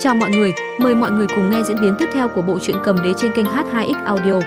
Chào mọi người, mời mọi người cùng nghe diễn biến tiếp theo của bộ truyện cầm đế trên kênh H2X Audio.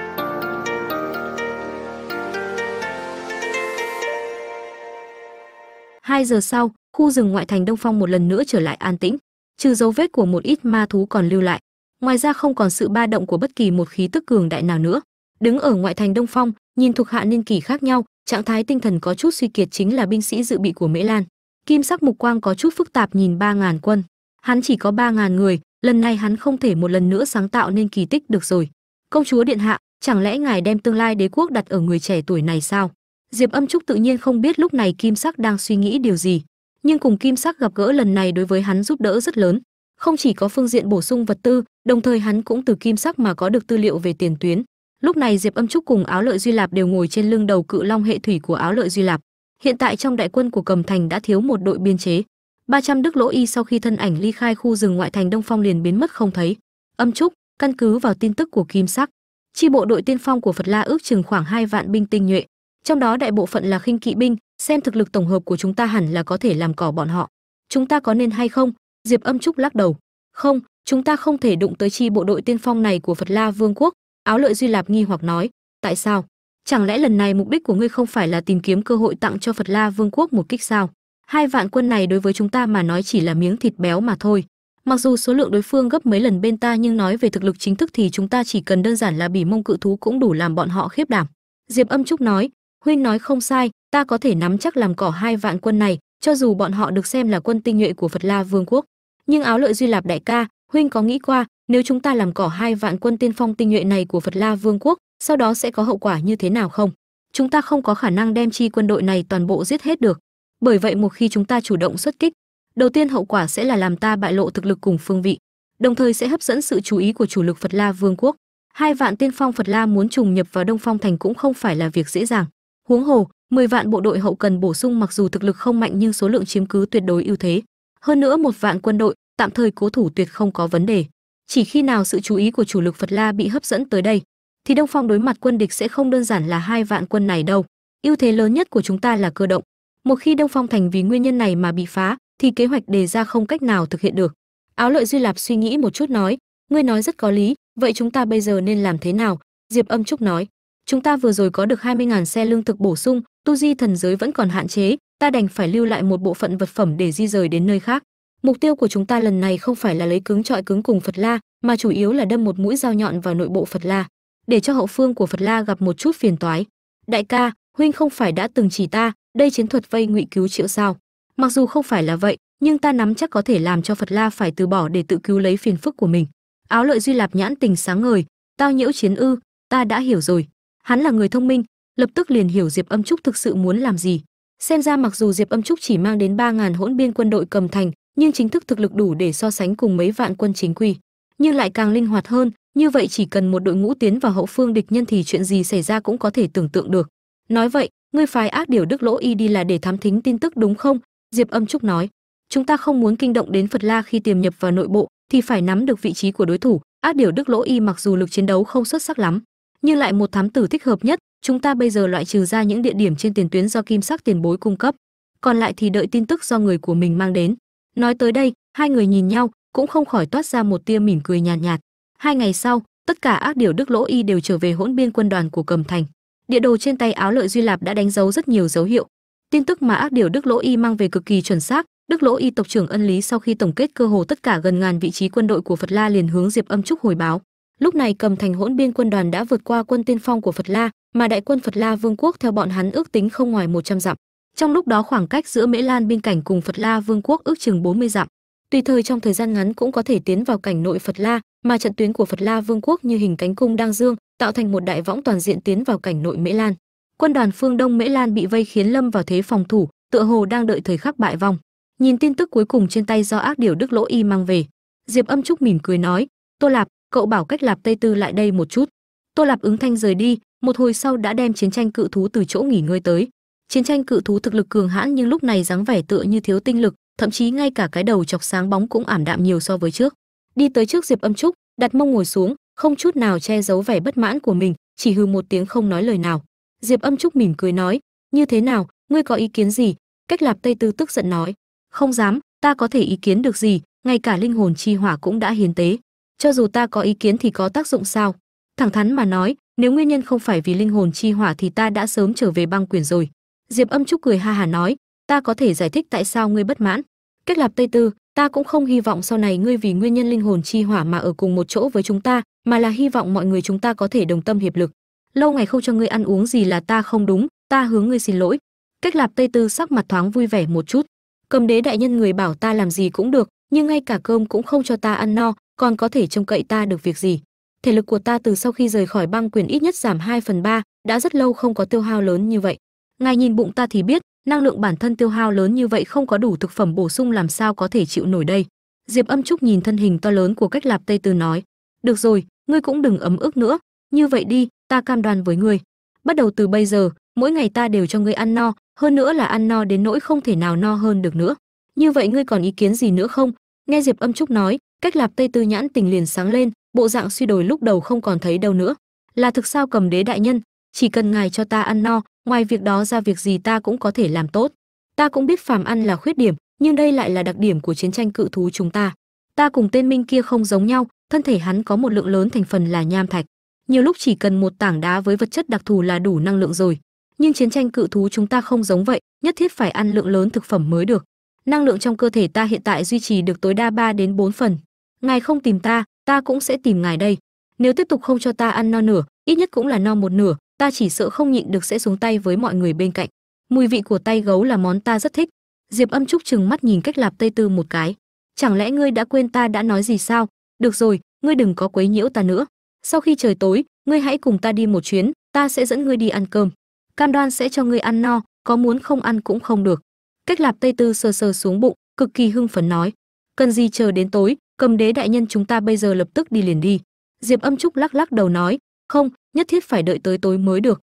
Hai giờ sau, khu rừng ngoại thành Đông Phong một lần nữa trở lại an tĩnh, trừ dấu vết của một ít ma thú còn lưu lại. Ngoài ra không còn sự ba động của bất kỳ một khí tức cường đại nào nữa. Đứng ở ngoại thành Đông Phong, nhìn thuộc hạ niên kỷ khác nhau, trạng thái tinh thần có chút suy kiệt chính là binh sĩ dự bị của Mễ Lan. Kim sắc mục quang có chút phức tạp nhìn ba ngàn quân, hắn chỉ có ba ngàn người, lần này hắn không thể một lần nữa sáng tạo nên kỳ tích được rồi. Công chúa điện hạ, chẳng lẽ ngài đem tương lai đế quốc đặt ở người trẻ tuổi này sao? Diệp âm trúc tự nhiên không biết lúc này kim sắc đang suy nghĩ điều gì, nhưng cùng kim sắc gặp gỡ lần này đối với hắn giúp đỡ rất lớn. Không chỉ có phương diện bổ sung vật tư, đồng thời hắn cũng từ kim sắc mà có được tư liệu về tiền tuyến. Lúc này diệp âm trúc cùng áo lợi duy lạp đều ngồi trên lưng đầu cự long hệ thủy của áo lợi duy lạp. Hiện tại trong đại quân của cầm thành đã thiếu một đội biên chế. 300 đức lỗ y sau khi thân ảnh ly khai khu rừng ngoại thành đông phong liền biến mất không thấy. Âm trúc, căn cứ vào tin tức của kim sắc, chi bộ đội tiên phong của phật la ước chừng khoảng hai vạn binh tinh nhuệ. Trong đó đại bộ phận là khinh kỵ binh, xem thực lực tổng hợp của chúng ta hẳn là có thể làm cỏ bọn họ. Chúng ta có nên hay không? Diệp âm trúc lắc đầu. Không, chúng ta không thể đụng tới chi bộ đội tiên phong này của phật la vương quốc. Áo lợi duy lạp nghi hoặc nói, tại sao? Chẳng lẽ lần này mục đích của ngươi không phải là tìm kiếm cơ hội tặng cho phật la vương quốc một kích sao? Hai vạn quân này đối với chúng ta mà nói chỉ là miếng thịt béo mà thôi. Mặc dù số lượng đối phương gấp mấy lần bên ta nhưng nói về thực lực chính thức thì chúng ta chỉ cần đơn giản là bỉ mông cự thú cũng đủ làm bọn họ khiếp đảm. Diệp âm trúc nói, huynh nói không sai, ta có thể nắm chắc làm cỏ hai vạn quân này, cho dù bọn họ được xem là quân tinh nhuệ của phật la vương quốc. Nhưng áo lợi duy lạp đại ca, huynh có nghĩ qua, nếu chúng ta làm cỏ hai vạn quân tiên phong tinh nhuệ này của phật la vương quốc, sau đó sẽ có hậu quả như thế nào không? Chúng ta không có khả năng đem chi quân đội này toàn bộ giết hết được bởi vậy một khi chúng ta chủ động xuất kích, đầu tiên hậu quả sẽ là làm ta bại lộ thực lực cùng phương vị, đồng thời sẽ hấp dẫn sự chú ý của chủ lực phật la vương quốc. Hai vạn tiên phong phật la muốn trùng nhập vào đông phong thành cũng không phải là việc dễ dàng. Huống hồ 10 vạn bộ đội hậu cần bổ sung mặc dù thực lực không mạnh nhưng số lượng chiếm cứ tuyệt đối ưu thế. Hơn nữa một vạn quân đội, tạm thời cố thủ tuyệt không có vấn đề. Chỉ khi nào sự chú ý của chủ lực phật la bị hấp dẫn tới đây, thì đông phong đối mặt quân địch sẽ không đơn giản là hai vạn quân này đâu. Ưu thế lớn nhất của chúng ta là cơ động một khi đông phong thành vì nguyên nhân này mà bị phá, thì kế hoạch đề ra không cách nào thực hiện được. Áo lợi duy lạp suy nghĩ một chút nói, ngươi nói rất có lý, vậy chúng ta bây giờ nên làm thế nào? Diệp âm trúc nói, chúng ta vừa rồi có được 20.000 xe lương thực bổ sung, tu di thần giới vẫn còn hạn chế, ta đành phải lưu lại một bộ phận vật phẩm để di rời đến nơi khác. Mục tiêu của chúng ta lần này không phải là lấy cứng trọi cứng cùng phật la, mà chủ yếu là đâm một mũi dao nhọn vào nội bộ phật la, để cho hậu phương của phật la gặp một chút phiền toái. Đại ca, huynh không phải đã từng chỉ ta đây chiến thuật vây ngụy cứu triệu sao. Mặc dù không phải là vậy, nhưng ta nắm chắc có thể làm cho phật la phải từ bỏ để tự cứu lấy phiền phức của mình. Áo lợi duy lạp nhãn tình sáng ngời, tao nhiễu chiến ư, ta đã hiểu rồi. Hắn là người thông minh, lập tức liền hiểu diệp âm trúc thực sự muốn làm gì. Xem ra mặc dù diệp âm trúc chỉ mang đến ba ngàn hỗn biên quân đội cầm thành, nhưng chính thức thực lực đủ để so sánh cùng mấy vạn quân chính quy. Nhưng lại càng linh hoạt hơn, như vậy chỉ cần một đội ngũ tiến vào hậu phương địch nhân thì chuyện gì xảy ra cũng có thể tưởng tượng được nói vậy ngươi phái ác điều đức lỗ y đi là để thám thính tin tức đúng không? Diệp âm trúc nói. Chúng ta không muốn kinh động đến phật la khi tiềm nhập vào nội bộ thì phải nắm được vị trí của đối thủ. Ác điều đức lỗ y mặc dù lực chiến đấu không xuất sắc lắm nhưng lại một thám tử thích hợp nhất. Chúng ta bây giờ loại trừ ra những địa điểm trên tiền tuyến do kim sắc tiền bối cung cấp. Còn lại thì đợi tin tức do người của mình mang đến. Nói tới đây hai người nhìn nhau cũng không khỏi toát ra một tia mỉm cười nhàn nhạt, nhạt hai ngày sau tất cả ác điều đức lỗ y đều trở về hỗn biên quân đoàn của cầm thành địa đồ trên tay áo lợi duy lạp đã đánh dấu rất nhiều dấu hiệu. Tin tức mà ác điều đức lỗ y mang về cực kỳ chuẩn xác, đức lỗ y tộc trưởng ân lý sau khi tổng kết cơ hồ tất cả gần ngàn vị trí quân đội của phật la liền hướng diệp âm trúc hồi báo. Lúc này cầm thành hỗn biên quân đoàn đã vượt qua quân tiên phong của phật la, mà đại quân phật la vương quốc theo bọn hắn ước tính không ngoài 100 dặm. Trong lúc đó khoảng cách giữa mễ lan biên cảnh cùng phật la vương quốc ước chừng 40 dặm. Tùy thời trong thời gian ngắn cũng có thể tiến vào cảnh nội phật la, mà trận tuyến của phật la vương quốc như hình cánh cung đang dương tạo thành một đại võng toàn diện tiến vào cảnh nội Mễ Lan. Quân đoàn phương Đông Mễ Lan bị vây khiến lâm vào thế phòng thủ, tựa hồ đang đợi thời khắc bại vong. Nhìn tin tức cuối cùng trên tay do ác điều Đức Lỗ Y mang về, Diệp Âm Trúc mỉm cười nói, "Tô Lạp, cậu bảo cách Lạp Tây Tư lại đây một chút." Tô Lạp ứng thanh rời đi, một hồi sau đã đem chiến tranh cự thú từ chỗ nghỉ ngơi tới. Chiến tranh cự thú thực lực cường hãn nhưng lúc này dáng vẻ tựa như thiếu tinh lực, thậm chí ngay cả cái đầu chọc sáng bóng cũng ảm đạm nhiều so với trước. Đi tới trước Diệp Âm Trúc, đặt mông ngồi xuống, không chút nào che giấu vẻ bất mãn của mình, chỉ hừ một tiếng không nói lời nào. Diệp âm trúc mỉm cười nói, như thế nào, ngươi có ý kiến gì? Cách lạp tây tư tức giận nói, không dám, ta có thể ý kiến được gì, ngay cả linh hồn chi hỏa cũng đã hiến tế. Cho dù ta có ý kiến thì có tác dụng sao? Thẳng thắn mà nói, nếu nguyên nhân không phải vì linh hồn chi hỏa thì ta đã sớm trở về băng quyển rồi. Diệp âm trúc cười ha hà nói, ta có thể giải thích tại sao ngươi bất mãn. Cách lạp tây tư ta cũng không hy vọng sau này ngươi vì nguyên nhân linh hồn chi hỏa mà ở cùng một chỗ với chúng ta mà là hy vọng mọi người chúng ta có thể đồng tâm hiệp lực. Lâu ngày không cho ngươi ăn uống gì là ta không đúng ta hướng ngươi xin lỗi. Cách lạp tây tư sắc mặt thoáng vui vẻ một chút. Cầm đế đại nhân người bảo ta làm gì cũng được nhưng ngay cả cơm cũng không cho ta ăn no còn có thể trông cậy ta được việc gì? Thể lực của ta từ sau khi rời khỏi băng quyền ít nhất giảm 2 phần 3, đã rất lâu không có tiêu hao lớn như vậy. Ngài nhìn bụng ta thì biết năng lượng bản thân tiêu hao lớn như vậy không có đủ thực phẩm bổ sung làm sao có thể chịu nổi đây? Diệp âm trúc nhìn thân hình to lớn của cách lạp tây tư nói, được rồi, ngươi cũng đừng ấm ức nữa. Như vậy đi, ta cam đoan với ngươi. Bắt đầu từ bây giờ, mỗi ngày ta đều cho ngươi ăn no, hơn nữa là ăn no đến nỗi không thể nào no hơn được nữa. Như vậy ngươi còn ý kiến gì nữa không? Nghe diệp âm trúc nói, cách lạp tây tư nhãn tình liền sáng lên, bộ dạng suy đồi lúc đầu không còn thấy đâu nữa. Là thực sao cầm đế đại nhân, chỉ cần ngài cho ta ăn no ngoài việc đó ra việc gì ta cũng có thể làm tốt. Ta cũng biết phàm ăn là khuyết điểm, nhưng đây lại là đặc điểm của chiến tranh cự thú chúng ta. Ta cùng tên minh kia không giống nhau, thân thể hắn có một lượng lớn thành phần là nham thạch. Nhiều lúc chỉ cần một tảng đá với vật chất đặc thù là đủ năng lượng rồi. Nhưng chiến tranh cự thú chúng ta không giống vậy, nhất thiết phải ăn lượng lớn thực phẩm mới được. Năng lượng trong cơ thể ta hiện tại duy trì được tối đa 3 đến 4 phần. Ngài không tìm ta ta cũng sẽ tìm ngài đây. Nếu tiếp tục không cho ta ăn no nửa, ít nhất cũng là no một nửa ta chỉ sợ không nhịn được sẽ xuống tay với mọi người bên cạnh. Mùi vị của tay gấu là món ta rất thích. Diệp âm trúc chừng mắt nhìn cách lạp tây tư một cái. Chẳng lẽ ngươi đã quên ta đã nói gì sao? Được rồi, ngươi đừng có quấy nhiễu ta nữa. Sau khi trời tối, ngươi hãy cùng ta đi một chuyến, ta sẽ dẫn ngươi đi ăn cơm. Cam đoan sẽ cho ngươi ăn no, có muốn không ăn cũng không được. Cách lạp tây tư sờ sờ xuống bụng, cực kỳ hưng phấn nói. Cần gì chờ đến tối, cầm đế đại nhân chúng ta bây giờ lập tức đi liền đi. Diệp âm trúc lắc lắc đầu nói, không nhất thiết phải đợi tới tối mới được.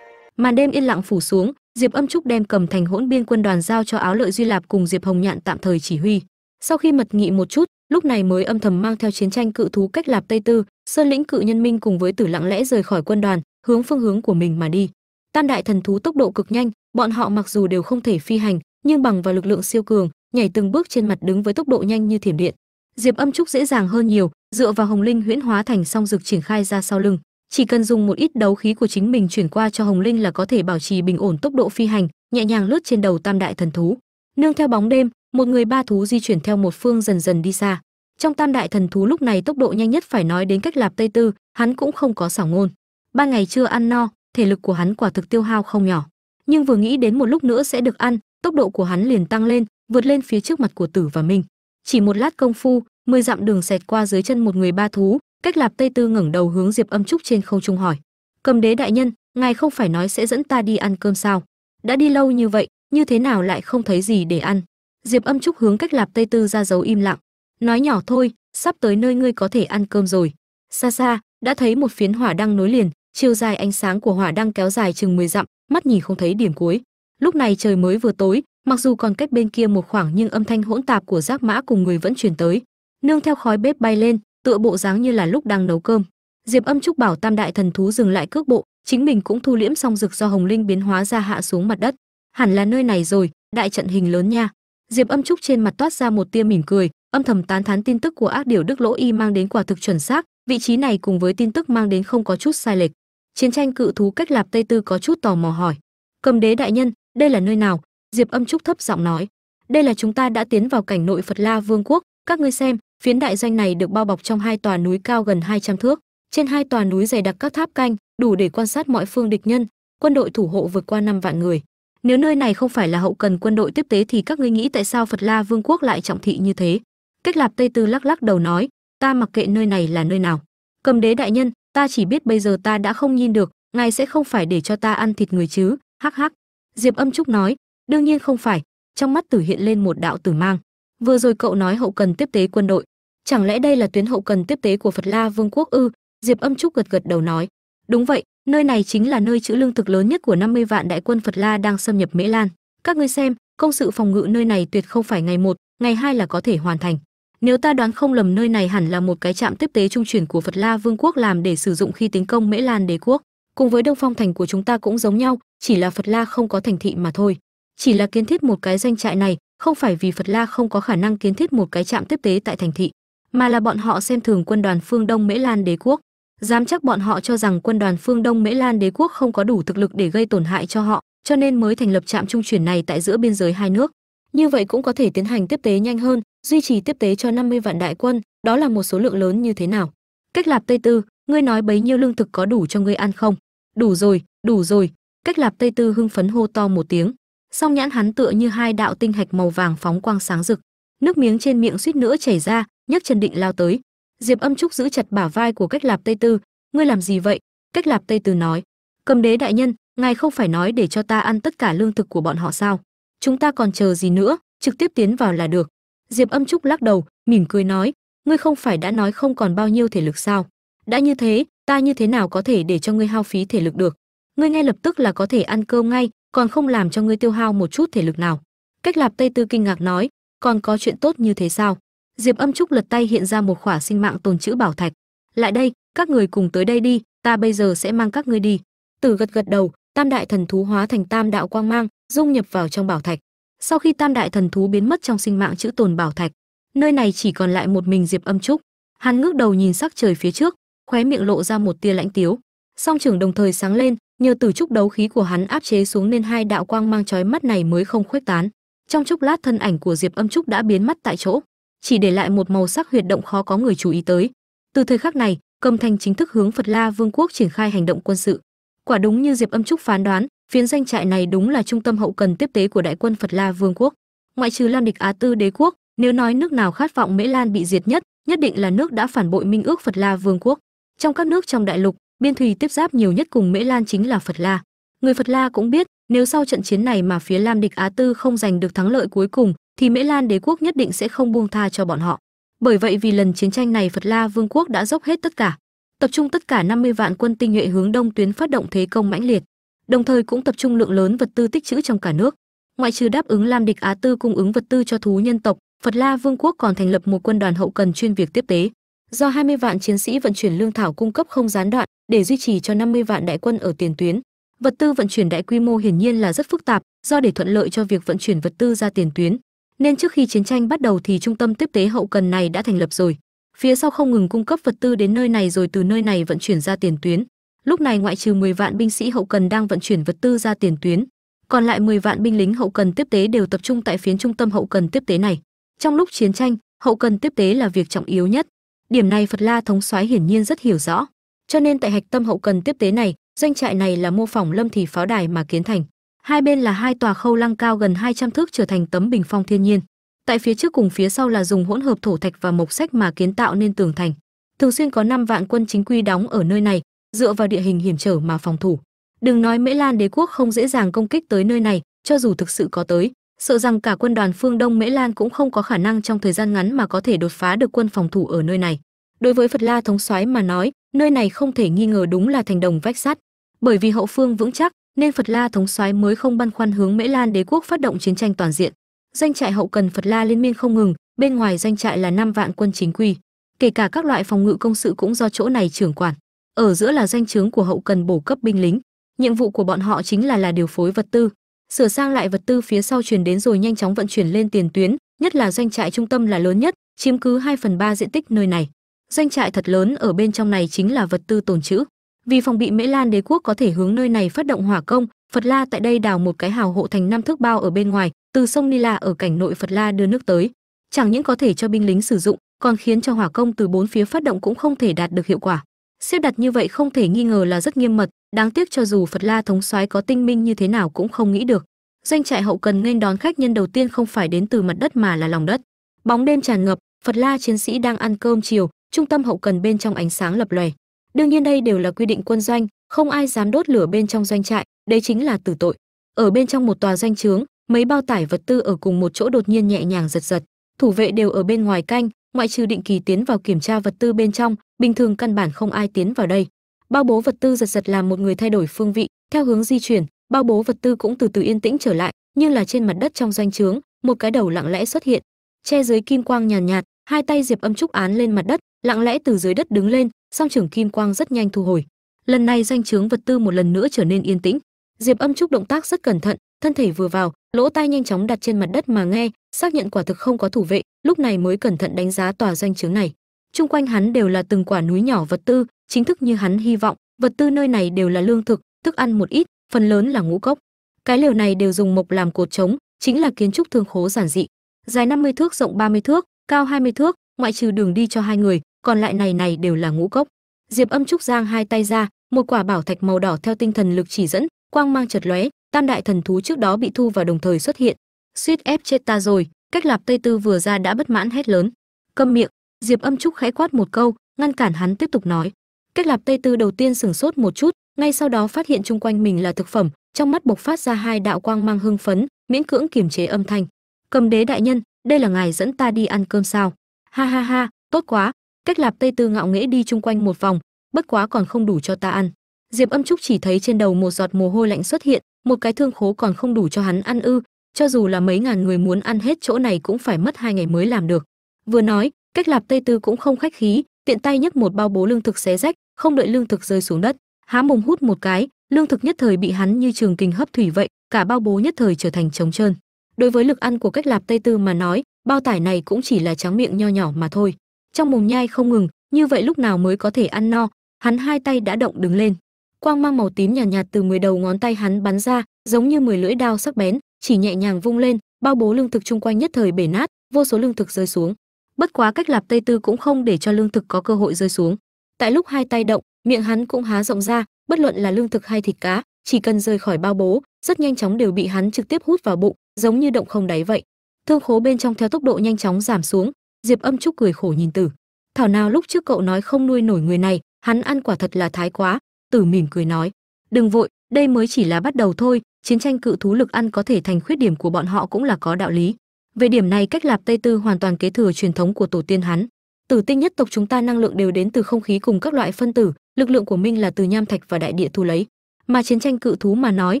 Màn đêm yên lặng phủ xuống, diệp âm trúc đem cầm thành hỗn biên quân đoàn giao cho áo lợi duy lạp cùng diệp hồng nhạn tạm thời chỉ huy. Sau khi mật nghị một chút, lúc này mới âm thầm mang theo chiến tranh cự thú cách lạp tây tư, sơn lĩnh cự nhân minh cùng với tử lặng lẽ rời khỏi quân đoàn, hướng phương hướng của mình mà đi. Tam đại thần thú tốc độ cực nhanh, bọn họ mặc dù đều không thể phi hành, nhưng bằng vào lực lượng siêu cường nhảy từng bước trên mặt đứng với tốc độ nhanh như thiểm điện. Diệp âm trúc dễ dàng hơn nhiều, dựa vào hồng linh huyễn hóa thành song dực triển khai ra sau lưng. Chỉ cần dùng một ít đấu khí của chính mình chuyển qua cho hồng linh là có thể bảo trì bình ổn tốc độ phi hành, nhẹ nhàng lướt trên đầu tam đại thần thú. Nương theo bóng đêm, một người ba thú di chuyển theo một phương dần dần đi xa. Trong tam đại thần thú lúc này tốc độ nhanh nhất phải nói đến cách lạp tây tư, hắn cũng không có xảo ngôn. Ba ngày chưa ăn no, thể lực của hắn quả thực tiêu hao không nhỏ. Nhưng vừa nghĩ đến một lúc nữa sẽ được ăn, tốc độ của hắn liền tăng lên vượt lên phía trước mặt của tử và minh chỉ một lát công phu, mười dặm đường xẹt qua dưới chân một người ba thú, cách lạp tây tư ngẩng đầu hướng diệp âm trúc trên không trung hỏi, cầm đế đại nhân, ngài không phải nói sẽ dẫn ta đi ăn cơm sao? Đã đi lâu như vậy, như thế nào lại không thấy gì để ăn? Diệp âm trúc hướng cách lạp tây tư ra dấu im lặng, nói nhỏ thôi, sắp tới nơi ngươi có thể ăn cơm rồi. Xa xa, đã thấy một phiến hỏa đăng nối liền, chiều dài ánh sáng của hỏa đăng kéo dài chừng 10 dặm, mắt nhìn không thấy điểm cuối. Lúc này trời mới vừa tối mặc dù còn cách bên kia một khoảng nhưng âm thanh hỗn tạp của giác mã cùng người vẫn truyền tới. Nương theo khói bếp bay lên, tựa bộ dáng như là lúc đang nấu cơm. Diệp âm trúc bảo tam đại thần thú dừng lại cước bộ, chính mình cũng thu liễm xong rực do hồng linh biến hóa ra hạ xuống mặt đất. Hẳn là nơi này rồi, đại trận hình lớn nha. Diệp âm trúc trên mặt toát ra một tia mỉm cười, âm thầm tán thán tin tức của ác điều đức lỗ y mang đến quả thực chuẩn xác, vị trí này cùng với tin tức mang đến không có chút sai lệch. Chiến tranh cự thú cách lạp tây tư có chút tò mò hỏi. Cầm đế đại nhân, đây là nơi nào? Diệp âm trúc thấp giọng nói, đây là chúng ta đã tiến vào cảnh nội phật la vương quốc. Các ngươi xem, phiến đại doanh này được bao bọc trong hai tòa núi cao gần 200 thước. Trên hai tòa núi dày đặc các tháp canh, đủ để quan sát mọi phương địch nhân. Quân đội thủ hộ vượt qua năm vạn người. Nếu nơi này không phải là hậu cần quân đội tiếp tế thì các ngươi nghĩ tại sao phật la vương quốc lại trọng thị như thế? Cách lạp tây tư lắc lắc đầu nói, ta mặc kệ nơi này là nơi nào. Cầm đế đại nhân, ta chỉ biết bây giờ ta đã không nhìn được, ngài sẽ không phải để cho ta ăn thịt người chứ. Hắc hắc. Diệp âm trúc nói đương nhiên không phải, trong mắt tử hiện lên một đạo tử mang. Vừa rồi cậu nói hậu cần tiếp tế quân đội. Chẳng lẽ đây là tuyến hậu cần tiếp tế của phật la vương quốc ư? Diệp âm trúc gật gật đầu nói. Đúng vậy, nơi này chính là nơi trữ lương thực lớn nhất của 50 vạn đại quân phật la đang xâm nhập mễ lan. Các ngươi xem, công sự phòng ngự nơi này tuyệt không phải ngày một, ngày hai là có thể hoàn thành. Nếu ta đoán không lầm nơi này hẳn là một cái trạm tiếp tế trung chuyển của phật la vương quốc làm để sử dụng khi tiến công mễ lan đế quốc. Cùng với đông phong thành của chúng ta cũng giống nhau, chỉ là phật la không có thành thị mà thôi chỉ là kiến thiết một cái doanh trại này, không phải vì phật la không có khả năng kiến thiết một cái trạm tiếp tế tại thành thị, mà là bọn họ xem thường quân đoàn phương đông mễ lan đế quốc. Dám chắc bọn họ cho rằng quân đoàn phương đông mễ lan đế quốc không có đủ thực lực để gây tổn hại cho họ, cho nên mới thành lập trạm trung chuyển này tại giữa biên giới hai nước. Như vậy cũng có thể tiến hành tiếp tế nhanh hơn, duy trì tiếp tế cho 50 vạn đại quân, đó là một số lượng lớn như thế nào? Cách lạp tây tư, ngươi nói bấy nhiêu lương thực có đủ cho ngươi ăn không? Đủ rồi đủ rồi, cách lạp tây tư hưng phấn hô to một tiếng song nhãn hắn tựa như hai đạo tinh hạch màu vàng phóng quang sáng rực. Nước miếng trên miệng suýt nữa chảy ra, nhấc chân định lao tới. Diệp âm trúc giữ chặt bả vai của cách lạp tây tư. Ngươi làm gì vậy? Cách lạp tây tư nói. Cầm đế đại nhân, ngài không phải nói để cho ta ăn tất cả lương thực của bọn họ sao? Chúng ta còn chờ gì nữa? Trực tiếp tiến vào là được. Diệp âm trúc lắc đầu, mỉm cười nói. Ngươi không phải đã nói không còn bao nhiêu thể lực sao? Đã như thế, ta như thế nào có thể để cho ngươi hao phí thể lực được? Ngươi ngay lập tức là có thể ăn cơm ngay còn không làm cho ngươi tiêu hao một chút thể lực nào. Cách lạp tây tư kinh ngạc nói, còn có chuyện tốt như thế sao? Diệp âm trúc lật tay hiện ra một khỏa sinh mạng tồn chữ bảo thạch. Lại đây, các người cùng tới đây đi, ta bây giờ sẽ mang các ngươi đi. Tử gật gật đầu, tam đại thần thú hóa thành tam đạo quang mang, dung nhập vào trong bảo thạch. Sau khi tam đại thần thú biến mất trong sinh mạng chữ tồn bảo thạch, nơi này chỉ còn lại một mình diệp âm trúc. Hắn ngước đầu nhìn sắc trời phía trước, khóe miệng lộ ra một tia lãnh tiếu. Song trưởng đồng thời sáng lên nhờ từ trúc đấu khí của hắn áp chế xuống nên hai đạo quang mang chói mắt này mới không khuếch tán. Trong chốc lát thân ảnh của diệp âm trúc đã biến mất tại chỗ, chỉ để lại một màu sắc huyệt động khó có người chú ý tới. Từ thời khắc này, cầm thành chính thức hướng phật la vương quốc triển khai hành động quân sự. Quả đúng như diệp âm trúc phán đoán, phiến danh trại này đúng là trung tâm hậu cần tiếp tế của đại quân phật la vương quốc. Ngoại trừ lam địch á tư đế quốc, nếu nói nước nào khát vọng mễ lan bị diệt nhất nhất định là nước đã phản bội minh ước phật la vương quốc. Trong các nước trong đại lục biên thùy tiếp giáp nhiều nhất cùng mễ lan chính là phật la. Người phật la cũng biết, nếu sau trận chiến này mà phía lam địch á tư không giành được thắng lợi cuối cùng, thì mễ lan đế quốc nhất định sẽ không buông tha cho bọn họ. Bởi vậy vì lần chiến tranh này phật la vương quốc đã dốc hết tất cả, tập trung tất cả 50 vạn quân tinh nhuệ hướng đông tuyến phát động thế công mãnh liệt, đồng thời cũng tập trung lượng lớn vật tư tích trữ trong cả nước. Ngoại trừ đáp ứng lam địch á tư cung ứng vật tư cho thú nhân tộc, phật la vương quốc còn thành lập một quân đoàn hậu cần chuyên việc tiếp tế do 20 vạn chiến sĩ vận chuyển lương thảo cung cấp không gián đoạn để duy trì cho 50 vạn đại quân ở tiền tuyến, vật tư vận chuyển đại quy mô hiển nhiên là rất phức tạp, do để thuận lợi cho việc vận chuyển vật tư ra tiền tuyến. Nên trước khi chiến tranh bắt đầu thì trung tâm tiếp tế hậu cần này đã thành lập rồi. Phía sau không ngừng cung cấp vật tư đến nơi này rồi từ nơi này vận chuyển ra tiền tuyến. Lúc này ngoại trừ 10 vạn binh sĩ hậu cần đang vận chuyển vật tư ra tiền tuyến, còn lại 10 vạn binh lính hậu cần tiếp tế đều tập trung tại phiến trung tâm hậu cần tiếp tế này. Trong lúc chiến tranh, hậu cần tiếp tế là việc trọng yếu nhất điểm này phật la thống soái hiển nhiên rất hiểu rõ. Cho nên tại hạch tâm hậu cần tiếp tế này, doanh trại này là mô phỏng lâm thì pháo đài mà kiến thành. Hai bên là hai tòa khâu lăng cao gần 200 thước trở thành tấm bình phong thiên nhiên. Tại phía trước cùng phía sau là dùng hỗn hợp thổ thạch và mộc sách mà kiến tạo nên tường thành. Thường xuyên có 5 vạn quân chính quy đóng ở nơi này, dựa vào địa hình hiểm trở mà phòng thủ. Đừng nói mễ lan đế quốc không dễ dàng công kích tới nơi này, cho dù thực sự có tới sợ rằng cả quân đoàn phương đông mễ lan cũng không có khả năng trong thời gian ngắn mà có thể đột phá được quân phòng thủ ở nơi này. Đối với phật la thống soái mà nói, nơi này không thể nghi ngờ đúng là thành đồng vách sắt. Bởi vì hậu phương vững chắc, nên phật la thống soái mới không băn khoăn hướng mễ lan đế quốc phát động chiến tranh toàn diện. Doanh trại hậu cần phật la liên miên không ngừng, bên ngoài doanh trại là năm vạn quân chính quy. Kể cả các loại phòng ngự công sự cũng do chỗ này trưởng quản. Ở giữa là doanh trướng của hậu cần bổ cấp binh lính. Nhiệm vụ của bọn họ chính là là điều phối vật tư sửa sang lại vật tư phía sau truyền đến rồi nhanh chóng vận chuyển lên tiền tuyến, nhất là doanh trại trung tâm là lớn nhất, chiếm cứ 2 phần ba diện tích nơi này. Doanh trại thật lớn, ở bên trong này chính là vật tư tồn trữ. Vì phòng bị mễ lan đế quốc có thể hướng nơi này phát động hỏa công, phật la tại đây đào một cái hào hộ thành năm thước bao ở bên ngoài, từ sông nila ở cảnh nội phật la đưa nước tới. Chẳng những có thể cho binh lính sử dụng, còn khiến cho hỏa công từ bốn phía phát động cũng không thể đạt được hiệu quả. Xếp đặt như vậy không thể nghi ngờ là rất nghiêm mật đáng tiếc cho dù phật la thống soái có tinh minh như thế nào cũng không nghĩ được. Doanh trại hậu cần nên đón khách nhân đầu tiên không phải đến từ mặt đất mà là lòng đất. Bóng đêm tràn ngập, phật la chiến sĩ đang ăn cơm chiều, trung tâm hậu cần bên trong ánh sáng lập lòe. Đương nhiên đây đều là quy định quân doanh, không ai dám đốt lửa bên trong doanh trại đây chính là tử tội. Ở bên trong một tòa doanh trướng, mấy bao tải vật tư ở cùng một chỗ đột nhiên nhẹ nhàng giật giật. Thủ vệ đều ở bên ngoài canh, ngoại trừ định kỳ tiến vào kiểm tra vật tư bên trong, bình thường căn bản không ai tiến vào đây bao bố vật tư giật giật làm một người thay đổi phương vị theo hướng di chuyển bao bố vật tư cũng từ từ yên tĩnh trở lại nhưng là trên mặt đất trong doanh trướng một cái đầu lặng lẽ xuất hiện. Che dưới kim quang nhàn nhạt, nhạt hai tay diệp âm trúc án lên mặt đất lặng lẽ từ dưới đất đứng lên song trưởng kim quang rất nhanh thu hồi. Lần này doanh trướng vật tư một lần nữa trở nên yên tĩnh. Diệp âm trúc động tác rất cẩn thận thân thể vừa vào lỗ tai nhanh chóng đặt trên mặt đất mà nghe xác nhận quả thực không có thủ vệ lúc này mới cẩn thận đánh giá tòa doanh trướng này. Chung quanh hắn đều là từng quả núi nhỏ vật tư chính thức như hắn hy vọng, vật tư nơi này đều là lương thực, thức ăn một ít, phần lớn là ngũ cốc. Cái lều này đều dùng mộc làm cột trống, chính là kiến trúc thương khố giản dị. Dài 50 thước, rộng 30 thước, cao 20 thước, ngoại trừ đường đi cho hai người, còn lại này này đều là ngũ cốc. Diệp âm trúc giang hai tay ra, một quả bảo thạch màu đỏ theo tinh thần lực chỉ dẫn, quang mang chật lóe, tam đại thần thú trước đó bị thu vào đồng thời xuất hiện. Suýt ép chết ta rồi, cách lạp tây tư vừa ra đã bất mãn hét lớn. Câm miệng, diệp âm trúc khẽ quát một câu, ngăn cản hắn tiếp tục nói cách lạp tây tư đầu tiên sửng sốt một chút, ngay sau đó phát hiện chung quanh mình là thực phẩm, trong mắt bộc phát ra hai đạo quang mang hưng phấn, miễn cưỡng kiềm chế âm thanh. Cầm đế đại nhân, đây là ngài dẫn ta đi ăn cơm sao? Ha ha ha, tốt quá. Cách lạp tây tư ngạo nghễ đi chung quanh một vòng, bất quá còn không đủ cho ta ăn. Diệp âm trúc chỉ thấy trên đầu một giọt mồ hôi lạnh xuất hiện, một cái thương khố còn không đủ cho hắn ăn ư. Cho dù là mấy ngàn người muốn ăn hết chỗ này cũng phải mất hai ngày mới làm được. Vừa nói, cách lạp tây tư cũng không khách khí, tiện tay nhấc một bao bố lương thực xé rách không đợi lương thực rơi xuống đất há mồm hút một cái lương thực nhất thời bị hắn như trường kình hấp thủy vậy cả bao bố nhất thời trở thành trống trơn. Đối với lực ăn của cách lạp tây tư mà nói bao tải này cũng chỉ là trắng miệng nho nhỏ mà thôi. Trong mồm nhai không ngừng như vậy lúc nào mới có thể ăn no hắn hai tay đã động đứng lên. Quang mang màu tím nhàn nhạt, nhạt từ mười đầu ngón tay hắn bắn ra giống như mười lưỡi đao sắc bén chỉ nhẹ nhàng vung lên bao bố lương thực chung quanh nhất thời bể nát vô số lương thực rơi xuống. Bất quá cách lạp tây tư cũng không để cho lương thực có cơ hội rơi xuống tại lúc hai tay động, miệng hắn cũng há rộng ra, bất luận là lương thực hay thịt cá, chỉ cần rời khỏi bao bố, rất nhanh chóng đều bị hắn trực tiếp hút vào bụng, giống như động không đáy vậy. Thương khố bên trong theo tốc độ nhanh chóng giảm xuống, diệp âm trúc cười khổ nhìn tử. Thảo nào lúc trước cậu nói không nuôi nổi người này, hắn ăn quả thật là thái quá. Tử mỉm cười nói, đừng vội, đây mới chỉ là bắt đầu thôi, chiến tranh cự thú lực ăn có thể thành khuyết điểm của bọn họ cũng là có đạo lý. Về điểm này cách lạp tây tư hoàn toàn kế thừa truyền thống của tổ tiên hắn tử tinh nhất tộc chúng ta năng lượng đều đến từ không khí cùng các loại phân tử, lực lượng của minh là từ nham thạch và đại địa thu lấy. Mà chiến tranh cự thú mà nói,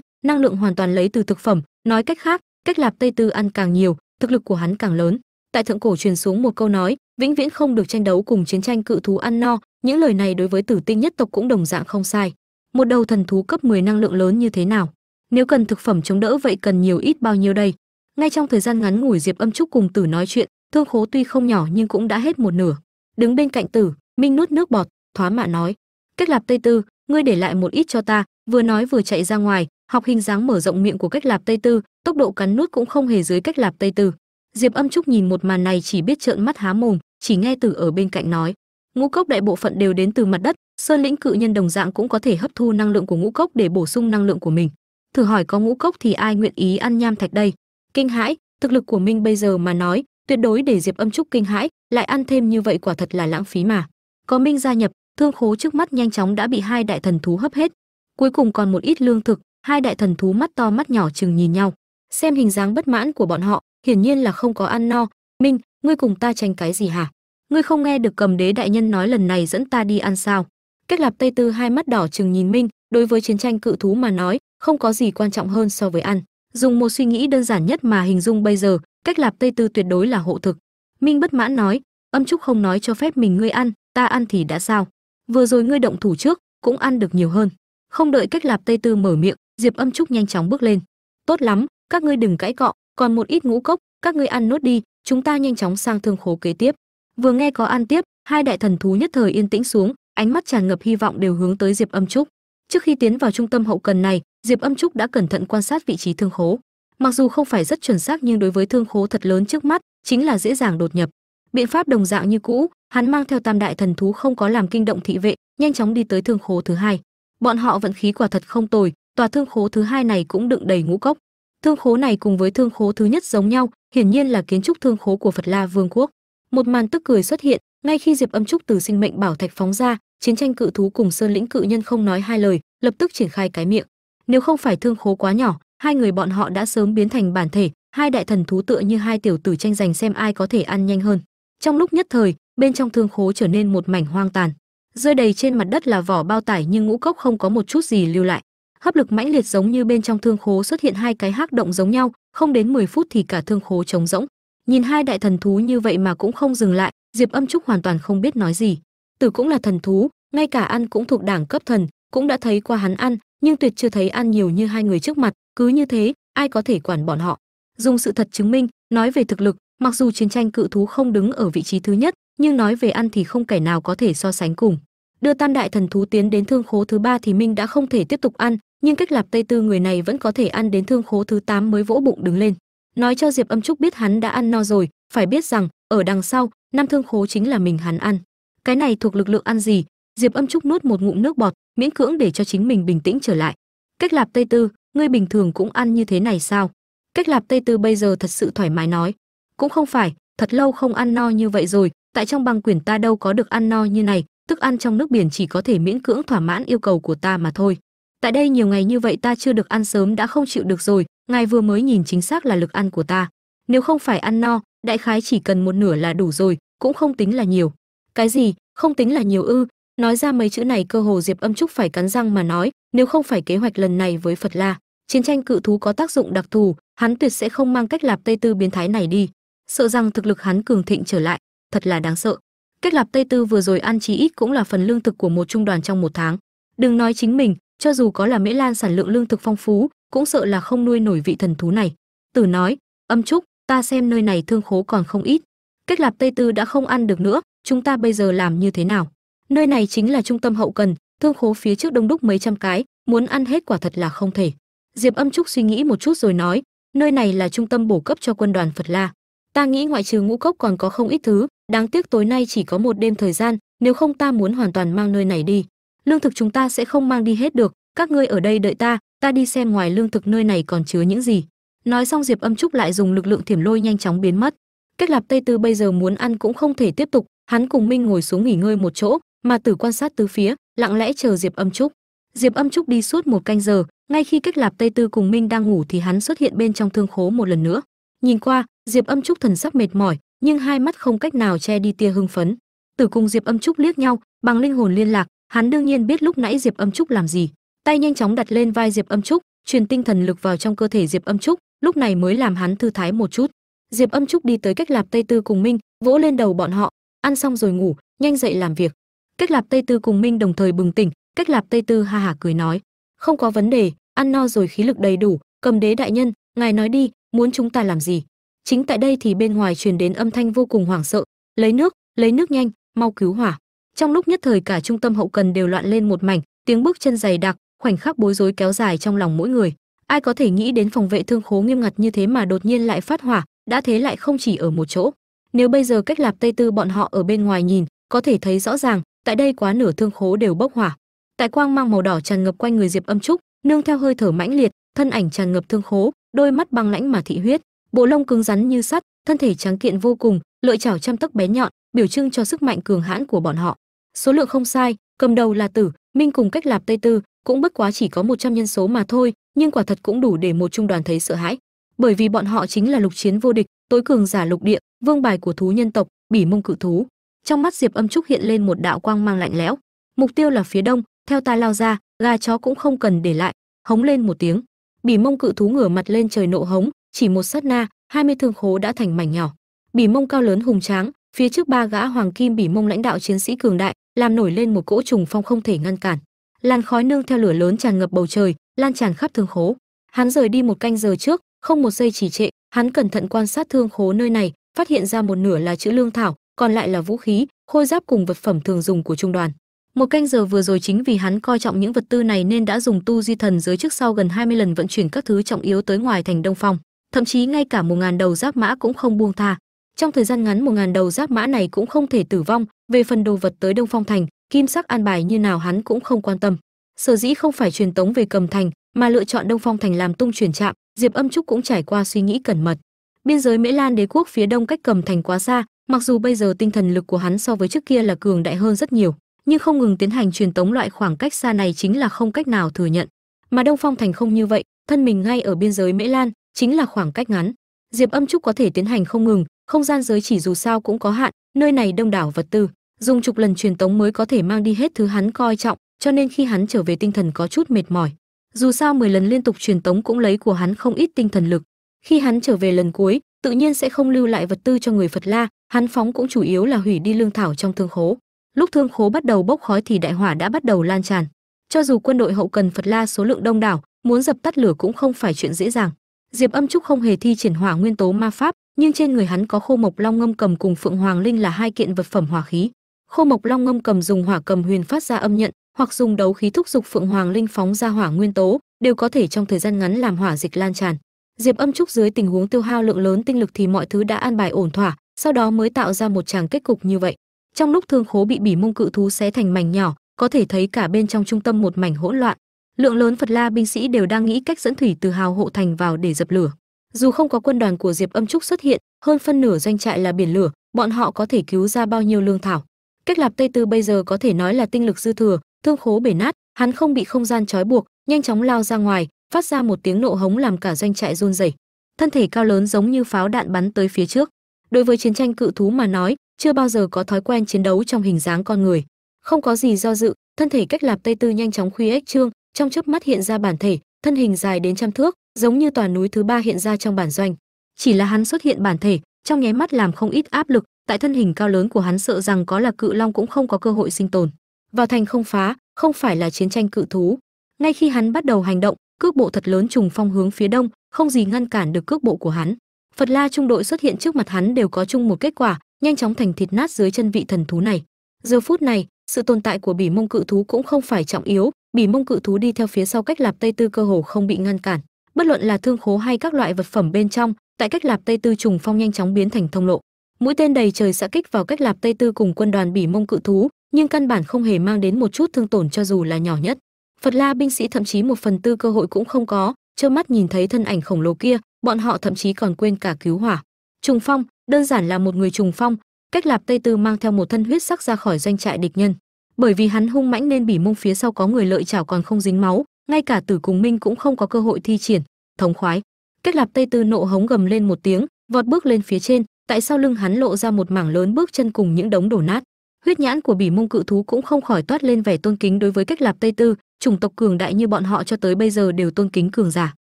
năng lượng hoàn toàn lấy từ thực phẩm, nói cách khác, cách lạp tây tư ăn càng nhiều, thực lực của hắn càng lớn. Tại thượng cổ truyền xuống một câu nói, vĩnh viễn không được tranh đấu cùng chiến tranh cự thú ăn no. Những lời này đối với tử tinh nhất tộc cũng đồng dạng không sai. Một đầu thần thú cấp 10 năng lượng lớn như thế nào? Nếu cần thực phẩm chống đỡ vậy cần nhiều ít bao nhiêu đây? Ngay trong thời gian ngắn ngủi diệp âm trúc cùng tử nói chuyện thương khố tuy không nhỏ nhưng cũng đã hết một nửa. Đứng bên cạnh tử, minh nuốt nước bọt thoá mạ nói, cách lạp tây tư, ngươi để lại một ít cho ta. Vừa nói vừa chạy ra ngoài, học hình dáng mở rộng miệng của cách lạp tây tư, tốc độ cắn nuốt cũng không hề dưới cách lạp tây tư. Diệp âm trúc nhìn một màn này chỉ biết trợn mắt há mồm, chỉ nghe tử ở bên cạnh nói, ngũ cốc đại bộ phận đều đến từ mặt đất, sơn lĩnh cự nhân đồng dạng cũng có thể hấp thu năng lượng của ngũ cốc để bổ sung năng lượng của mình. Thử hỏi có ngũ cốc thì ai nguyện ý ăn nham thạch đây? Kinh hãi, thực lực của minh bây giờ mà nói tuyệt đối để diệp âm trúc kinh hãi, lại ăn thêm như vậy quả thật là lãng phí mà. Có minh gia nhập, thương khố trước mắt nhanh chóng đã bị hai đại thần thú hấp hết. Cuối cùng còn một ít lương thực, hai đại thần thú mắt to mắt nhỏ chừng nhìn nhau. Xem hình dáng bất mãn của bọn họ, hiển nhiên là không có ăn no. Minh, ngươi cùng ta tranh cái gì hả? Ngươi không nghe được cầm đế đại nhân nói lần này dẫn ta đi ăn sao? Cách lạp tây tư hai mắt đỏ chừng nhìn minh, đối với chiến tranh cự thú mà nói, không có gì quan trọng hơn so với ăn dùng một suy nghĩ đơn giản nhất mà hình dung bây giờ, cách lạp tây tư tuyệt đối là hộ thực. Minh bất mãn nói, âm trúc không nói cho phép mình ngươi ăn, ta ăn thì đã sao? Vừa rồi ngươi động thủ trước, cũng ăn được nhiều hơn. Không đợi cách lạp tây tư mở miệng, diệp âm trúc nhanh chóng bước lên. Tốt lắm, các ngươi đừng cãi cọ, còn một ít ngũ cốc, các ngươi ăn nốt đi, chúng ta nhanh chóng sang thương khố kế tiếp. Vừa nghe có ăn tiếp, hai đại thần thú nhất thời yên tĩnh xuống, ánh mắt tràn ngập hy vọng đều hướng tới diệp âm trúc. Trước khi tiến vào trung tâm hậu cần này diệp âm trúc đã cẩn thận quan sát vị trí thương khố. Mặc dù không phải rất chuẩn xác nhưng đối với thương khố thật lớn trước mắt, chính là dễ dàng đột nhập. Biện pháp đồng dạng như cũ, hắn mang theo tam đại thần thú không có làm kinh động thị vệ, nhanh chóng đi tới thương khố thứ hai. Bọn họ vận khí quả thật không tồi, tòa thương khố thứ hai này cũng đựng đầy ngũ cốc. Thương khố này cùng với thương khố thứ nhất giống nhau, hiển nhiên là kiến trúc thương khố của phật la vương quốc. Một màn tức cười xuất hiện, ngay khi diệp âm trúc từ sinh mệnh bảo thạch phóng ra, chiến tranh cự thú cùng sơn lĩnh cự nhân không nói hai lời, lập tức triển khai cái miệng nếu không phải thương khố quá nhỏ, hai người bọn họ đã sớm biến thành bản thể, hai đại thần thú tựa như hai tiểu tử tranh giành xem ai có thể ăn nhanh hơn. Trong lúc nhất thời, bên trong thương khố trở nên một mảnh hoang tàn. Rơi đầy trên mặt đất là vỏ bao tải nhưng ngũ cốc không có một chút gì lưu lại. Hấp lực mãnh liệt giống như bên trong thương khố xuất hiện hai cái hắc động giống nhau, không đến 10 phút thì cả thương khố trống rỗng. Nhìn hai đại thần thú như vậy mà cũng không dừng lại, diệp âm trúc hoàn toàn không biết nói gì. Tử cũng là thần thú, ngay cả ăn cũng thuộc đẳng cấp thần, cũng đã thấy qua hắn ăn nhưng tuyệt chưa thấy ăn nhiều như hai người trước mặt, cứ như thế, ai có thể quản bọn họ? Dùng sự thật chứng minh, nói về thực lực, mặc dù chiến tranh cự thú không đứng ở vị trí thứ nhất, nhưng nói về ăn thì không kẻ nào có thể so sánh cùng. Đưa tam đại thần thú tiến đến thương khố thứ ba thì minh đã không thể tiếp tục ăn, nhưng cách lạp tây tư người này vẫn có thể ăn đến thương khố thứ 8 mới vỗ bụng đứng lên. Nói cho diệp âm trúc biết hắn đã ăn no rồi, phải biết rằng, ở đằng sau, năm thương khố chính là mình hắn ăn. Cái này thuộc lực lượng ăn gì? Diệp âm trúc nuốt một ngụm nước bọt miễn cưỡng để cho chính mình bình tĩnh trở lại. Cách lạp tây tư, ngươi bình thường cũng ăn như thế này sao? Cách lạp tây tư bây giờ thật sự thoải mái nói. Cũng không phải, thật lâu không ăn no như vậy rồi, tại trong băng quyển ta đâu có được ăn no như này, thức ăn trong nước biển chỉ có thể miễn cưỡng thỏa mãn yêu cầu của ta mà thôi. Tại đây nhiều ngày như vậy ta chưa được ăn sớm đã không chịu được rồi, ngài vừa mới nhìn chính xác là lực ăn của ta. Nếu không phải ăn no, đại khái chỉ cần một nửa là đủ rồi, cũng không tính là nhiều. Cái gì, không tính là nhiều ư nói ra mấy chữ này cơ hồ diệp âm trúc phải cắn răng mà nói, nếu không phải kế hoạch lần này với phật la, chiến tranh cự thú có tác dụng đặc thù, hắn tuyệt sẽ không mang cách lạp tây tư biến thái này đi. Sợ rằng thực lực hắn cường thịnh trở lại, thật là đáng sợ. Cách lạp tây tư vừa rồi ăn chí ít cũng là phần lương thực của một trung đoàn trong một tháng. Đừng nói chính mình, cho dù có là mễ lan sản lượng lương thực phong phú, cũng sợ là không nuôi nổi vị thần thú này. Tử nói, âm trúc, ta xem nơi này thương khố còn không ít. Cách lạp tây tư đã không ăn được nữa, chúng ta bây giờ làm như thế nào? Nơi này chính là trung tâm hậu cần, thương khố phía trước đông đúc mấy trăm cái, muốn ăn hết quả thật là không thể. Diệp âm trúc suy nghĩ một chút rồi nói, nơi này là trung tâm bổ cấp cho quân đoàn phật la. Ta nghĩ ngoại trừ ngũ cốc còn có không ít thứ, đáng tiếc tối nay chỉ có một đêm thời gian, nếu không ta muốn hoàn toàn mang nơi này đi. Lương thực chúng ta sẽ không mang đi hết được, các ngươi ở đây đợi ta ta đi xem ngoài lương thực nơi này còn chứa những gì. Nói xong diệp âm trúc lại dùng lực lượng thiểm lôi nhanh chóng biến mất. Cách lạp tây tư bây giờ muốn ăn cũng không thể tiếp tục, hắn cùng minh ngồi xuống nghỉ ngơi một chỗ mà tử quan sát tứ phía, lặng lẽ chờ diệp âm trúc. Diệp âm trúc đi suốt một canh giờ, ngay khi cách lạp tây tư cùng minh đang ngủ thì hắn xuất hiện bên trong thương khố một lần nữa. Nhìn qua, diệp âm trúc thần sắc mệt mỏi, nhưng hai mắt không cách nào che đi tia hưng phấn. Tử cùng diệp âm trúc liếc nhau, bằng linh hồn liên lạc, hắn đương nhiên biết lúc nãy diệp âm trúc làm gì. Tay nhanh chóng đặt lên vai diệp âm trúc, truyền tinh thần lực vào trong cơ thể diệp âm trúc, lúc này mới làm hắn thư thái một chút. Diệp âm trúc đi tới cách lạp tây tư cùng minh, vỗ lên đầu bọn họ. Ăn xong rồi ngủ, nhanh dậy làm việc cách lạp tây tư cùng minh đồng thời bừng tỉnh, cách lạp tây tư ha hả cười nói, không có vấn đề, ăn no rồi khí lực đầy đủ, cầm đế đại nhân, ngài nói đi, muốn chúng ta làm gì? Chính tại đây thì bên ngoài truyền đến âm thanh vô cùng hoảng sợ, lấy nước lấy nước nhanh, mau cứu hỏa. Trong lúc nhất thời cả trung tâm hậu cần đều loạn lên một mảnh, tiếng bước chân dày đặc, khoảnh khắc bối rối kéo dài trong lòng mỗi người. Ai có thể nghĩ đến phòng vệ thương khố nghiêm ngặt như thế mà đột nhiên lại phát hỏa, đã thế lại không chỉ ở một chỗ. Nếu bây giờ cách lạp tây tư bọn họ ở bên ngoài nhìn, có thể thấy rõ ràng tại đây quá nửa thương khố đều bốc hỏa. Tại quang mang màu đỏ tràn ngập quanh người diệp âm trúc, nương theo hơi thở mãnh liệt, thân ảnh tràn ngập thương khố, đôi mắt băng lãnh mà thị huyết. Bộ lông cứng rắn như sắt, thân thể trắng kiện vô cùng, lợi chảo trăm tấc bé nhọn, biểu trưng cho sức mạnh cường hãn của bọn họ. Số lượng không sai, cầm đầu là tử, minh cùng cách lạp tây tư, cũng bất quá chỉ có 100 nhân số mà thôi, nhưng quả thật cũng đủ để một trung đoàn thấy sợ hãi. Bởi vì bọn họ chính là lục chiến vô địch, tối cường giả lục địa, vương bài của thú nhân tộc, bỉ mông cự thú trong mắt diệp âm trúc hiện lên một đạo quang mang lạnh lẽo. Mục tiêu là phía đông, theo ta lao ra, gà chó cũng không cần để lại. Hống lên một tiếng. Bỉ mông cự thú ngửa mặt lên trời nộ hống, chỉ một sát na, hai mươi thương khố đã thành mảnh nhỏ. Bỉ mông cao lớn hùng tráng, phía trước ba gã hoàng kim bỉ mông lãnh đạo chiến sĩ cường đại, làm nổi lên một cỗ trùng phong không thể ngăn cản. Làn khói nương theo lửa lớn tràn ngập bầu trời, lan tràn khắp thương khố. Hắn rời đi một canh giờ trước, không một giây trì trệ, hắn cẩn thận quan sát thương khố nơi này, phát hiện ra một nửa là chữ lương thảo còn lại là vũ khí, khôi giáp cùng vật phẩm thường dùng của trung đoàn. Một canh giờ vừa rồi chính vì hắn coi trọng những vật tư này nên đã dùng tu di thần giới trước sau gần 20 lần vận chuyển các thứ trọng yếu tới ngoài thành đông phong. Thậm chí ngay cả một ngàn đầu giáp mã cũng không buông tha. Trong thời gian ngắn, một ngàn đầu giáp mã này cũng không thể tử vong. Về phần đồ vật tới đông phong thành, kim sắc an bài như nào hắn cũng không quan tâm. Sở dĩ không phải truyền tống về cầm thành, mà lựa chọn đông phong thành làm tung chuyển trạm, diệp âm trúc cũng trải qua suy nghĩ cẩn mật. Biên giới mễ lan đế quốc phía đông cách cầm thành quá xa mặc dù bây giờ tinh thần lực của hắn so với trước kia là cường đại hơn rất nhiều, nhưng không ngừng tiến hành truyền tống loại khoảng cách xa này chính là không cách nào thừa nhận. Mà đông phong thành không như vậy, thân mình ngay ở biên giới mễ lan, chính là khoảng cách ngắn. Diệp âm trúc có thể tiến hành không ngừng, không gian giới chỉ dù sao cũng có hạn, nơi này đông đảo vật tư, dùng chục lần truyền tống mới có thể mang đi hết thứ hắn coi trọng, cho nên khi hắn trở về tinh thần có chút mệt mỏi. Dù sao 10 lần liên tục truyền tống cũng lấy của hắn không ít tinh thần lực. Khi hắn trở về lần cuối tự nhiên sẽ không lưu lại vật tư cho người phật la, hắn phóng cũng chủ yếu là hủy đi lương thảo trong thương khố. Lúc thương khố bắt đầu bốc khói thì đại hỏa đã bắt đầu lan tràn. Cho dù quân đội hậu cần phật la số lượng đông đảo, muốn dập tắt lửa cũng không phải chuyện dễ dàng. Diệp âm trúc không hề thi triển hỏa nguyên tố ma pháp, nhưng trên người hắn có khô mộc long ngâm cầm cùng phượng hoàng linh là hai kiện vật phẩm hỏa khí. Khô mộc long ngâm cầm dùng hỏa cầm huyền phát ra âm nhận, hoặc dùng đấu khí thúc dục phượng hoàng linh phóng ra hỏa nguyên tố, đều có thể trong thời gian ngắn làm hỏa dịch lan tràn diệp âm trúc dưới tình huống tiêu hao lượng lớn tinh lực thì mọi thứ đã an bài ổn thỏa, sau đó mới tạo ra một tràng kết cục như vậy. Trong lúc thương khố bị bỉ mông cự thú xé thành mảnh nhỏ, có thể thấy cả bên trong trung tâm một mảnh hỗn loạn. Lượng lớn phật la binh sĩ đều đang nghĩ cách dẫn thủy từ hào hộ thành vào để dập lửa. Dù không có quân đoàn của diệp âm trúc xuất hiện, hơn phân nửa doanh trại là biển lửa, bọn họ có thể cứu ra bao nhiêu lương thảo. Cách lạp tây tư bây giờ có thể nói là tinh lực dư thừa, thương khố bể nát, hắn không bị không gian trói buộc, nhanh chóng lao ra ngoài phát ra một tiếng nộ hống làm cả doanh trại run rẩy. Thân thể cao lớn giống như pháo đạn bắn tới phía trước. Đối với chiến tranh cự thú mà nói, chưa bao giờ có thói quen chiến đấu trong hình dáng con người. Không có gì do dự, thân thể cách lạp tây tư nhanh chóng khuy ếch trương, trong chớp mắt hiện ra bản thể, thân hình dài đến trăm thước, giống như tòa núi thứ ba hiện ra trong bản doanh. Chỉ là hắn xuất hiện bản thể, trong nháy mắt làm không ít áp lực, tại thân hình cao lớn của hắn sợ rằng có là cự long cũng không có cơ hội sinh tồn. Vào thành không phá, không phải là chiến tranh cự thú. Ngay khi hắn bắt đầu hành động cước bộ thật lớn trùng phong hướng phía đông, không gì ngăn cản được cước bộ của hắn. Phật la trung đội xuất hiện trước mặt hắn đều có chung một kết quả, nhanh chóng thành thịt nát dưới chân vị thần thú này. Giờ phút này, sự tồn tại của bỉ mông cự thú cũng không phải trọng yếu, bỉ mông cự thú đi theo phía sau cách lạp tây tư cơ hồ không bị ngăn cản. Bất luận là thương khố hay các loại vật phẩm bên trong, tại cách lạp tây tư trùng phong nhanh chóng biến thành thông lộ. Mũi tên đầy trời sẽ kích vào cách lạp tây tư cùng quân đoàn bỉ mông cự thú, nhưng căn bản không hề mang đến một chút thương tổn cho dù là nhỏ nhất phật la binh sĩ thậm chí một phần tư cơ hội cũng không có, trơ mắt nhìn thấy thân ảnh khổng lồ kia, bọn họ thậm chí còn quên cả cứu hỏa. Trùng phong, đơn giản là một người trùng phong, cách lạp tây tư mang theo một thân huyết sắc ra khỏi doanh trại địch nhân. Bởi vì hắn hung mãnh nên bỉ mông phía sau có người lợi chảo còn không dính máu, ngay cả tử cùng minh cũng không có cơ hội thi triển. Thống khoái, cách lạp tây tư nộ hống gầm lên một tiếng, vọt bước lên phía trên, tại sau lưng hắn lộ ra một mảng lớn bước chân cùng những đống đổ nát huyết nhãn của bỉ mông cự thú cũng không khỏi toát lên vẻ tôn kính đối với cách lạp tây tư. Chủng tộc cường đại như bọn họ cho tới bây giờ đều tôn kính cường giả.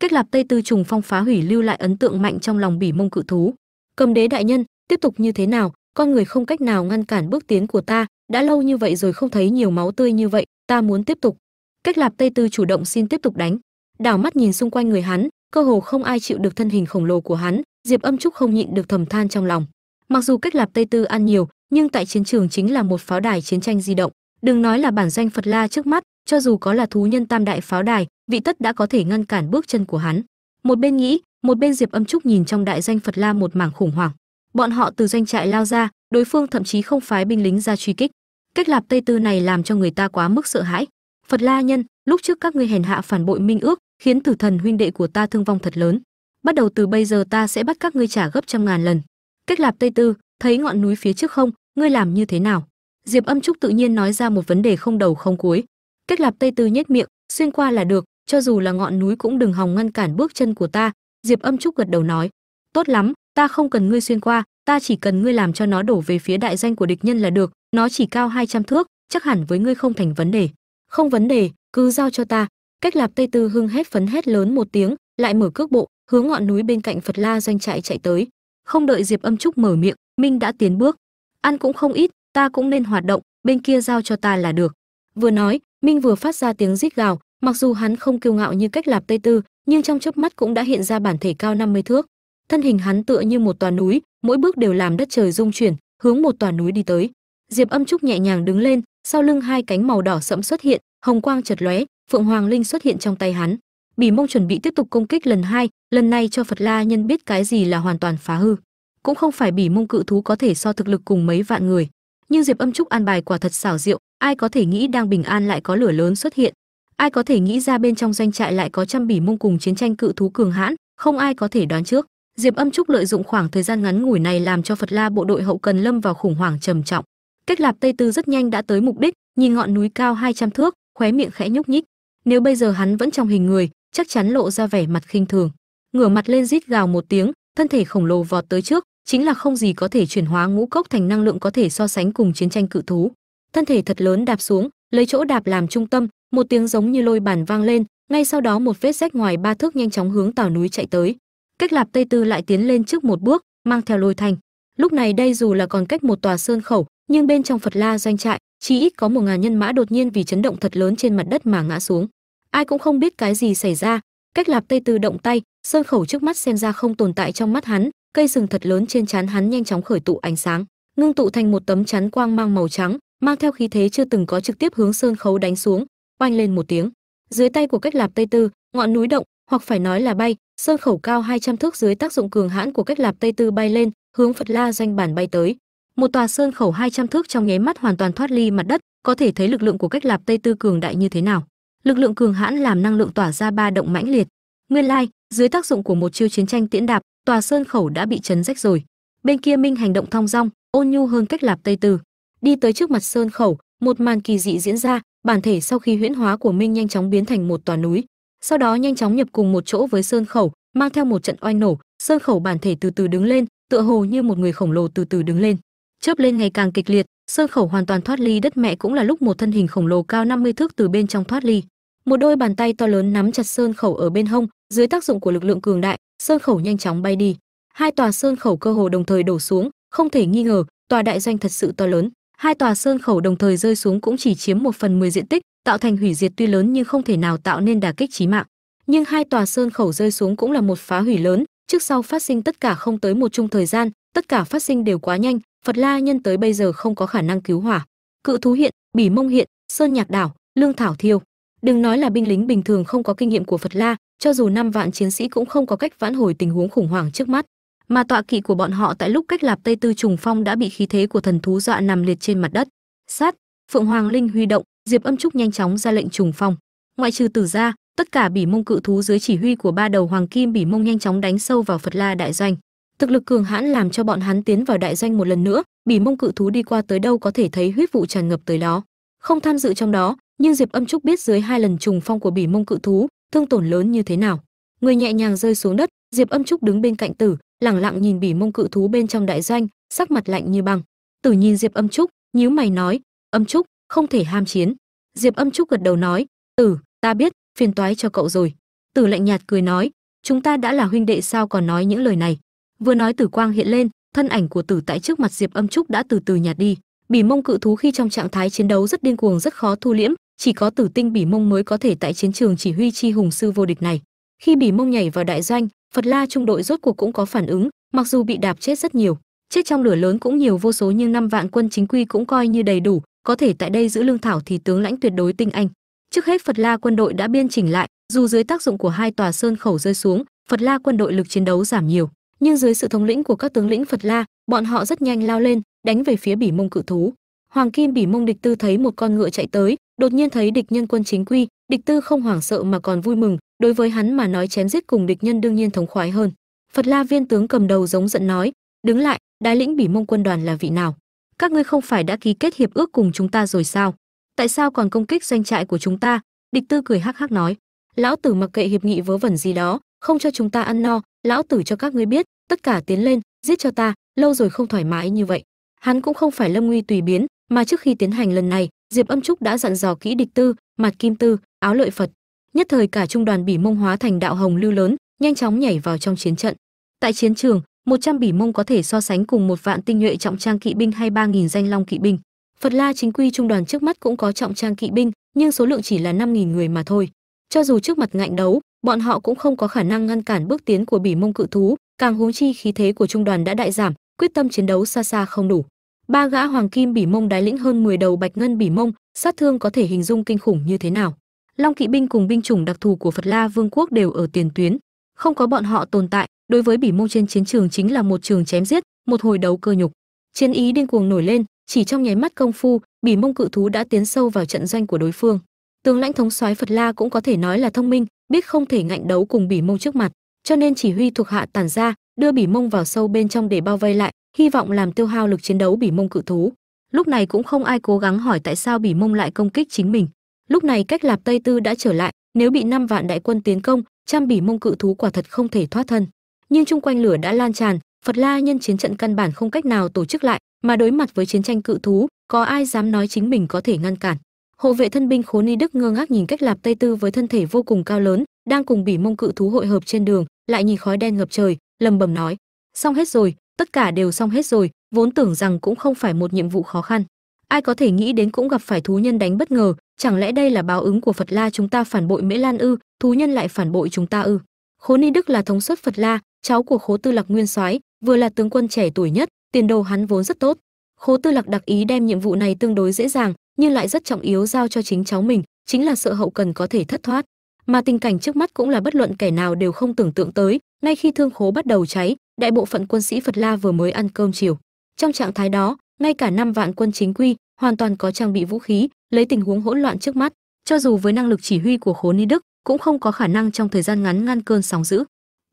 Cách lạp tây tư trùng phong phá hủy lưu lại ấn tượng mạnh trong lòng bỉ mông cự thú. Cầm đế đại nhân, tiếp tục như thế nào? Con người không cách nào ngăn cản bước tiến của ta. Đã lâu như vậy rồi không thấy nhiều máu tươi như vậy, ta muốn tiếp tục. Cách lạp tây tư chủ động xin tiếp tục đánh. Đảo mắt nhìn xung quanh người hắn, cơ hồ không ai chịu được thân hình khổng lồ của hắn. Diệp âm trúc không nhịn được thầm than trong lòng. Mặc dù cách lạp tây tư ăn nhiều nhưng tại chiến trường chính là một pháo đài chiến tranh di động. Đừng nói là bản danh phật la trước mắt, cho dù có là thú nhân tam đại pháo đài, vị tất đã có thể ngăn cản bước chân của hắn. Một bên nghĩ, một bên diệp âm trúc nhìn trong đại danh phật la một mảng khủng hoảng. Bọn họ từ doanh trại lao ra, đối phương thậm chí không phái binh lính ra truy kích. Cách lạp tây tư này làm cho người ta quá mức sợ hãi. Phật la nhân, lúc trước các ngươi hèn hạ phản bội minh ước, khiến tử thần huynh đệ của ta thương vong thật lớn. Bắt đầu từ bây giờ ta sẽ bắt các ngươi trả gấp trăm ngàn lần. Cách lạp tây tư thấy ngọn núi phía trước không? Ngươi làm như thế nào? Diệp âm trúc tự nhiên nói ra một vấn đề không đầu không cuối. Cách lạp tây tư nhếch miệng, xuyên qua là được, cho dù là ngọn núi cũng đừng hòng ngăn cản bước chân của ta. Diệp âm trúc gật đầu nói, tốt lắm, ta không cần ngươi xuyên qua, ta chỉ cần ngươi làm cho nó đổ về phía đại danh của địch nhân là được, nó chỉ cao 200 thước, chắc hẳn với ngươi không thành vấn đề. Không vấn đề, cứ giao cho ta. Cách lạp tây tư hưng hét phấn hét lớn một tiếng, lại mở cước bộ, hướng ngọn núi bên cạnh phật la doanh trại chạy tới không đợi diệp âm trúc mở miệng, minh đã tiến bước. Ăn cũng không ít, ta cũng nên hoạt động, bên kia giao cho ta là được. Vừa nói, minh vừa phát ra tiếng rít gào, mặc dù hắn không kiêu ngạo như cách lạp tây tư, nhưng trong chớp mắt cũng đã hiện ra bản thể cao 50 thước. Thân hình hắn tựa như một tòa núi, mỗi bước đều làm đất trời rung chuyển, hướng một tòa núi đi tới. Diệp âm trúc nhẹ nhàng đứng lên, sau lưng hai cánh màu đỏ sẫm xuất hiện, hồng quang chật lóe, phượng hoàng linh xuất hiện trong tay hắn bỉ mông chuẩn bị tiếp tục công kích lần hai, lần này cho phật la nhân biết cái gì là hoàn toàn phá hư. Cũng không phải bỉ mông cự thú có thể so thực lực cùng mấy vạn người. Nhưng diệp âm trúc an bài quả thật xảo diệu, ai có thể nghĩ đang bình an lại có lửa lớn xuất hiện? Ai có thể nghĩ ra bên trong doanh trại lại có trăm bỉ mông cùng chiến tranh cự thú cường hãn? Không ai có thể đoán trước. Diệp âm trúc lợi dụng khoảng thời gian ngắn ngủi này làm cho phật la bộ đội hậu cần lâm vào khủng hoảng trầm trọng. Cách lạp tây tư rất nhanh đã tới mục đích, nhìn ngọn núi cao 200 thước, khóe miệng khẽ nhúc nhích. Nếu bây giờ hắn vẫn trong hình người chắc chắn lộ ra vẻ mặt khinh thường. Ngửa mặt lên rít gào một tiếng, thân thể khổng lồ vọt tới trước, chính là không gì có thể chuyển hóa ngũ cốc thành năng lượng có thể so sánh cùng chiến tranh cự thú. Thân thể thật lớn đạp xuống, lấy chỗ đạp làm trung tâm, một tiếng giống như lôi bàn vang lên, ngay sau đó một vết rách ngoài ba thước nhanh chóng hướng tảo núi chạy tới. Cách lạp tây tư lại tiến lên trước một bước, mang theo lôi thành. lúc này đây dù là còn cách một tòa sơn khẩu, nhưng bên trong phật la doanh trại, chỉ ít có một ngàn nhân mã đột nhiên vì chấn động thật lớn trên mặt đất mà ngã xuống ai cũng không biết cái gì xảy ra. Cách lạp tây từ động tay, sơn khẩu trước mắt xem ra không tồn tại trong mắt hắn. Cây sừng thật lớn trên trán hắn nhanh chóng khởi tụ ánh sáng, ngưng tụ thành một tấm chắn quang mang màu trắng, mang theo khí thế chưa từng có trực tiếp hướng sơn khấu đánh xuống, oanh lên một tiếng. Dưới tay của cách lạp tây tư, ngọn núi động, hoặc phải nói là bay, sơn khẩu cao 200 thước dưới tác dụng cường hãn của cách lạp tây tư bay lên, hướng phật la doanh bản bay tới. Một tòa sơn khẩu 200 thước trong nháy mắt hoàn toàn thoát ly mặt đất, có thể thấy lực lượng của cách lạp tây tư cường đại như thế nào lực lượng cường hãn làm năng lượng tỏa ra ba động mãnh liệt. Nguyên lai, dưới tác dụng của một chiêu chiến tranh tiễn đạp, tòa sơn khẩu đã bị chấn rách rồi. Bên kia minh hành động thong dong, ôn nhu hơn cách lạp tây từ. đi tới trước mặt sơn khẩu, một màn kỳ dị diễn ra, bản thể sau khi huyễn hóa của minh nhanh chóng biến thành một tòa núi. Sau đó nhanh chóng nhập cùng một chỗ với sơn khẩu, mang theo một trận oanh nổ, sơn khẩu bản thể từ từ đứng lên, tựa hồ như một người khổng lồ từ từ đứng lên chớp lên ngày càng kịch liệt. Sơn khẩu hoàn toàn thoát ly đất mẹ cũng là lúc một thân hình khổng lồ cao 50 thước từ bên trong thoát ly. Một đôi bàn tay to lớn nắm chặt sơn khẩu ở bên hông, dưới tác dụng của lực lượng cường đại sơn khẩu nhanh chóng bay đi. Hai tòa sơn khẩu cơ hồ đồng thời đổ xuống, không thể nghi ngờ, tòa đại doanh thật sự to lớn. Hai tòa sơn khẩu đồng thời rơi xuống cũng chỉ chiếm một phần mười diện tích, tạo thành hủy diệt tuy lớn nhưng không thể nào tạo nên đả kích chí mạng. Nhưng hai tòa sơn khẩu rơi xuống cũng là một phá hủy lớn, trước sau phát sinh tất cả không tới một chung thời gian tất cả phát sinh đều quá nhanh, phật la nhân tới bây giờ không có khả năng cứu hỏa. Cự thú hiện, bỉ mông hiện, sơn nhạc đảo, lương thảo thiêu. Đừng nói là binh lính bình thường không có kinh nghiệm của phật la, cho dù năm vạn chiến sĩ cũng không có cách vãn hồi tình huống khủng hoảng trước mắt. Mà tọa kỵ của bọn họ tại lúc cách lạp tây tư trùng phong đã bị khí thế của thần thú dọa nằm liệt trên mặt đất. Sát, phượng hoàng linh huy động, diệp âm trúc nhanh chóng ra lệnh trùng phong. Ngoại trừ tử ra tất cả bỉ mông cự thú dưới chỉ huy của ba đầu hoàng kim bỉ mông nhanh chóng đánh sâu vào phật la đại doanh thực lực cường hãn làm cho bọn hắn tiến vào đại doanh một lần nữa, bỉ mông cự thú đi qua tới đâu có thể thấy huyết vụ tràn ngập tới đó. Không tham dự trong đó, nhưng diệp âm trúc biết dưới hai lần trùng phong của bỉ mông cự thú, thương tổn lớn như thế nào. Người nhẹ nhàng rơi xuống đất, diệp âm trúc đứng bên cạnh tử, lẳng lặng nhìn bỉ mông cự thú bên trong đại doanh, sắc mặt lạnh như băng. Tử nhìn diệp âm trúc, nhíu mày nói, âm trúc, không thể ham chiến. Diệp âm trúc gật đầu nói, tử, ta biết, phiền toái cho cậu rồi. Tử lạnh nhạt cười nói, chúng ta đã là huynh đệ sao còn nói những lời này? Vừa nói tử quang hiện lên, thân ảnh của tử tại trước mặt diệp âm trúc đã từ từ nhạt đi. Bỉ mông cự thú khi trong trạng thái chiến đấu rất điên cuồng, rất khó thu liễm, chỉ có tử tinh bỉ mông mới có thể tại chiến trường chỉ huy chi hùng sư vô địch này. Khi bỉ mông nhảy vào đại doanh, phật la trung đội rốt cuộc cũng có phản ứng, mặc dù bị đạp chết rất nhiều. Chết trong lửa lớn cũng nhiều, vô số nhưng năm vạn quân chính quy cũng coi như đầy đủ, có thể tại đây giữ lương thảo thì tướng lãnh tuyệt đối tinh anh. Trước hết phật la quân đội đã biên chỉnh lại, dù dưới tác dụng của hai tòa sơn khẩu rơi xuống, phật la quân đội lực chiến đấu giảm nhiều nhưng dưới sự thống lĩnh của các tướng lĩnh phật la, bọn họ rất nhanh lao lên, đánh về phía bỉ mông cự thú. Hoàng kim bỉ mông địch tư thấy một con ngựa chạy tới, đột nhiên thấy địch nhân quân chính quy, địch tư không hoảng sợ mà còn vui mừng, đối với hắn mà nói chém giết cùng địch nhân đương nhiên thống khoái hơn. Phật la viên tướng cầm đầu giống giận nói, đứng lại, đái lĩnh bỉ mông quân đoàn là vị nào? Các ngươi không phải đã ký kết hiệp ước cùng chúng ta rồi sao? Tại sao còn công kích doanh trại của chúng ta? Địch tư cười hắc hắc nói, lão tử mặc kệ hiệp nghị vớ vẩn gì đó, không cho chúng ta ăn no lão tử cho các ngươi biết, tất cả tiến lên, giết cho ta, lâu rồi không thoải mái như vậy. Hắn cũng không phải lâm nguy tùy biến, mà trước khi tiến hành lần này, diệp âm trúc đã dặn dò kỹ địch tư, mặt kim tư, áo lợi phật. Nhất thời cả trung đoàn bỉ mông hóa thành đạo hồng lưu lớn, nhanh chóng nhảy vào trong chiến trận. Tại chiến trường 100 bỉ mông có thể so sánh cùng một vạn tinh nhuệ trọng trang kỵ binh hay 3.000 danh long kỵ binh. Phật la chính quy trung đoàn trước mắt cũng có trọng trang kỵ binh, nhưng số lượng chỉ là 5.000 người mà thôi. Cho dù trước mặt ngạnh đấu bọn họ cũng không có khả năng ngăn cản bước tiến của bỉ mông cự thú, càng huống chi khí thế của trung đoàn đã đại giảm, quyết tâm chiến đấu xa xa không đủ. Ba gã hoàng kim bỉ mông đái lĩnh hơn 10 đầu bạch ngân bỉ mông, sát thương có thể hình dung kinh khủng như thế nào. Long kỵ binh cùng binh chủng đặc thù của phật la vương quốc đều ở tiền tuyến. Không có bọn họ tồn tại, đối với bỉ mông trên chiến trường chính là một trường chém giết, một hồi đấu cơ nhục. Chiến ý điên cuồng nổi lên, chỉ trong nháy mắt công phu, bỉ mông cự thú đã tiến sâu vào trận doanh của đối phương. Tướng lãnh thống soái phật la cũng có thể nói là thông minh biết không thể ngạnh đấu cùng bỉ mông trước mặt, cho nên chỉ huy thuộc hạ tàn ra, đưa bỉ mông vào sâu bên trong để bao vây lại, hy vọng làm tiêu hao lực chiến đấu bỉ mông cự thú. Lúc này cũng không ai cố gắng hỏi tại sao bỉ mông lại công kích chính mình. Lúc này cách lạp tây tư đã trở lại, nếu bị năm vạn đại quân tiến công, trăm bỉ mông cự thú quả thật không thể thoát thân. Nhưng chung quanh lửa đã lan tràn, phật la nhân chiến trận căn bản không cách nào tổ chức lại, mà đối mặt với chiến tranh cự thú, có ai dám nói chính mình có thể ngăn cản? Hộ vệ thân binh khố ni đức ngơ ngác nhìn cách lạp tây tư với thân thể vô cùng cao lớn, đang cùng bỉ mông cự thú hội hợp trên đường, lại nhìn khói đen ngập trời, lầm bầm nói, xong hết rồi, tất cả đều xong hết rồi, vốn tưởng rằng cũng không phải một nhiệm vụ khó khăn. Ai có thể nghĩ đến cũng gặp phải thú nhân đánh bất ngờ, chẳng lẽ đây là báo ứng của phật la chúng ta phản bội mễ lan ư, thú nhân lại phản bội chúng ta ư? Khố ni đức là thống suất phật la, cháu của khố tư lạc nguyên soái, vừa là tướng quân trẻ tuổi nhất, tiền đồ hắn vốn rất tốt khố tư lạc đặc ý đem nhiệm vụ này tương đối dễ dàng, nhưng lại rất trọng yếu giao cho chính cháu mình, chính là sợ hậu cần có thể thất thoát. Mà tình cảnh trước mắt cũng là bất luận kẻ nào đều không tưởng tượng tới, ngay khi thương khố bắt đầu cháy, đại bộ phận quân sĩ phật la vừa mới ăn cơm chiều. Trong trạng thái đó, ngay cả năm vạn quân chính quy hoàn toàn có trang bị vũ khí, lấy tình huống hỗn loạn trước mắt, cho dù với năng lực chỉ huy của khố ni đức, cũng không có khả năng trong thời gian ngắn ngăn cơn sóng dữ.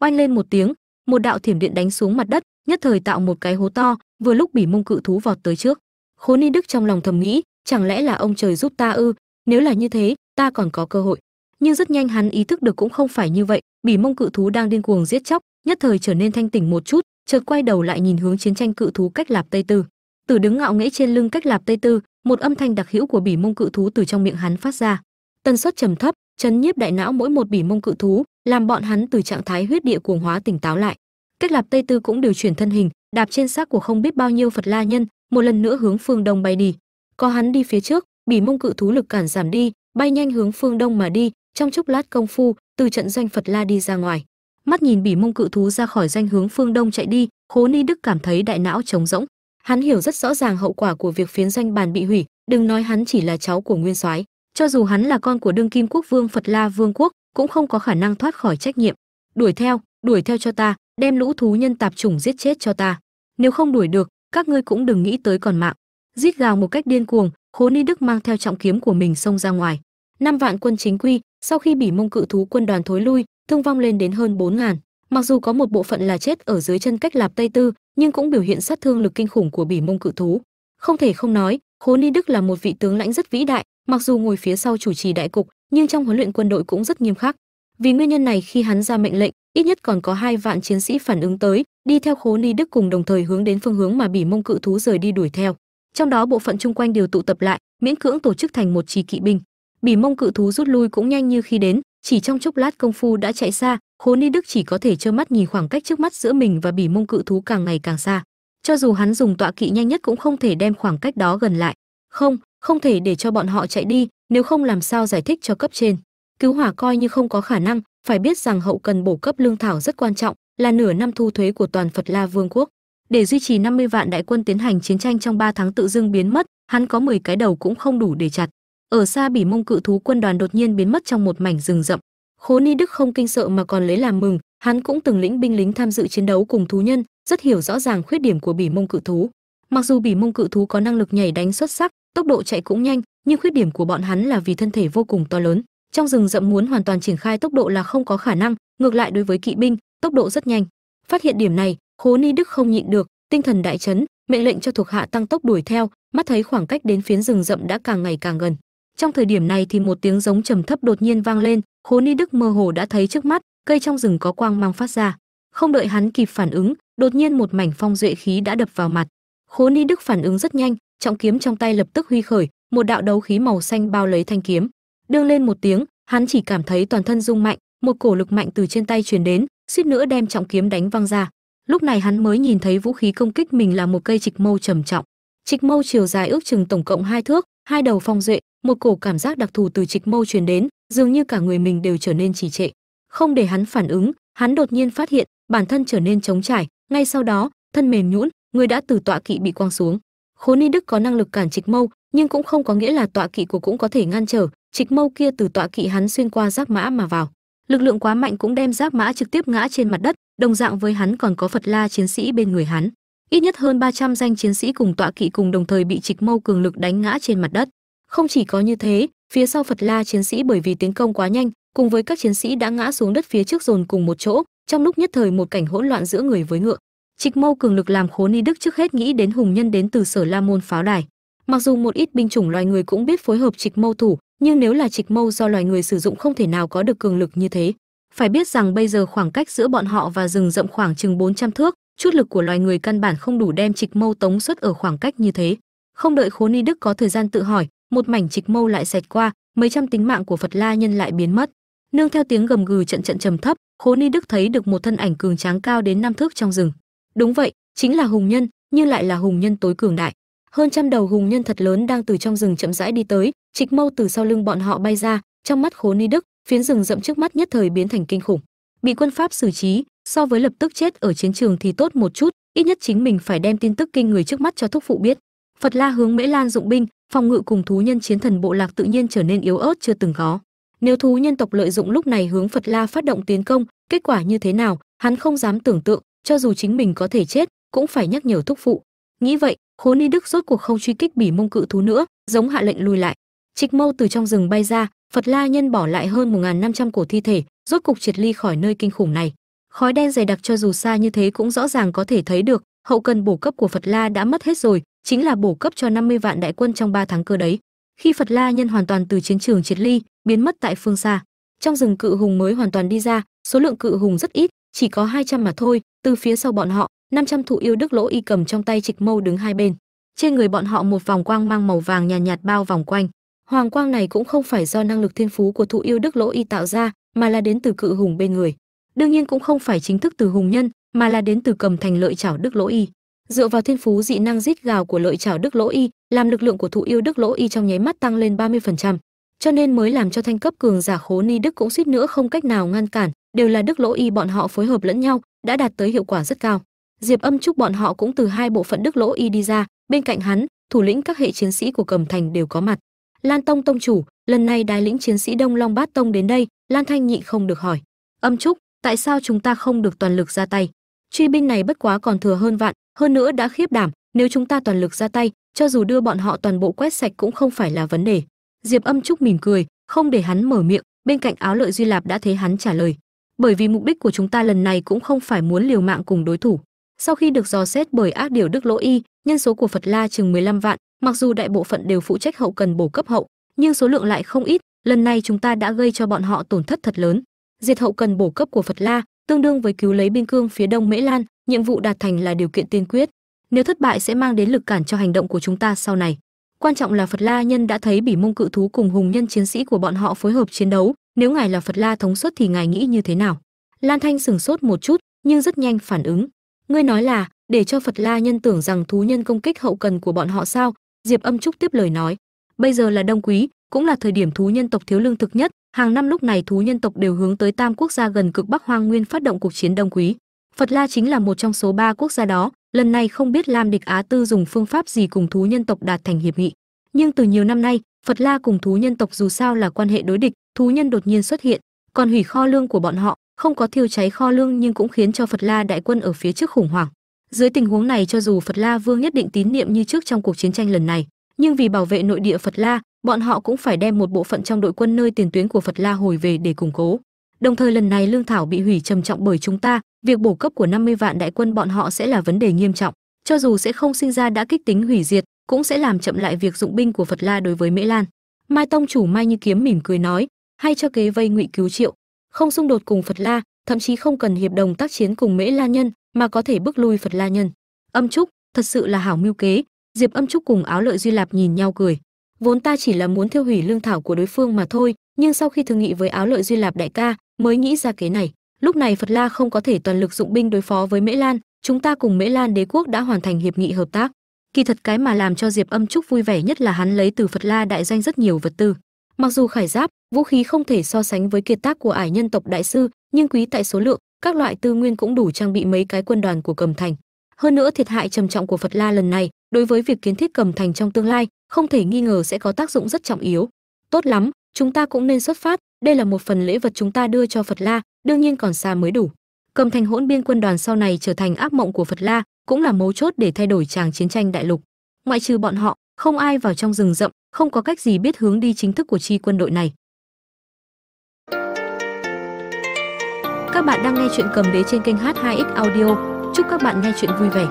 Oanh lên một tiếng, một đạo thiểm điện đánh xuống mặt đất, nhất thời tạo một cái hố to vừa lúc bỉ mông cự thú vọt tới trước. Khố ni đức trong lòng thầm nghĩ, chẳng lẽ là ông trời giúp ta ư? Nếu là như thế, ta còn có cơ hội. Nhưng rất nhanh hắn ý thức được cũng không phải như vậy, bỉ mông cự thú đang điên cuồng giết chóc, nhất thời trở nên thanh tỉnh một chút, chợt quay đầu lại nhìn hướng chiến tranh cự thú cách lạp tây tư. Tử đứng ngạo nghễ trên lưng cách lạp tây tư, một âm thanh đặc hữu của bỉ mông cự thú từ trong miệng hắn phát ra. Tần suất trầm thấp, chấn nhiếp đại não mỗi một bỉ mông cự thú, làm bọn hắn từ trạng thái huyết địa cuồng hóa tỉnh táo lại. Cách lạp tây tư cũng điều chuyển thân hình đạp trên xác của không biết bao nhiêu phật la nhân, một lần nữa hướng phương đông bay đi. Có hắn đi phía trước, bỉ mông cự thú lực cản giảm đi, bay nhanh hướng phương đông mà đi, trong chốc lát công phu, từ trận doanh phật la đi ra ngoài. Mắt nhìn bỉ mông cự thú ra khỏi danh hướng phương đông chạy đi, khố ni đức cảm thấy đại não trống rỗng. Hắn hiểu rất rõ ràng hậu quả của việc phiến doanh bàn bị hủy, đừng nói hắn chỉ là cháu của nguyên soái. Cho dù hắn là con của đương kim quốc vương phật la vương quốc, cũng không có khả năng thoát khỏi trách nhiệm. Đuổi theo đuổi theo cho ta đem lũ thú nhân tạp chủng giết chết cho ta. Nếu không đuổi được, các ngươi cũng đừng nghĩ tới còn mạng. Rít gào một cách điên cuồng, khố ni đức mang theo trọng kiếm của mình xông ra ngoài. Năm vạn quân chính quy, sau khi bỉ mông cự thú quân đoàn thối lui, thương vong lên đến hơn bốn ngàn. Mặc dù có một bộ phận là chết ở dưới chân cách lạp tây tư, nhưng cũng biểu hiện sát thương lực kinh khủng của bỉ mông cự thú. Không thể không nói, khố ni đức là một vị tướng lãnh rất vĩ đại, mặc dù ngồi phía sau chủ trì đại cục, nhưng trong huấn luyện quân đội cũng rất nghiêm khắc. Vì nguyên nhân này khi hắn ra mệnh lệnh ít nhất còn có hai vạn chiến sĩ phản ứng tới, đi theo khố ni đức cùng đồng thời hướng đến phương hướng mà bỉ mông cự thú rời đi đuổi theo. Trong đó bộ phận chung quanh đều tụ tập lại, miễn cưỡng tổ chức thành một trì kỵ binh. Bỉ mông cự thú rút lui cũng nhanh như khi đến, chỉ trong chốc lát công phu đã chạy xa, khố ni đức chỉ có thể trơ mắt nhìn khoảng cách trước mắt giữa mình và bỉ mông cự thú càng ngày càng xa. Cho dù hắn dùng tọa kỵ nhanh nhất cũng không thể đem khoảng cách đó gần lại. Không không thể để cho bọn họ chạy đi, nếu không làm sao giải thích cho cấp trên. Cứu hỏa coi như không có khả năng phải biết rằng hậu cần bổ cấp lương thảo rất quan trọng, là nửa năm thu thuế của toàn phật la vương quốc. Để duy trì 50 vạn đại quân tiến hành chiến tranh trong 3 tháng tự dưng biến mất, hắn có 10 cái đầu cũng không đủ để chặt. Ở xa bỉ mông cự thú quân đoàn đột nhiên biến mất trong một mảnh rừng rậm. Khố ni đức không kinh sợ mà còn lấy làm mừng, hắn cũng từng lĩnh binh lính tham dự chiến đấu cùng thú nhân, rất hiểu rõ ràng khuyết điểm của bỉ mông cự thú. Mặc dù bỉ mông cự thú có năng lực nhảy đánh xuất sắc, tốc độ chạy cũng nhanh, nhưng khuyết điểm của bọn hắn là vì thân thể vô cùng to lớn trong rừng rậm muốn hoàn toàn triển khai tốc độ là không có khả năng, ngược lại đối với kỵ binh, tốc độ rất nhanh. Phát hiện điểm này, khố ni đức không nhịn được, tinh thần đại chấn, mệnh lệnh cho thuộc hạ tăng tốc đuổi theo, mắt thấy khoảng cách đến phiến rừng rậm đã càng ngày càng gần. Trong thời điểm này thì một tiếng giống trầm thấp đột nhiên vang lên, khố ni đức mơ hồ đã thấy trước mắt, cây trong rừng có quang mang phát ra. Không đợi hắn kịp phản ứng, đột nhiên một mảnh phong duệ khí đã đập vào mặt. Khố ni đức phản ứng rất nhanh, trọng kiếm trong tay lập tức huy khởi, một đạo đấu khí màu xanh bao lấy thanh kiếm đương lên một tiếng, hắn chỉ cảm thấy toàn thân rung mạnh, một cổ lực mạnh từ trên tay truyền đến, suýt nữa đem trọng kiếm đánh văng ra. Lúc này hắn mới nhìn thấy vũ khí công kích mình là một cây trịch mâu trầm trọng. Trịch mâu chiều dài ước chừng tổng cộng hai thước, hai đầu phong duệ, một cổ cảm giác đặc thù từ trịch mâu truyền đến, dường như cả người mình đều trở nên trì trệ. Không để hắn phản ứng, hắn đột nhiên phát hiện, bản thân trở nên trống trải. Ngay sau đó, thân mềm nhũn, người đã từ tọa kỵ bị quăng xuống. Khố ni đức có năng lực cản trịch mâu, nhưng cũng không có nghĩa là tọa kỵ của cũng có thể ngăn trở trịch mâu kia từ tọa kỵ hắn xuyên qua giáp mã mà vào. Lực lượng quá mạnh cũng đem giáp mã trực tiếp ngã trên mặt đất, đồng dạng với hắn còn có phật la chiến sĩ bên người hắn. Ít nhất hơn 300 danh chiến sĩ cùng tọa kỵ cùng đồng thời bị trịch mâu cường lực đánh ngã trên mặt đất. Không chỉ có như thế, phía sau phật la chiến sĩ bởi vì tiến công quá nhanh, cùng với các chiến sĩ đã ngã xuống đất phía trước dồn cùng một chỗ, trong lúc nhất thời một cảnh hỗn loạn giữa người với ngựa. Trịch mâu cường lực làm khố ni đức trước hết nghĩ đến hùng nhân đến từ sở la môn pháo đài. Mặc dù một ít binh chủng loài người cũng biết phối hợp trịch mâu thủ nhưng nếu là trịch mâu do loài người sử dụng không thể nào có được cường lực như thế, phải biết rằng bây giờ khoảng cách giữa bọn họ và rừng rậm khoảng chừng 400 thước, chút lực của loài người căn bản không đủ đem trịch mâu tống xuất ở khoảng cách như thế. Không đợi khố ni đức có thời gian tự hỏi, một mảnh trịch mâu lại xẹt qua, mấy trăm tính mạng của phật la nhân lại biến mất. Nương theo tiếng gầm gừ trận trận trầm thấp, khố ni đức thấy được một thân ảnh cường tráng cao đến năm thước trong rừng. Đúng vậy, chính là hùng nhân, nhưng lại là hùng nhân tối cường đại hơn trăm đầu hùng nhân thật lớn đang từ trong rừng chậm rãi đi tới, trịch mâu từ sau lưng bọn họ bay ra, trong mắt khố ni đức, phiến rừng rậm trước mắt nhất thời biến thành kinh khủng. Bị quân pháp xử trí, so với lập tức chết ở chiến trường thì tốt một chút, ít nhất chính mình phải đem tin tức kinh người trước mắt cho thúc phụ biết. Phật la hướng mễ lan dụng binh, phòng ngự cùng thú nhân chiến thần bộ lạc tự nhiên trở nên yếu ớt chưa từng có. Nếu thú nhân tộc lợi dụng lúc này hướng phật la phát động tiến công, kết quả như thế nào, hắn không dám tưởng tượng, cho dù chính mình có thể chết, cũng phải nhắc nhở thúc phụ nghĩ vậy khố ni đức rốt cuộc không truy kích bỉ mông cự thú nữa, giống hạ lệnh lùi lại. Trịch mâu từ trong rừng bay ra, phật la nhân bỏ lại hơn 1.500 cổ thi thể, rốt cục triệt ly khỏi nơi kinh khủng này. Khói đen dày đặc cho dù xa như thế cũng rõ ràng có thể thấy được, hậu cần bổ cấp của phật la đã mất hết rồi, chính là bổ cấp cho 50 vạn đại quân trong 3 tháng cơ đấy. Khi phật la nhân hoàn toàn từ chiến trường triệt ly, biến mất tại phương xa. Trong rừng cự hùng mới hoàn toàn đi ra, số lượng cự hùng rất ít, chỉ có 200 mà thôi từ phía sau bọn họ 500 thụ yêu đức lỗ y cầm trong tay trịch mâu đứng hai bên. Trên người bọn họ một vòng quang mang màu vàng nhàn nhạt, nhạt bao vòng quanh. Hoàng quang này cũng không phải do năng lực thiên phú của thụ yêu đức lỗ y tạo ra mà là đến từ cự hùng bên người. Đương nhiên cũng không phải chính thức từ hùng nhân mà là đến từ cầm thành lợi chảo đức lỗ y. Dựa vào thiên phú dị năng rít gào của lợi chảo đức lỗ y làm lực lượng của thụ yêu đức lỗ y trong nháy mắt tăng lên 30%, cho nên mới làm cho thanh cấp cường giả khố ni đức cũng suýt nữa không cách nào ngăn cản đều là đức lỗ y bọn họ phối hợp lẫn nhau, đã đạt tới hiệu quả rất cao. Diệp âm trúc bọn họ cũng từ hai bộ phận đức lỗ y đi ra, bên cạnh hắn, thủ lĩnh các hệ chiến sĩ của cầm thành đều có mặt. Lan tông tông chủ, lần này đại lĩnh chiến sĩ đông long bát tông đến đây, lan thanh nhị không được hỏi. Âm trúc, tại sao chúng ta không được toàn lực ra tay? Truy binh này bất quá còn thừa hơn vạn, hơn nữa đã khiếp đảm, nếu chúng ta toàn lực ra tay, cho dù đưa bọn họ toàn bộ quét sạch cũng không phải là vấn đề. Diệp âm trúc mỉm cười, không để hắn mở miệng, bên cạnh áo lợi duy lạp đã thấy hắn trả lời bởi vì mục đích của chúng ta lần này cũng không phải muốn liều mạng cùng đối thủ. Sau khi được dò xét bởi ác điều đức lỗ y, nhân số của phật la chừng 15 vạn, mặc dù đại bộ phận đều phụ trách hậu cần bổ cấp hậu, nhưng số lượng lại không ít, lần này chúng ta đã gây cho bọn họ tổn thất thật lớn. Diệt hậu cần bổ cấp của phật la, tương đương với cứu lấy biên cương phía đông mễ lan, nhiệm vụ đạt thành là điều kiện tiên quyết. Nếu thất bại sẽ mang đến lực cản cho hành động của chúng ta sau này. Quan trọng là phật la nhân đã thấy bỉ mông cự thú cùng hùng nhân chiến sĩ của bọn họ phối hợp chiến đấu nếu ngài là phật la thống suất thì ngài nghĩ như thế nào? Lan thanh sửng sốt một chút, nhưng rất nhanh phản ứng. Ngươi nói là, để cho phật la nhân tưởng rằng thú nhân công kích hậu cần của bọn họ sao? Diệp âm trúc tiếp lời nói. Bây giờ là đông quý, cũng là thời điểm thú nhân tộc thiếu lương thực nhất. Hàng năm lúc này thú nhân tộc đều hướng tới tam quốc gia gần cực bắc hoang nguyên phát động cuộc chiến đông quý. Phật la chính là một trong số ba quốc gia đó. Lần này không biết lam địch á tư dùng phương pháp gì cùng thú nhân tộc đạt thành hiệp nghị. Nhưng từ nhiều năm nay phật la cùng thú nhân tộc dù sao là quan hệ đối địch, thú nhân đột nhiên xuất hiện, còn hủy kho lương của bọn họ, không có thiêu cháy kho lương nhưng cũng khiến cho phật la đại quân ở phía trước khủng hoảng. Dưới tình huống này cho dù phật la vương nhất định tín niệm như trước trong cuộc chiến tranh lần này, nhưng vì bảo vệ nội địa phật la, bọn họ cũng phải đem một bộ phận trong đội quân nơi tiền tuyến của phật la hồi về để củng cố. Đồng thời lần này lương thảo bị hủy trầm trọng bởi chúng ta, việc bổ cấp của 50 vạn đại quân bọn họ sẽ là vấn đề nghiêm trọng, cho dù sẽ không sinh ra đã kích tính hủy diệt cũng sẽ làm chậm lại việc dụng binh của phật la đối với mễ lan. Mai tông chủ mai như kiếm mỉm cười nói, hay cho kế vây ngụy cứu triệu. Không xung đột cùng phật la, thậm chí không cần hiệp đồng tác chiến cùng mễ la nhân mà có thể bước lui phật la nhân. Âm trúc, thật sự là hảo mưu kế. Diệp âm trúc cùng áo lợi duy lạp nhìn nhau cười. Vốn ta chỉ là muốn thiêu hủy lương thảo của đối phương mà thôi, nhưng sau khi thương nghị với áo lợi duy lạp đại ca, mới nghĩ ra kế này. Lúc này phật la không có thể toàn lực dụng binh đối phó với mễ lan, chúng ta cùng mễ lan đế quốc đã hoàn thành hiệp nghị hợp tác kỳ thật cái mà làm cho diệp âm trúc vui vẻ nhất là hắn lấy từ phật la đại doanh rất nhiều vật tư. Mặc dù khải giáp, vũ khí không thể so sánh với kiệt tác của ải nhân tộc đại sư, nhưng quý tại số lượng, các loại tư nguyên cũng đủ trang bị mấy cái quân đoàn của cầm thành. Hơn nữa thiệt hại trầm trọng của phật la lần này, đối với việc kiến thiết cầm thành trong tương lai, không thể nghi ngờ sẽ có tác dụng rất trọng yếu. Tốt lắm, chúng ta cũng nên xuất phát, đây là một phần lễ vật chúng ta đưa cho phật la, đương nhiên còn xa mới đủ cầm thành hỗn biên quân đoàn sau này trở thành ác mộng của phật la, cũng là mấu chốt để thay đổi tràng chiến tranh đại lục. Ngoại trừ bọn họ, không ai vào trong rừng rậm, không có cách gì biết hướng đi chính thức của chi quân đội này. Các bạn đang nghe chuyện cầm đế trên kênh h2x audio. Chúc các bạn nghe chuyện vui vẻ.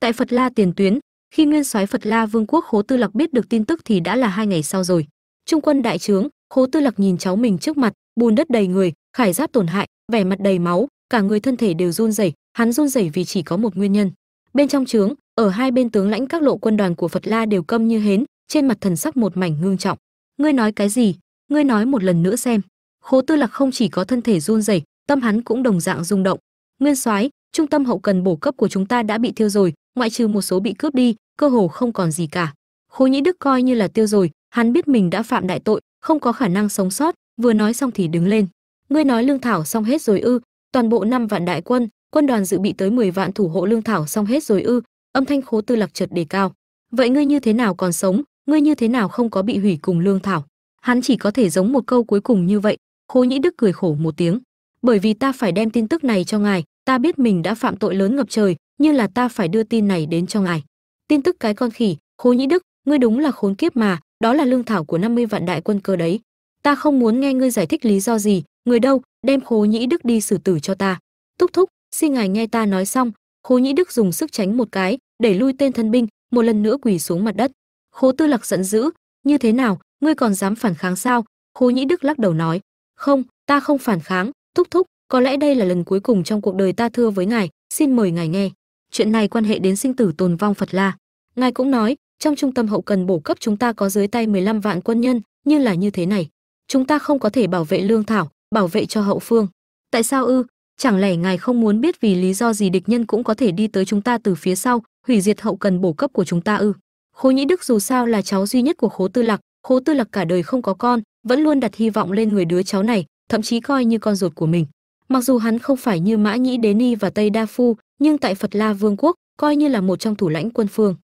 Tại phật la tiền tuyến, khi nguyên soái phật la vương quốc khố tư Lặc biết được tin tức thì đã là hai ngày sau rồi. Trung quân đại trướng khố tư lạc nhìn cháu mình trước mặt, bùn đất đầy người, khải giáp tổn hại, vẻ mặt đầy máu, cả người thân thể đều run rẩy, hắn run rẩy vì chỉ có một nguyên nhân. Bên trong trướng, ở hai bên tướng lãnh các lộ quân đoàn của phật la đều câm như hến, trên mặt thần sắc một mảnh ngưng trọng. Ngươi nói cái gì? Ngươi nói một lần nữa xem. Khố tư lạc không chỉ có thân thể run rẩy, tâm hắn cũng đồng dạng rung động. Nguyên soái, trung tâm hậu cần bổ cấp của chúng ta đã bị thiêu rồi, ngoại trừ một số bị cướp đi, cơ hồ không còn gì cả. Khố nhĩ đức coi như là tiêu rồi, hắn biết mình đã phạm đại tội không có khả năng sống sót, vừa nói xong thì đứng lên. Ngươi nói lương thảo xong hết rồi ư? Toàn bộ năm vạn đại quân quân đoàn dự bị tới 10 vạn thủ hộ lương thảo xong hết rồi ư? Âm thanh khố tư lạc chợt đề cao. Vậy ngươi như thế nào còn sống? Ngươi như thế nào không có bị hủy cùng lương thảo? Hắn chỉ có thể giống một câu cuối cùng như vậy. Khố nhĩ đức cười khổ một tiếng. Bởi vì ta phải đem tin tức này cho ngài, ta biết mình đã phạm tội lớn ngập trời, nhưng là ta phải đưa tin này đến cho ngài. Tin tức cái con khỉ, khố nhĩ đức, ngươi đúng là khốn kiếp mà đó là lương thảo của 50 vạn đại quân cơ đấy. Ta không muốn nghe ngươi giải thích lý do gì, người đâu, đem khố nhĩ đức đi xử tử cho ta. Thúc thúc, xin ngài nghe ta nói xong. Khố nhĩ đức dùng sức tránh một cái, đẩy lui tên thân binh, một lần nữa quỳ xuống mặt đất. Khố tư lạc giận dữ, như thế nào, ngươi còn dám phản kháng sao? Khố nhĩ đức lắc đầu nói, không, ta không phản kháng. Thúc thúc, có lẽ đây là lần cuối cùng trong cuộc đời ta thưa với ngài. Xin mời ngài nghe. Chuyện này quan hệ đến sinh tử tồn vong phật la. Ngài cũng nói trong trung tâm hậu cần bổ cấp chúng ta có dưới tay 15 vạn quân nhân như là như thế này, chúng ta không có thể bảo vệ lương thảo, bảo vệ cho hậu phương. Tại sao ư? Chẳng lẽ ngài không muốn biết vì lý do gì địch nhân cũng có thể đi tới chúng ta từ phía sau, hủy diệt hậu cần bổ cấp của chúng ta ư? Khố nhĩ đức dù sao là cháu duy nhất của khố tư lạc khố tư lạc cả đời không có con, vẫn luôn đặt hy vọng lên người đứa cháu này, thậm chí coi như con ruột của mình. Mặc dù hắn không phải như mã nhĩ đế ni và tây đa phu, nhưng tại phật la vương quốc, coi như là một trong thủ lãnh quân phương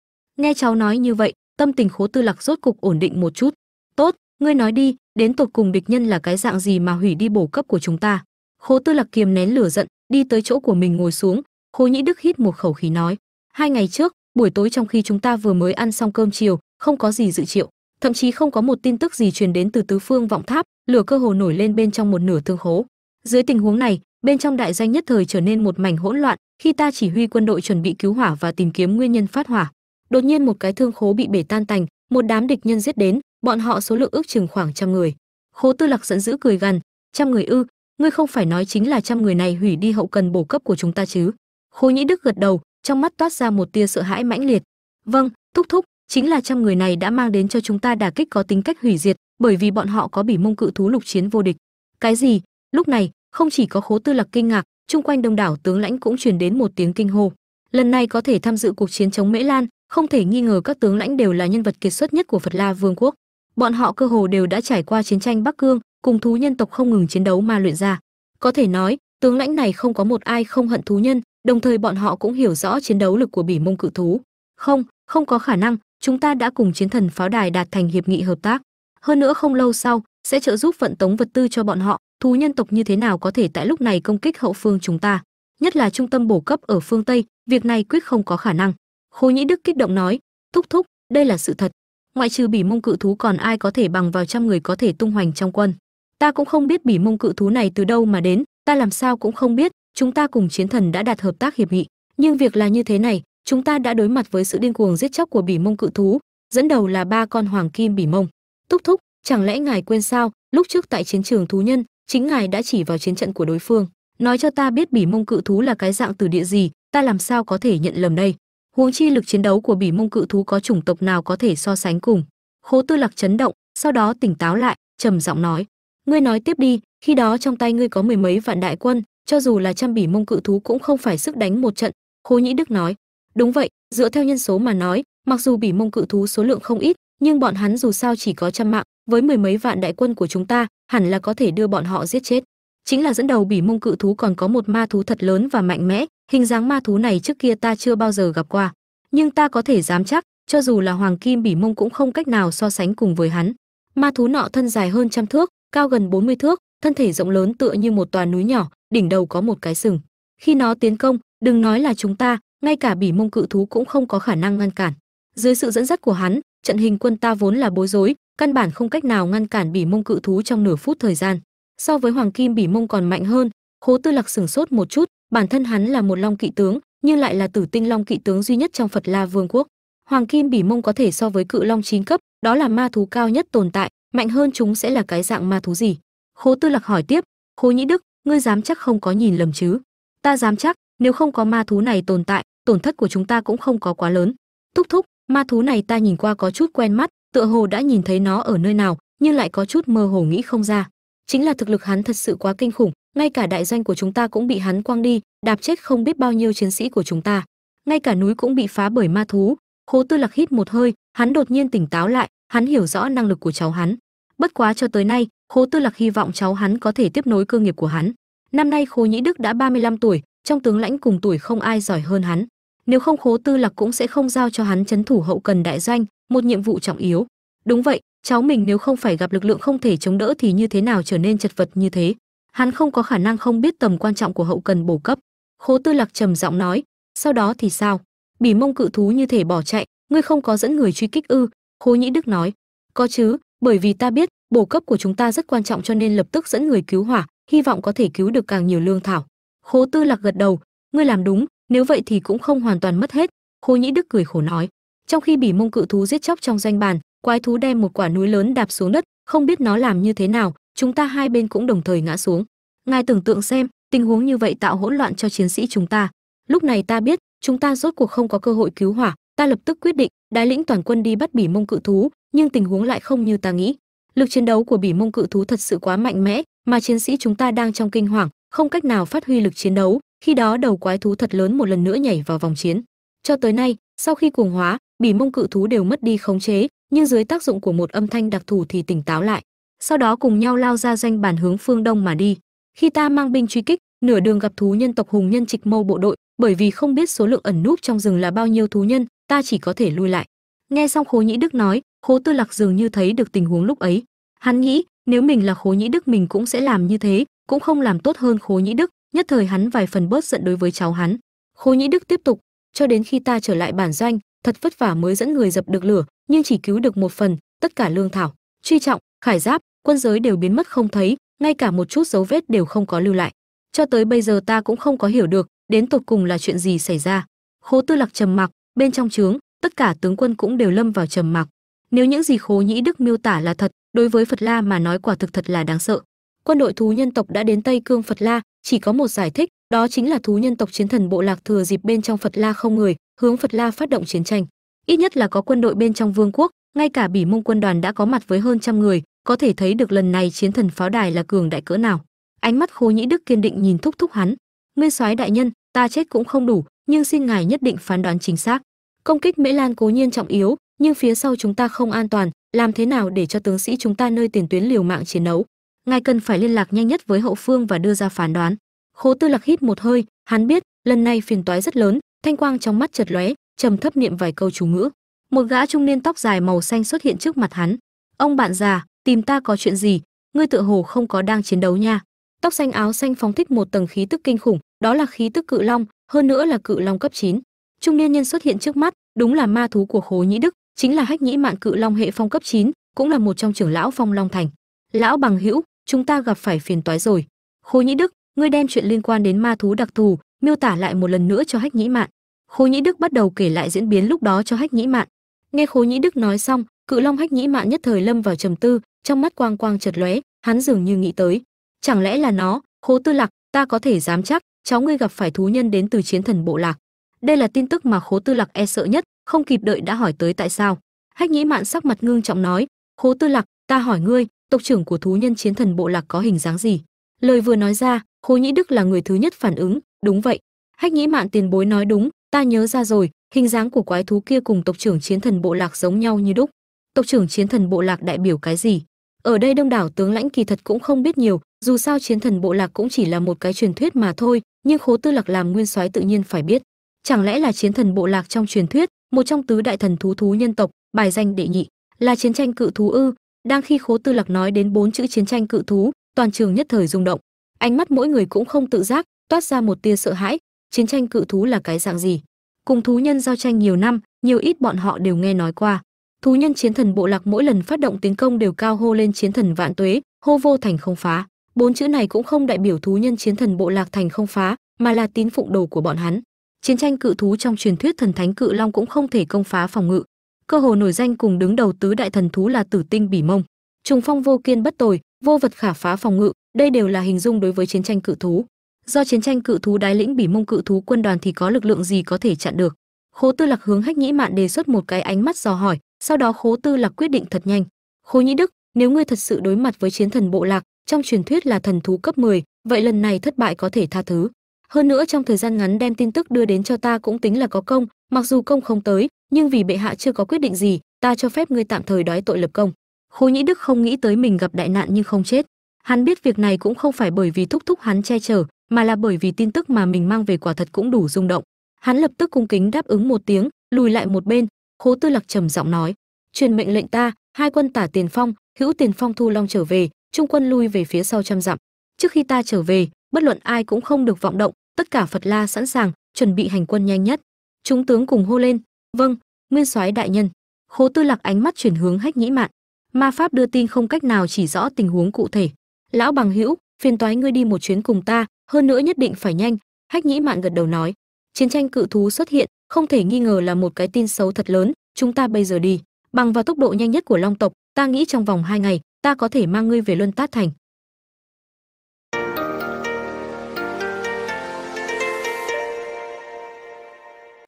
nghe cháu nói như vậy, tâm tình khố tư lạc rốt cục ổn định một chút. Tốt, ngươi nói đi, đến tột cùng địch nhân là cái dạng gì mà hủy đi bổ cấp của chúng ta? Khố tư lạc kiềm nén lửa giận, đi tới chỗ của mình ngồi xuống. Khố nhĩ đức hít một khẩu khí nói, hai ngày trước, buổi tối trong khi chúng ta vừa mới ăn xong cơm chiều, không có gì dự triệu thậm chí không có một tin tức gì truyền đến từ tứ phương vọng tháp, lửa cơ hồ nổi lên bên trong một nửa thương khố. Dưới tình huống này, bên trong đại danh nhất thời trở nên một mảnh hỗn loạn, khi ta chỉ huy quân đội chuẩn bị cứu hỏa và tìm kiếm nguyên nhân phát hỏa đột nhiên một cái thương khố bị bể tan tành, một đám địch nhân giết đến, bọn họ số lượng ước chừng khoảng trăm người. Khố tư lạc giận dữ cười gằn, trăm người ư, ngươi không phải nói chính là trăm người này hủy đi hậu cần bổ cấp của chúng ta chứ? Khố nhĩ đức gật đầu, trong mắt toát ra một tia sợ hãi mãnh liệt. Vâng thúc thúc, chính là trăm người này đã mang đến cho chúng ta đả kích có tính cách hủy diệt, bởi vì bọn họ có bỉ mông cự thú lục chiến vô địch. Cái gì? Lúc này, không chỉ có khố tư lạc kinh ngạc, chung quanh đông đảo tướng lãnh cũng truyền đến một tiếng kinh hô. Lần này có thể tham dự cuộc chiến chống mễ lan không thể nghi ngờ các tướng lãnh đều là nhân vật kiệt xuất nhất của phật la vương quốc. Bọn họ cơ hồ đều đã trải qua chiến tranh bắc cương, cùng thú nhân tộc không ngừng chiến đấu mà luyện ra. Có thể nói, tướng lãnh này không có một ai không hận thú nhân, đồng thời bọn họ cũng hiểu rõ chiến đấu lực của bỉ mông cự thú. Không không có khả năng, chúng ta đã cùng chiến thần pháo đài đạt thành hiệp nghị hợp tác. Hơn nữa không lâu sau, sẽ trợ giúp vận tống vật tư cho bọn họ, thú nhân tộc như thế nào có thể tại lúc này công kích hậu phương chúng ta. Nhất là trung tâm bổ cấp ở phương tây, việc này quyết không có khả năng. Hồ nhĩ đức kích động nói, thúc thúc, đây là sự thật. Ngoại trừ bỉ mông cự thú còn ai có thể bằng vào trăm người có thể tung hoành trong quân? Ta cũng không biết bỉ mông cự thú này từ đâu mà đến, ta làm sao cũng không biết, chúng ta cùng chiến thần đã đạt hợp tác hiệp nghị. Nhưng việc là như thế này, chúng ta đã đối mặt với sự điên cuồng giết chóc của bỉ mông cự thú, dẫn đầu là ba con hoàng kim bỉ mông. Thúc thúc, chẳng lẽ ngài quên sao, lúc trước tại chiến trường thú nhân, chính ngài đã chỉ vào chiến trận của đối phương, nói cho ta biết bỉ mông cự thú là cái dạng từ địa gì, ta làm sao có thể nhận lầm đây? Huống chi lực chiến đấu của bỉ mông cự thú có chủng tộc nào có thể so sánh cùng? Khố tư lạc chấn động, sau đó tỉnh táo lại, trầm giọng nói, ngươi nói tiếp đi, khi đó trong tay ngươi có mười mấy vạn đại quân, cho dù là trăm bỉ mông cự thú cũng không phải sức đánh một trận. Khố nhĩ đức nói, đúng vậy, dựa theo nhân số mà nói, mặc dù bỉ mông cự thú số lượng không ít, nhưng bọn hắn dù sao chỉ có trăm mạng, với mười mấy vạn đại quân của chúng ta, hẳn là có thể đưa bọn họ giết chết chính là dẫn đầu bỉ mông cự thú còn có một ma thú thật lớn và mạnh mẽ, hình dáng ma thú này trước kia ta chưa bao giờ gặp qua. Nhưng ta có thể dám chắc, cho dù là hoàng kim bỉ mông cũng không cách nào so sánh cùng với hắn. Ma thú nọ thân dài hơn trăm thước, cao gần 40 thước, thân thể rộng lớn tựa như một tòa núi nhỏ, đỉnh đầu có một cái sừng. Khi nó tiến công, đừng nói là chúng ta, ngay cả bỉ mông cự thú cũng không có khả năng ngăn cản. Dưới sự dẫn dắt của hắn, trận hình quân ta vốn là bối rối, căn bản không cách nào ngăn cản bỉ mông cự thú trong nửa phút thời gian so với hoàng kim bỉ mông còn mạnh hơn, khố tư lạc sửng sốt một chút, bản thân hắn là một long kỵ tướng, nhưng lại là tử tinh long kỵ tướng duy nhất trong phật la vương quốc. Hoàng kim bỉ mông có thể so với cự long chín cấp, đó là ma thú cao nhất tồn tại, mạnh hơn chúng sẽ là cái dạng ma thú gì? Khố tư lạc hỏi tiếp, khố nhĩ đức, ngươi dám chắc không có nhìn lầm chứ? Ta dám chắc, nếu không có ma thú này tồn tại, tổn thất của chúng ta cũng không có quá lớn. Thúc thúc, ma thú này ta nhìn qua có chút quen mắt, tựa hồ đã nhìn thấy nó ở nơi nào, nhưng lại có chút mơ hồ nghĩ không ra chính là thực lực hắn thật sự quá kinh khủng, ngay cả đại doanh của chúng ta cũng bị hắn quăng đi, đạp chết không biết bao nhiêu chiến sĩ của chúng ta. Ngay cả núi cũng bị phá bởi ma thú. Khố tư lạc hít một hơi, hắn đột nhiên tỉnh táo lại, hắn hiểu rõ năng lực của cháu hắn. Bất quá cho tới nay, khố tư lạc hy vọng cháu hắn có thể tiếp nối cơ nghiệp của hắn. Năm nay khố nhĩ đức đã 35 tuổi, trong tướng lãnh cùng tuổi không ai giỏi hơn hắn. Nếu không khố tư lạc cũng sẽ không giao cho hắn chấn thủ hậu cần đại doanh, một nhiệm vụ trọng yếu. Đúng vậy cháu mình nếu không phải gặp lực lượng không thể chống đỡ thì như thế nào trở nên chật vật như thế? Hắn không có khả năng không biết tầm quan trọng của hậu cần bổ cấp. Khố tư lạc trầm giọng nói, sau đó thì sao? Bỉ mông cự thú như thể bỏ chạy, ngươi không có dẫn người truy kích ư? Khố nhĩ đức nói, có chứ, bởi vì ta biết, bổ cấp của chúng ta rất quan trọng cho nên lập tức dẫn người cứu hỏa, hy vọng có thể cứu được càng nhiều lương thảo. Khố tư lạc gật đầu, ngươi làm đúng, nếu vậy thì cũng không hoàn toàn mất hết. Khố nhĩ đức cười khổ nói, trong khi bỉ mông cự thú giết chóc trong danh bàn quái thú đem một quả núi lớn đạp xuống đất, không biết nó làm như thế nào, chúng ta hai bên cũng đồng thời ngã xuống. Ngài tưởng tượng xem, tình huống như vậy tạo hỗn loạn cho chiến sĩ chúng ta. Lúc này ta biết, chúng ta rốt cuộc không có cơ hội cứu hỏa, ta lập tức quyết định đái lĩnh toàn quân đi bắt bỉ mông cự thú, nhưng tình huống lại không như ta nghĩ. Lực chiến đấu của bỉ mông cự thú thật sự quá mạnh mẽ, mà chiến sĩ chúng ta đang trong kinh hoàng, không cách nào phát huy lực chiến đấu, khi đó đầu quái thú thật lớn một lần nữa nhảy vào vòng chiến. Cho tới nay, sau khi cuồng hóa, bỉ mông cự thú đều mất đi khống chế nhưng dưới tác dụng của một âm thanh đặc thù thì tỉnh táo lại. Sau đó cùng nhau lao ra doanh bản hướng phương đông mà đi. Khi ta mang binh truy kích, nửa đường gặp thú nhân tộc hùng nhân trịch mâu bộ đội, bởi vì không biết số lượng ẩn núp trong rừng là bao nhiêu thú nhân, ta chỉ có thể lui lại. Nghe xong khố nhĩ đức nói, khố tư lạc dường như thấy được tình huống lúc ấy. Hắn nghĩ, nếu mình là khố nhĩ đức mình cũng sẽ làm như thế, cũng không làm tốt hơn khố nhĩ đức. Nhất thời hắn vài phần bớt giận đối với cháu hắn. Khố nhĩ đức tiếp tục, cho đến khi ta trở lại bản doanh thật vất vả mới dẫn người dập được lửa, nhưng chỉ cứu được một phần, tất cả lương thảo, truy trọng, khải giáp, quân giới đều biến mất không thấy, ngay cả một chút dấu vết đều không có lưu lại. Cho tới bây giờ ta cũng không có hiểu được, đến tột cùng là chuyện gì xảy ra. Khố tư lạc trầm mặc, bên trong trướng tất cả tướng quân cũng đều lâm vào trầm mặc. Nếu những gì khố nhĩ đức miêu tả là thật, đối với phật la mà nói quả thực thật là đáng sợ. Quân đội thú nhân tộc đã đến tây cương phật la, chỉ có một giải thích, đó chính là thú nhân tộc chiến thần bộ lạc thừa dịp bên trong phật la không người hướng phật la phát động chiến tranh. Ít nhất là có quân đội bên trong vương quốc, ngay cả bỉ mông quân đoàn đã có mặt với hơn trăm người, có thể thấy được lần này chiến thần pháo đài là cường đại cỡ nào. Ánh mắt khố nhĩ đức kiên định nhìn thúc thúc hắn. Nguyên soái đại nhân, ta chết cũng không đủ, nhưng xin ngài nhất định phán đoán chính xác. Công kích mễ lan cố nhiên trọng yếu, nhưng phía sau chúng ta không an toàn, làm thế nào để cho tướng sĩ chúng ta nơi tiền tuyến liều mạng chiến đấu? Ngài cần phải liên lạc nhanh nhất với hậu phương và đưa ra phán đoán. Khố tư lạc hít một hơi, hắn biết, lần này phiền toái rất lớn thanh quang trong mắt chợt lóe trầm thấp niệm vài câu chú ngữ. Một gã trung niên tóc dài màu xanh xuất hiện trước mặt hắn. Ông bạn già tìm ta có chuyện gì? Ngươi tựa hồ không có đang chiến đấu nha. Tóc xanh áo xanh phóng thích một tầng khí tức kinh khủng đó là khí tức cự long hơn nữa là cự long cấp 9. trung niên nhân xuất hiện trước mắt đúng là ma thú của khố nhĩ đức chính là hách nhĩ mạn cự long hệ phong cấp 9, cũng là một trong trưởng lão phong long thành. Lão bằng hữu chúng ta gặp phải phiền toái rồi. Khố nhĩ đức ngươi đem chuyện liên quan đến ma thú đặc thù miêu tả lại một lần nữa cho hách nhĩ mạn. Khố nhĩ đức bắt đầu kể lại diễn biến lúc đó cho hách nhĩ mạn. Nghe khố nhĩ đức nói xong, cự long hách nhĩ mạn nhất thời lâm vào trầm tư, trong mắt quang quang chợt lóe, hắn dường như nghĩ tới. Chẳng lẽ là nó? Khố tư lạc, ta có thể dám chắc, cháu ngươi gặp phải thú nhân đến từ chiến thần bộ lạc. Đây là tin tức mà khố tư lạc e sợ nhất, không kịp đợi đã hỏi tới tại sao. Hách nhĩ mạn sắc mặt ngưng trọng nói, khố tư lạc, ta hỏi ngươi, tộc trưởng của thú nhân chiến thần bộ lạc có hình dáng gì? Lời vừa nói ra, khố nhĩ đức là người thứ nhất phản ứng đúng vậy. Hách nhĩ mạn tiền bối nói đúng, ta nhớ ra rồi, hình dáng của quái thú kia cùng tộc trưởng chiến thần bộ lạc giống nhau như đúc. Tộc trưởng chiến thần bộ lạc đại biểu cái gì? Ở đây đông đảo tướng lãnh kỳ thật cũng không biết nhiều, dù sao chiến thần bộ lạc cũng chỉ là một cái truyền thuyết mà thôi, nhưng khố tư lạc làm nguyên soái tự nhiên phải biết. Chẳng lẽ là chiến thần bộ lạc trong truyền thuyết, một trong tứ đại thần thú thú nhân tộc, bài danh đệ nhị, là chiến tranh cự thú ư? Đang khi khố tư lạc nói đến bốn chữ chiến tranh cự thú, toàn trường nhất thời rung động. Ánh mắt mỗi người cũng không tự giác toát ra một tia sợ hãi, chiến tranh cự thú là cái dạng gì? Cùng thú nhân giao tranh nhiều năm, nhiều ít bọn họ đều nghe nói qua. Thú nhân chiến thần bộ lạc mỗi lần phát động tiến công đều cao hô lên chiến thần vạn tuế, hô vô thành không phá. Bốn chữ này cũng không đại biểu thú nhân chiến thần bộ lạc thành không phá, mà là tín phụng đồ của bọn hắn. Chiến tranh cự thú trong truyền thuyết thần thánh cự long cũng không thể công phá phòng ngự. Cơ hồ nổi danh cùng đứng đầu tứ đại thần thú là tử tinh bỉ mông. Trùng phong vô kiên bất tồi, vô vật khả phá phòng ngự, đây đều là hình dung đối với chiến tranh cự thú do chiến tranh cự thú đái lĩnh bỉ mông cự thú quân đoàn thì có lực lượng gì có thể chặn được? Khố tư lạc hướng hách nhĩ mạn đề xuất một cái ánh mắt dò hỏi sau đó khố tư lạc quyết định thật nhanh. Khố nhĩ đức nếu ngươi thật sự đối mặt với chiến thần bộ lạc trong truyền thuyết là thần thú cấp 10, vậy lần này thất bại có thể tha thứ. Hơn nữa trong thời gian ngắn đem tin tức đưa đến cho ta cũng tính là có công mặc dù công không tới nhưng vì bệ hạ chưa có quyết định gì ta cho phép ngươi tạm thời đói tội lập công. Khố nhĩ đức không nghĩ tới mình gặp đại nạn nhưng không chết. Hắn biết việc này cũng không phải bởi vì thúc thúc hắn che chở mà là bởi vì tin tức mà mình mang về quả thật cũng đủ rung động. Hắn lập tức cung kính đáp ứng một tiếng, lùi lại một bên. Khố tư lạc trầm giọng nói, truyền mệnh lệnh ta, hai quân tả tiền phong, hữu tiền phong thu long trở về, trung quân lui về phía sau trăm dặm. Trước khi ta trở về, bất luận ai cũng không được vọng động, tất cả phật la sẵn sàng, chuẩn bị hành quân nhanh nhất. Chúng tướng cùng hô lên vâng nguyên soái đại nhân. Khố tư lạc ánh mắt chuyển hướng hách nhĩ mạn. Ma pháp đưa tin không cách nào chỉ rõ tình huống cụ thể. Lão bằng hữu, phiền toái ngươi đi một chuyến cùng ta hơn nữa nhất định phải nhanh, hách nhĩ mạn gật đầu nói. Chiến tranh cự thú xuất hiện, không thể nghi ngờ là một cái tin xấu thật lớn. Chúng ta bây giờ đi. Bằng vào tốc độ nhanh nhất của long tộc, ta nghĩ trong vòng hai ngày, ta có thể mang ngươi về luân tát thành.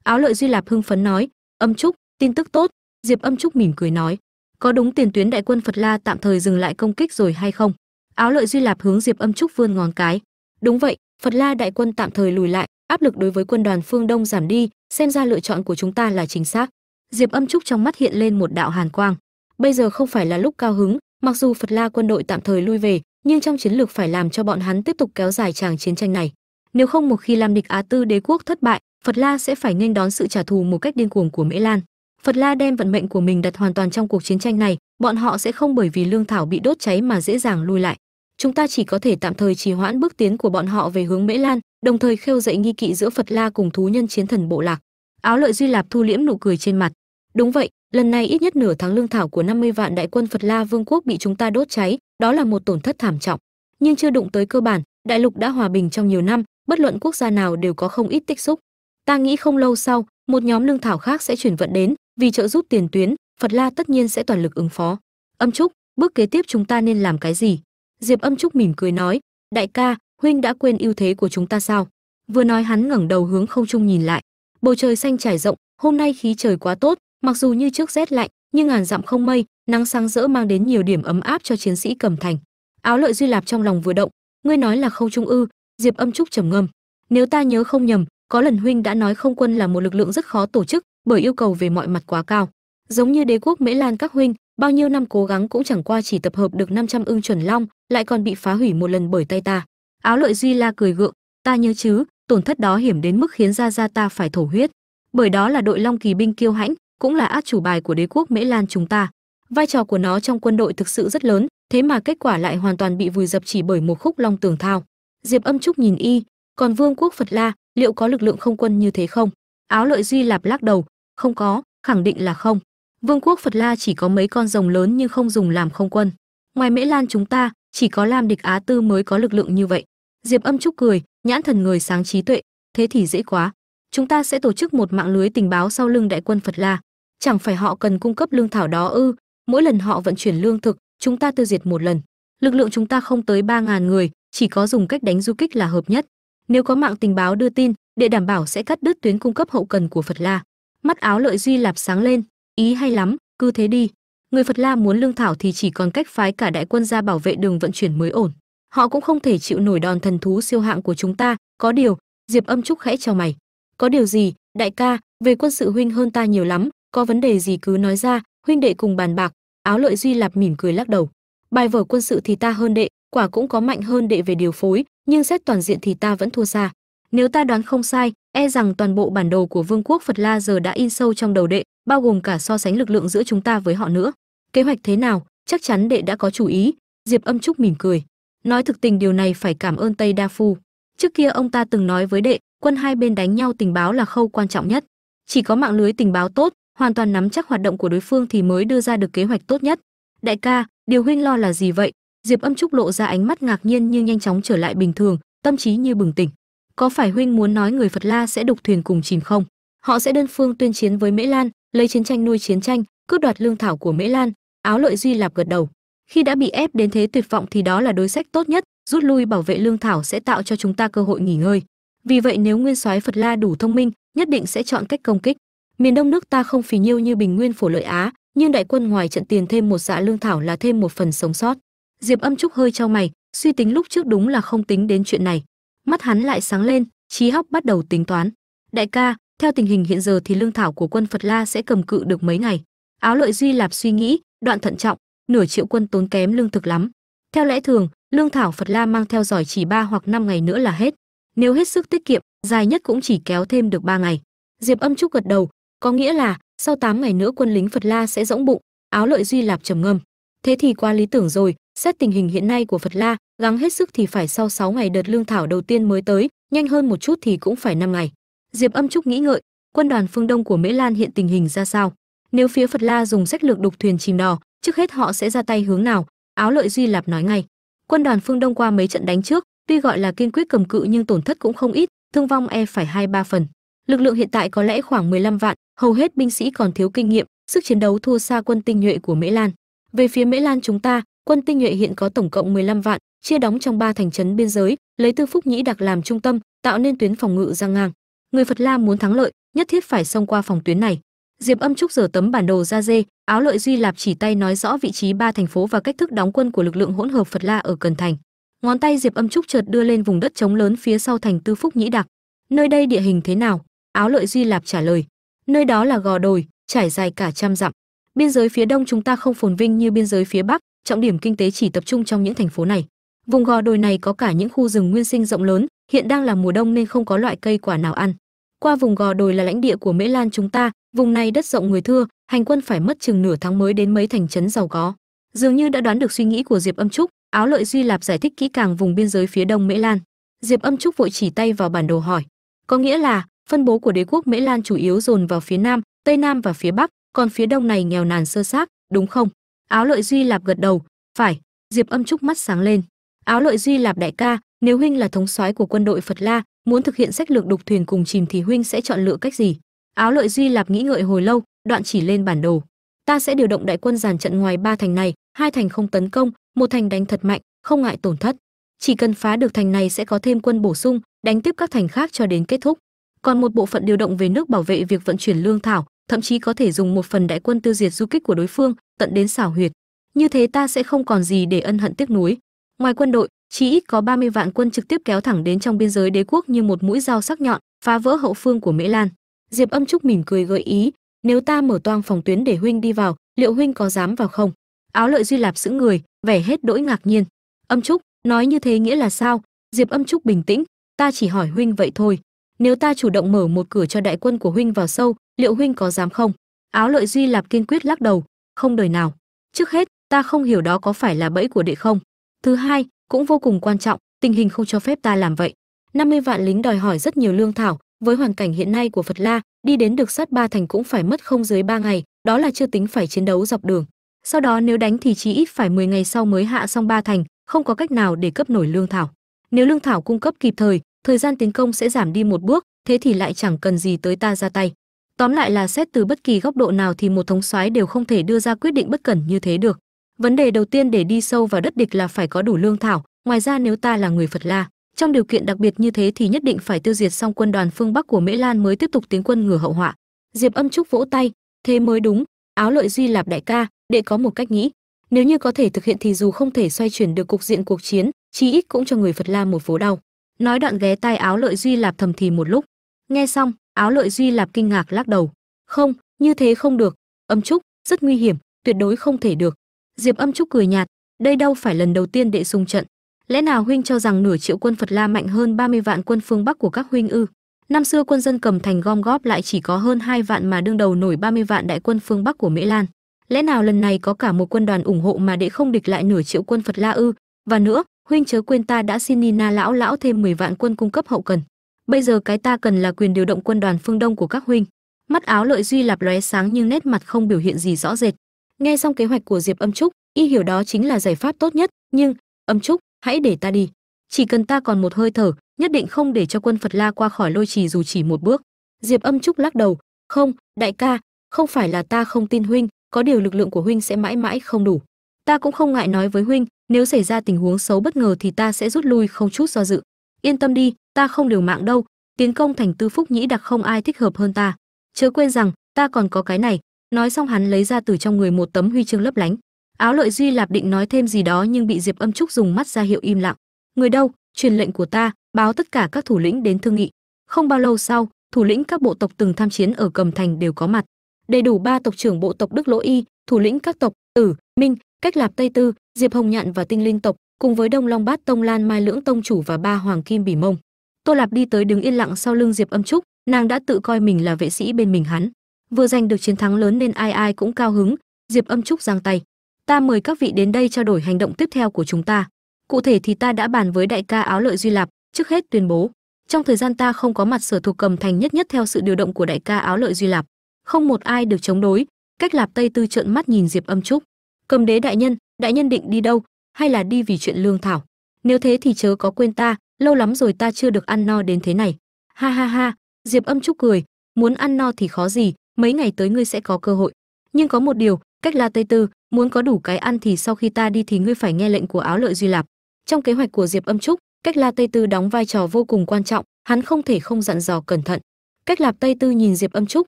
Áo lợi duy lạp hưng phấn nói, âm trúc, tin tức tốt. Diệp âm trúc mỉm cười nói, có đúng tiền tuyến đại quân phật la tạm thời dừng lại công kích rồi hay không? Áo lợi duy lạp hướng diệp âm trúc vươn ngón cái đúng vậy, phật la đại quân tạm thời lùi lại, áp lực đối với quân đoàn phương đông giảm đi, xem ra lựa chọn của chúng ta là chính xác. Diệp âm trúc trong mắt hiện lên một đạo hàn quang. Bây giờ không phải là lúc cao hứng, mặc dù phật la quân đội tạm thời lui về, nhưng trong chiến lược phải làm cho bọn hắn tiếp tục kéo dài tràng chiến tranh này. Nếu không một khi làm địch á tư đế quốc thất bại, phật la sẽ phải nghênh đón sự trả thù một cách điên cuồng của mễ lan. Phật la đem vận mệnh của mình đặt hoàn toàn trong cuộc chiến tranh này, bọn họ sẽ không bởi vì lương thảo bị đốt cháy mà dễ dàng lui lại chúng ta chỉ có thể tạm thời trì hoãn bước tiến của bọn họ về hướng mễ lan, đồng thời khêu dậy nghi kỵ giữa phật la cùng thú nhân chiến thần bộ lạc. Áo lợi duy lạp thu liễm nụ cười trên mặt. Đúng vậy, lần này ít nhất nửa tháng lương thảo của 50 vạn đại quân phật la vương quốc bị chúng ta đốt cháy, đó là một tổn thất thảm trọng. Nhưng chưa đụng tới cơ bản, đại lục đã hòa bình trong nhiều năm, bất luận quốc gia nào đều có không ít tích xúc. Ta nghĩ không lâu sau, một nhóm lương thảo khác sẽ chuyển vận đến, vì trợ giúp tiền tuyến, phật la tất nhiên sẽ toàn lực ứng phó. Âm trúc, bước kế tiếp chúng ta nên làm cái gì? Diệp âm trúc mỉm cười nói, đại ca, huynh đã quên ưu thế của chúng ta sao? Vừa nói hắn ngẩng đầu hướng không trung nhìn lại. Bầu trời xanh trải rộng, hôm nay khí trời quá tốt, mặc dù như trước rét lạnh, nhưng ngàn dặm không mây, nắng sáng rỡ mang đến nhiều điểm ấm áp cho chiến sĩ cầm thành. Áo lợi duy lạp trong lòng vừa động, ngươi nói là không trung ư? Diệp âm trúc trầm ngâm, nếu ta nhớ không nhầm, có lần huynh đã nói không quân là một lực lượng rất khó tổ chức, bởi yêu cầu về mọi mặt quá cao. Giống như đế quốc mễ lan các huynh, bao nhiêu năm cố gắng cũng chẳng qua chỉ tập hợp được 500 ưng chuẩn long lại còn bị phá hủy một lần bởi tay ta. Áo lợi duy la cười gượng, ta nhớ chứ, tổn thất đó hiểm đến mức khiến gia gia ta phải thổ huyết. Bởi đó là đội long kỳ binh kiêu hãnh, cũng là át chủ bài của đế quốc mễ lan chúng ta. Vai trò của nó trong quân đội thực sự rất lớn, thế mà kết quả lại hoàn toàn bị vùi dập chỉ bởi một khúc long tường thao. Diệp âm trúc nhìn y, còn vương quốc phật la, liệu có lực lượng không quân như thế không? Áo lợi duy lạp lắc đầu, không có, khẳng định là không. Vương quốc phật la chỉ có mấy con rồng lớn nhưng không dùng làm không quân. Ngoài mễ lan chúng ta chỉ có lam địch á tư mới có lực lượng như vậy. Diệp âm trúc cười, nhãn thần người sáng trí tuệ. Thế thì dễ quá. Chúng ta sẽ tổ chức một mạng lưới tình báo sau lưng đại quân phật la. Chẳng phải họ cần cung cấp lương thảo đó ư? Mỗi lần họ vận chuyển lương thực, chúng ta tiêu diệt một lần. Lực lượng chúng ta không tới ba ngàn người, chỉ có dùng cách đánh du kích là hợp nhất. Nếu có mạng tình báo đưa tin, để đảm bảo sẽ cắt đứt tuyến cung cấp hậu cần của phật la. Mắt áo lợi duy lạp sáng lên. Ý hay lắm, cứ thế đi người phật la muốn lương thảo thì chỉ còn cách phái cả đại quân ra bảo vệ đường vận chuyển mới ổn. Họ cũng không thể chịu nổi đòn thần thú siêu hạng của chúng ta. Có điều, diệp âm trúc khẽ cho mày. Có điều gì, đại ca, về quân sự huynh hơn ta nhiều lắm. Có vấn đề gì cứ nói ra, huynh đệ cùng bàn bạc. Áo lợi duy lạp mỉm cười lắc đầu. Bài vở quân sự thì ta hơn đệ, quả cũng có mạnh hơn đệ về điều phối, nhưng xét toàn diện thì ta vẫn thua xa. Nếu ta đoán không sai e rằng toàn bộ bản đồ của vương quốc phật la giờ đã in sâu trong đầu đệ bao gồm cả so sánh lực lượng giữa chúng ta với họ nữa. Kế hoạch thế nào, chắc chắn đệ đã có chủ ý. Diệp âm trúc mỉm cười. Nói thực tình, điều này phải cảm ơn tây đa phu. Trước kia ông ta từng nói với đệ, quân hai bên đánh nhau tình báo là khâu quan trọng nhất. Chỉ có mạng lưới tình báo tốt, hoàn toàn nắm chắc hoạt động của đối phương thì mới đưa ra được kế hoạch tốt nhất. Đại ca, điều huynh lo là gì vậy? Diệp âm trúc lộ ra ánh mắt ngạc nhiên nhưng nhanh chóng trở lại bình thường, tâm trí như bừng tỉnh. Có phải huynh muốn nói người phật la sẽ đục thuyền cùng chìm không? Họ sẽ đơn phương tuyên chiến với mễ lan lấy chiến tranh nuôi chiến tranh, cướp đoạt lương thảo của mễ lan, áo lợi duy lạp gật đầu. Khi đã bị ép đến thế tuyệt vọng thì đó là đối sách tốt nhất, rút lui bảo vệ lương thảo sẽ tạo cho chúng ta cơ hội nghỉ ngơi. Vì vậy nếu nguyên soái phật la đủ thông minh, nhất định sẽ chọn cách công kích. Miền đông nước ta không phì nhiêu như bình nguyên phổ lợi á, nhưng đại quân ngoài trận tiền thêm một dạ lương thảo là thêm một phần sống sót. Diệp âm trúc hơi trao mày, suy tính lúc trước đúng là không tính đến chuyện này. Mắt hắn lại sáng lên, trí hóc bắt đầu tính toán. Đại ca theo tình hình hiện giờ thì lương thảo của quân phật la sẽ cầm cự được mấy ngày. Áo lợi duy lạp suy nghĩ, đoạn thận trọng, nửa triệu quân tốn kém lương thực lắm. Theo lẽ thường, lương thảo phật la mang theo giỏi chỉ ba hoặc năm ngày nữa là hết. Nếu hết sức tiết kiệm, dài nhất cũng chỉ kéo thêm được ba ngày. Diệp âm trúc gật đầu, có nghĩa là sau 8 ngày nữa quân lính phật la sẽ rỗng bụng. Áo lợi duy lạp trầm ngâm. Thế thì quá lý tưởng rồi, xét tình hình hiện nay của phật la, gắng hết sức thì phải sau 6 ngày đợt lương thảo đầu tiên mới tới, nhanh hơn một chút thì cũng phải 5 ngày diệp âm trúc nghĩ ngợi, quân đoàn phương đông của mễ lan hiện tình hình ra sao? Nếu phía phật la dùng sách lược đục thuyền chìm đò, trước hết họ sẽ ra tay hướng nào? Áo lợi duy lạp nói ngay, quân đoàn phương đông qua mấy trận đánh trước, tuy gọi là kiên quyết cầm cự nhưng tổn thất cũng không ít, thương vong e phải hai ba phần. Lực lượng hiện tại có lẽ khoảng 15 vạn, hầu hết binh sĩ còn thiếu kinh nghiệm, sức chiến đấu thua xa quân tinh nhuệ của mễ lan. Về phía mễ lan chúng ta, quân tinh nhuệ hiện có tổng cộng 15 vạn, chia đóng trong ba thành trấn biên giới, lấy tư phúc nhĩ đặc làm trung tâm, tạo nên tuyến phòng ngự giang ngang người phật la muốn thắng lợi, nhất thiết phải xông qua phòng tuyến này. Diệp âm trúc giở tấm bản đồ ra dê, áo lợi duy lạp chỉ tay nói rõ vị trí ba thành phố và cách thức đóng quân của lực lượng hỗn hợp phật la ở cần thành. Ngón tay diệp âm trúc chợt đưa lên vùng đất trống lớn phía sau thành tư phúc nhĩ đặc nơi đây địa hình thế nào? Áo lợi duy lạp trả lời. Nơi đó là gò đồi, trải dài cả trăm dặm. Biên giới phía đông chúng ta không phồn vinh như biên giới phía bắc, trọng điểm kinh tế chỉ tập trung trong những thành phố này. Vùng gò đồi này có cả những khu rừng nguyên sinh rộng lớn hiện đang là mùa đông nên không có loại cây quả nào ăn. Qua vùng gò đồi là lãnh địa của mễ lan chúng ta, vùng này đất rộng người thưa, hành quân phải mất chừng nửa tháng mới đến mấy thành trấn giàu có. Dường như đã đoán được suy nghĩ của diệp âm trúc, áo lợi duy lạp giải thích kỹ càng vùng biên giới phía đông mễ lan. Diệp âm trúc vội chỉ tay vào bản đồ hỏi. Có nghĩa là, phân bố của đế quốc mễ lan chủ yếu dồn vào phía nam, tây nam và phía bắc, còn phía đông này nghèo nàn sơ xác, đúng không? Áo lợi duy lạp gật đầu, phải. Diệp âm trúc mắt sáng lên. Áo lợi duy lạp đại ca nếu huynh là thống soái của quân đội phật la, muốn thực hiện sách lược đục thuyền cùng chìm thì huynh sẽ chọn lựa cách gì? Áo lợi duy lạp nghĩ ngợi hồi lâu, đoạn chỉ lên bản đồ. Ta sẽ điều động đại quân dàn trận ngoài ba thành này, hai thành không tấn công, một thành đánh thật mạnh, không ngại tổn thất. Chỉ cần phá được thành này sẽ có thêm quân bổ sung, đánh tiếp các thành khác cho đến kết thúc. Còn một bộ phận điều động về nước bảo vệ việc vận chuyển lương thảo, thậm chí có thể dùng một phần đại quân tiêu diệt du kích của đối phương, tận đến xảo huyệt. Như thế ta sẽ không còn gì để ân hận tiếc nuối. Ngoài quân đội chỉ ít có 30 vạn quân trực tiếp kéo thẳng đến trong biên giới đế quốc như một mũi dao sắc nhọn, phá vỡ hậu phương của mễ lan. Diệp âm trúc mỉm cười gợi ý, nếu ta mở toang phòng tuyến để huynh đi vào, liệu huynh có dám vào không? Áo lợi duy lạp sững người, vẻ hết đỗi ngạc nhiên. Âm trúc, nói như thế nghĩa là sao? Diệp âm trúc bình tĩnh, ta chỉ hỏi huynh vậy thôi. Nếu ta chủ động mở một cửa cho đại quân của huynh vào sâu, liệu huynh có dám không? Áo lợi duy lạp kiên quyết lắc đầu, không đời nào. Trước hết, ta không hiểu đó có phải là bẫy của đệ không. Thứ hai cũng vô cùng quan trọng, tình hình không cho phép ta làm vậy. 50 vạn lính đòi hỏi rất nhiều lương thảo, với hoàn cảnh hiện nay của phật la, đi đến được sát ba thành cũng phải mất không dưới ba ngày, đó là chưa tính phải chiến đấu dọc đường. Sau đó nếu đánh thì chỉ ít phải 10 ngày sau mới hạ xong ba thành, không có cách nào để cấp nổi lương thảo. Nếu lương thảo cung cấp kịp thời thời gian tiến công sẽ giảm đi một bước, thế thì lại chẳng cần gì tới ta ra tay. Tóm lại là xét từ bất kỳ góc độ nào thì một thống soái đều không thể đưa ra quyết định bất cẩn như thế được vấn đề đầu tiên để đi sâu vào đất địch là phải có đủ lương thảo. Ngoài ra nếu ta là người phật la, trong điều kiện đặc biệt như thế thì nhất định phải tiêu diệt xong quân đoàn phương bắc của mễ lan mới tiếp tục tiến quân ngừa hậu họa. Diệp âm trúc vỗ tay, thế mới đúng, áo lợi duy lạp đại ca để có một cách nghĩ. Nếu như có thể thực hiện thì dù không thể xoay chuyển được cục diện cuộc chiến, chí ít cũng cho người phật la một phố đau. Nói đoạn ghé tai áo lợi duy lạp thầm thì một lúc. Nghe xong, áo lợi duy lạp kinh ngạc lắc đầu. Không, như thế không được. Âm trúc, rất nguy hiểm, tuyệt đối không thể được diệp âm trúc cười nhạt, đây đâu phải lần đầu tiên đệ xung trận. Lẽ nào huynh cho rằng nửa triệu quân phật la mạnh hơn 30 vạn quân phương bắc của các huynh ư? Năm xưa quân dân cầm thành gom góp lại chỉ có hơn hai vạn mà đương đầu nổi 30 vạn đại quân phương bắc của mỹ lan. Lẽ nào lần này có cả một quân đoàn ủng hộ mà đệ không địch lại nửa triệu quân phật la ư? Và nữa, huynh chớ quên ta đã xin nina lão lão thêm 10 vạn quân cung cấp hậu cần. Bây giờ cái ta cần là quyền điều động quân đoàn phương đông của các huynh. Mắt áo lợi duy lạp lóe sáng nhưng nét mặt không biểu hiện gì rõ rệt nghe xong kế hoạch của diệp âm trúc, y hiểu đó chính là giải pháp tốt nhất, nhưng, âm trúc, hãy để ta đi. Chỉ cần ta còn một hơi thở, nhất định không để cho quân phật la qua khỏi lôi trì dù chỉ một bước. Diệp âm trúc lắc đầu, không, đại ca, không phải là ta không tin huynh, có điều lực lượng của huynh sẽ mãi mãi không đủ. Ta cũng không ngại nói với huynh, nếu xảy ra tình huống xấu bất ngờ thì ta sẽ rút lui không chút do dự. Yên tâm đi, ta không liều mạng đâu, tiến công thành tư phúc nhĩ đặc không ai thích hợp hơn ta. Chớ quên rằng, ta còn có cái này nói xong hắn lấy ra từ trong người một tấm huy chương lấp lánh. Áo lợi duy lạp định nói thêm gì đó nhưng bị diệp âm trúc dùng mắt ra hiệu im lặng. Người đâu? Truyền lệnh của ta, báo tất cả các thủ lĩnh đến thương nghị. Không bao lâu sau, thủ lĩnh các bộ tộc từng tham chiến ở cầm thành đều có mặt. Đầy đủ ba tộc trưởng bộ tộc đức lỗ y, thủ lĩnh các tộc tử, minh, cách lạp tây tư, diệp hồng nhạn và tinh linh tộc, cùng với đông long bát tông lan mai lưỡng tông chủ và ba hoàng kim bỉ mông. Tô lạp đi tới đứng yên lặng sau lưng diệp âm trúc, nàng đã tự coi mình là vệ sĩ bên mình hắn vừa giành được chiến thắng lớn nên ai ai cũng cao hứng, diệp âm trúc giang tay. Ta mời các vị đến đây trao đổi hành động tiếp theo của chúng ta. Cụ thể thì ta đã bàn với đại ca áo lợi duy lạp, trước hết tuyên bố. Trong thời gian ta không có mặt, sở thuộc cầm thành nhất nhất theo sự điều động của đại ca áo lợi duy lạp. Không một ai được chống đối, cách lạp tây tư trợn mắt nhìn diệp âm trúc. Cầm đế đại nhân đại nhân định đi đâu, hay là đi vì chuyện lương thảo? Nếu thế thì chớ có quên ta, lâu lắm rồi ta chưa được ăn no đến thế này. Ha ha ha, diệp âm trúc cười, muốn ăn no thì khó gì mấy ngày tới ngươi sẽ có cơ hội. Nhưng có một điều, cách la tây tư, muốn có đủ cái ăn thì sau khi ta đi thì ngươi phải nghe lệnh của áo lợi duy lạp. Trong kế hoạch của diệp âm trúc, cách la tây tư đóng vai trò vô cùng quan trọng, hắn không thể không dặn dò cẩn thận. Cách lạp tây tư nhìn diệp âm trúc,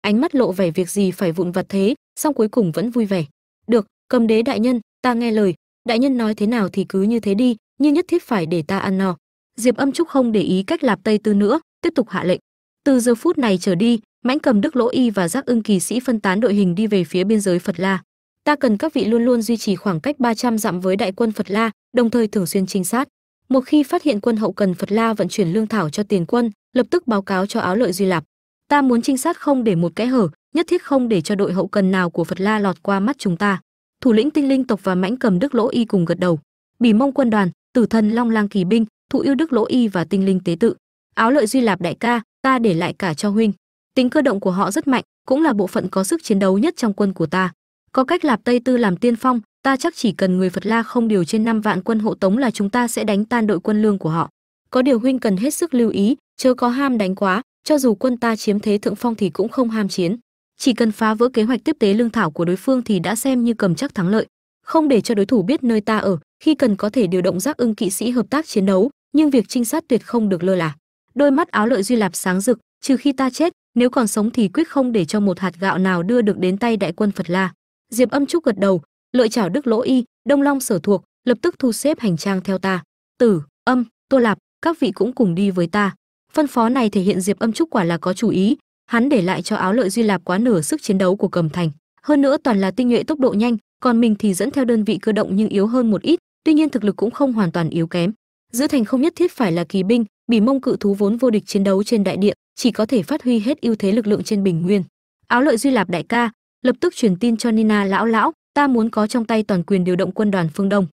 ánh mắt lộ vẻ việc gì phải vụn vặt thế, song cuối cùng vẫn vui vẻ. Được, cầm đế đại nhân, ta nghe lời. Đại nhân nói thế nào thì cứ như thế đi nhưng nhất thiết phải để ta ăn no. Diệp âm trúc không để ý cách lạp tây tư nữa, tiếp tục hạ lệnh. Từ giờ phút này trở đi mãnh cầm đức lỗ y và giác ưng kỳ sĩ phân tán đội hình đi về phía biên giới phật la. Ta cần các vị luôn luôn duy trì khoảng cách 300 dặm với đại quân phật la, đồng thời thường xuyên trinh sát. Một khi phát hiện quân hậu cần phật la vận chuyển lương thảo cho tiền quân, lập tức báo cáo cho áo lợi duy lạp. Ta muốn trinh sát không để một kẽ hở, nhất thiết không để cho đội hậu cần nào của phật la lọt qua mắt chúng ta. Thủ lĩnh tinh linh tộc và mãnh cầm đức lỗ y cùng gật đầu. Bỉ mông quân đoàn, tử thần long lang kỳ binh, thụ yêu đức lỗ y và tinh linh tế tự. Áo lợi duy lạp đại ca, ta để lại cả cho huynh tính cơ động của họ rất mạnh, cũng là bộ phận có sức chiến đấu nhất trong quân của ta. Có cách lạp tây tư làm tiên phong, ta chắc chỉ cần người phật la không điều trên năm vạn quân hộ tống là chúng ta sẽ đánh tan đội quân lương của họ. Có điều huynh cần hết sức lưu ý, chớ có ham đánh quá, cho dù quân ta chiếm thế thượng phong thì cũng không ham chiến. Chỉ cần phá vỡ kế hoạch tiếp tế lương thảo của đối phương thì đã xem như cầm chắc thắng lợi. Không để cho đối thủ biết nơi ta ở, khi cần có thể điều động giác ưng kỵ sĩ hợp tác chiến đấu, nhưng việc trinh sát tuyệt không được lơ là. Đôi mắt áo lợi duy lạp sáng rực, trừ khi ta chết nếu còn sống thì quyết không để cho một hạt gạo nào đưa được đến tay đại quân phật la. Diệp âm trúc gật đầu, lợi chảo đức lỗ y, đông long sở thuộc, lập tức thu xếp hành trang theo ta. Tử, âm, tô lạp, các vị cũng cùng đi với ta. Phân phó này thể hiện diệp âm trúc quả là có chủ ý. Hắn để lại cho áo lợi duy lạp quá nửa sức chiến đấu của cầm thành. Hơn nữa toàn là tinh nhuệ tốc độ nhanh, còn mình thì dẫn theo đơn vị cơ động nhưng yếu hơn một ít, tuy nhiên thực lực cũng không hoàn toàn yếu kém. Giữa thành không nhất thiết phải là kỳ binh, bỉ mông cự thú vốn vô địch chiến đấu trên đại địa chỉ có thể phát huy hết ưu thế lực lượng trên bình nguyên. Áo lợi duy lạp đại ca, lập tức truyền tin cho nina lão lão, ta muốn có trong tay toàn quyền điều động quân đoàn phương đông.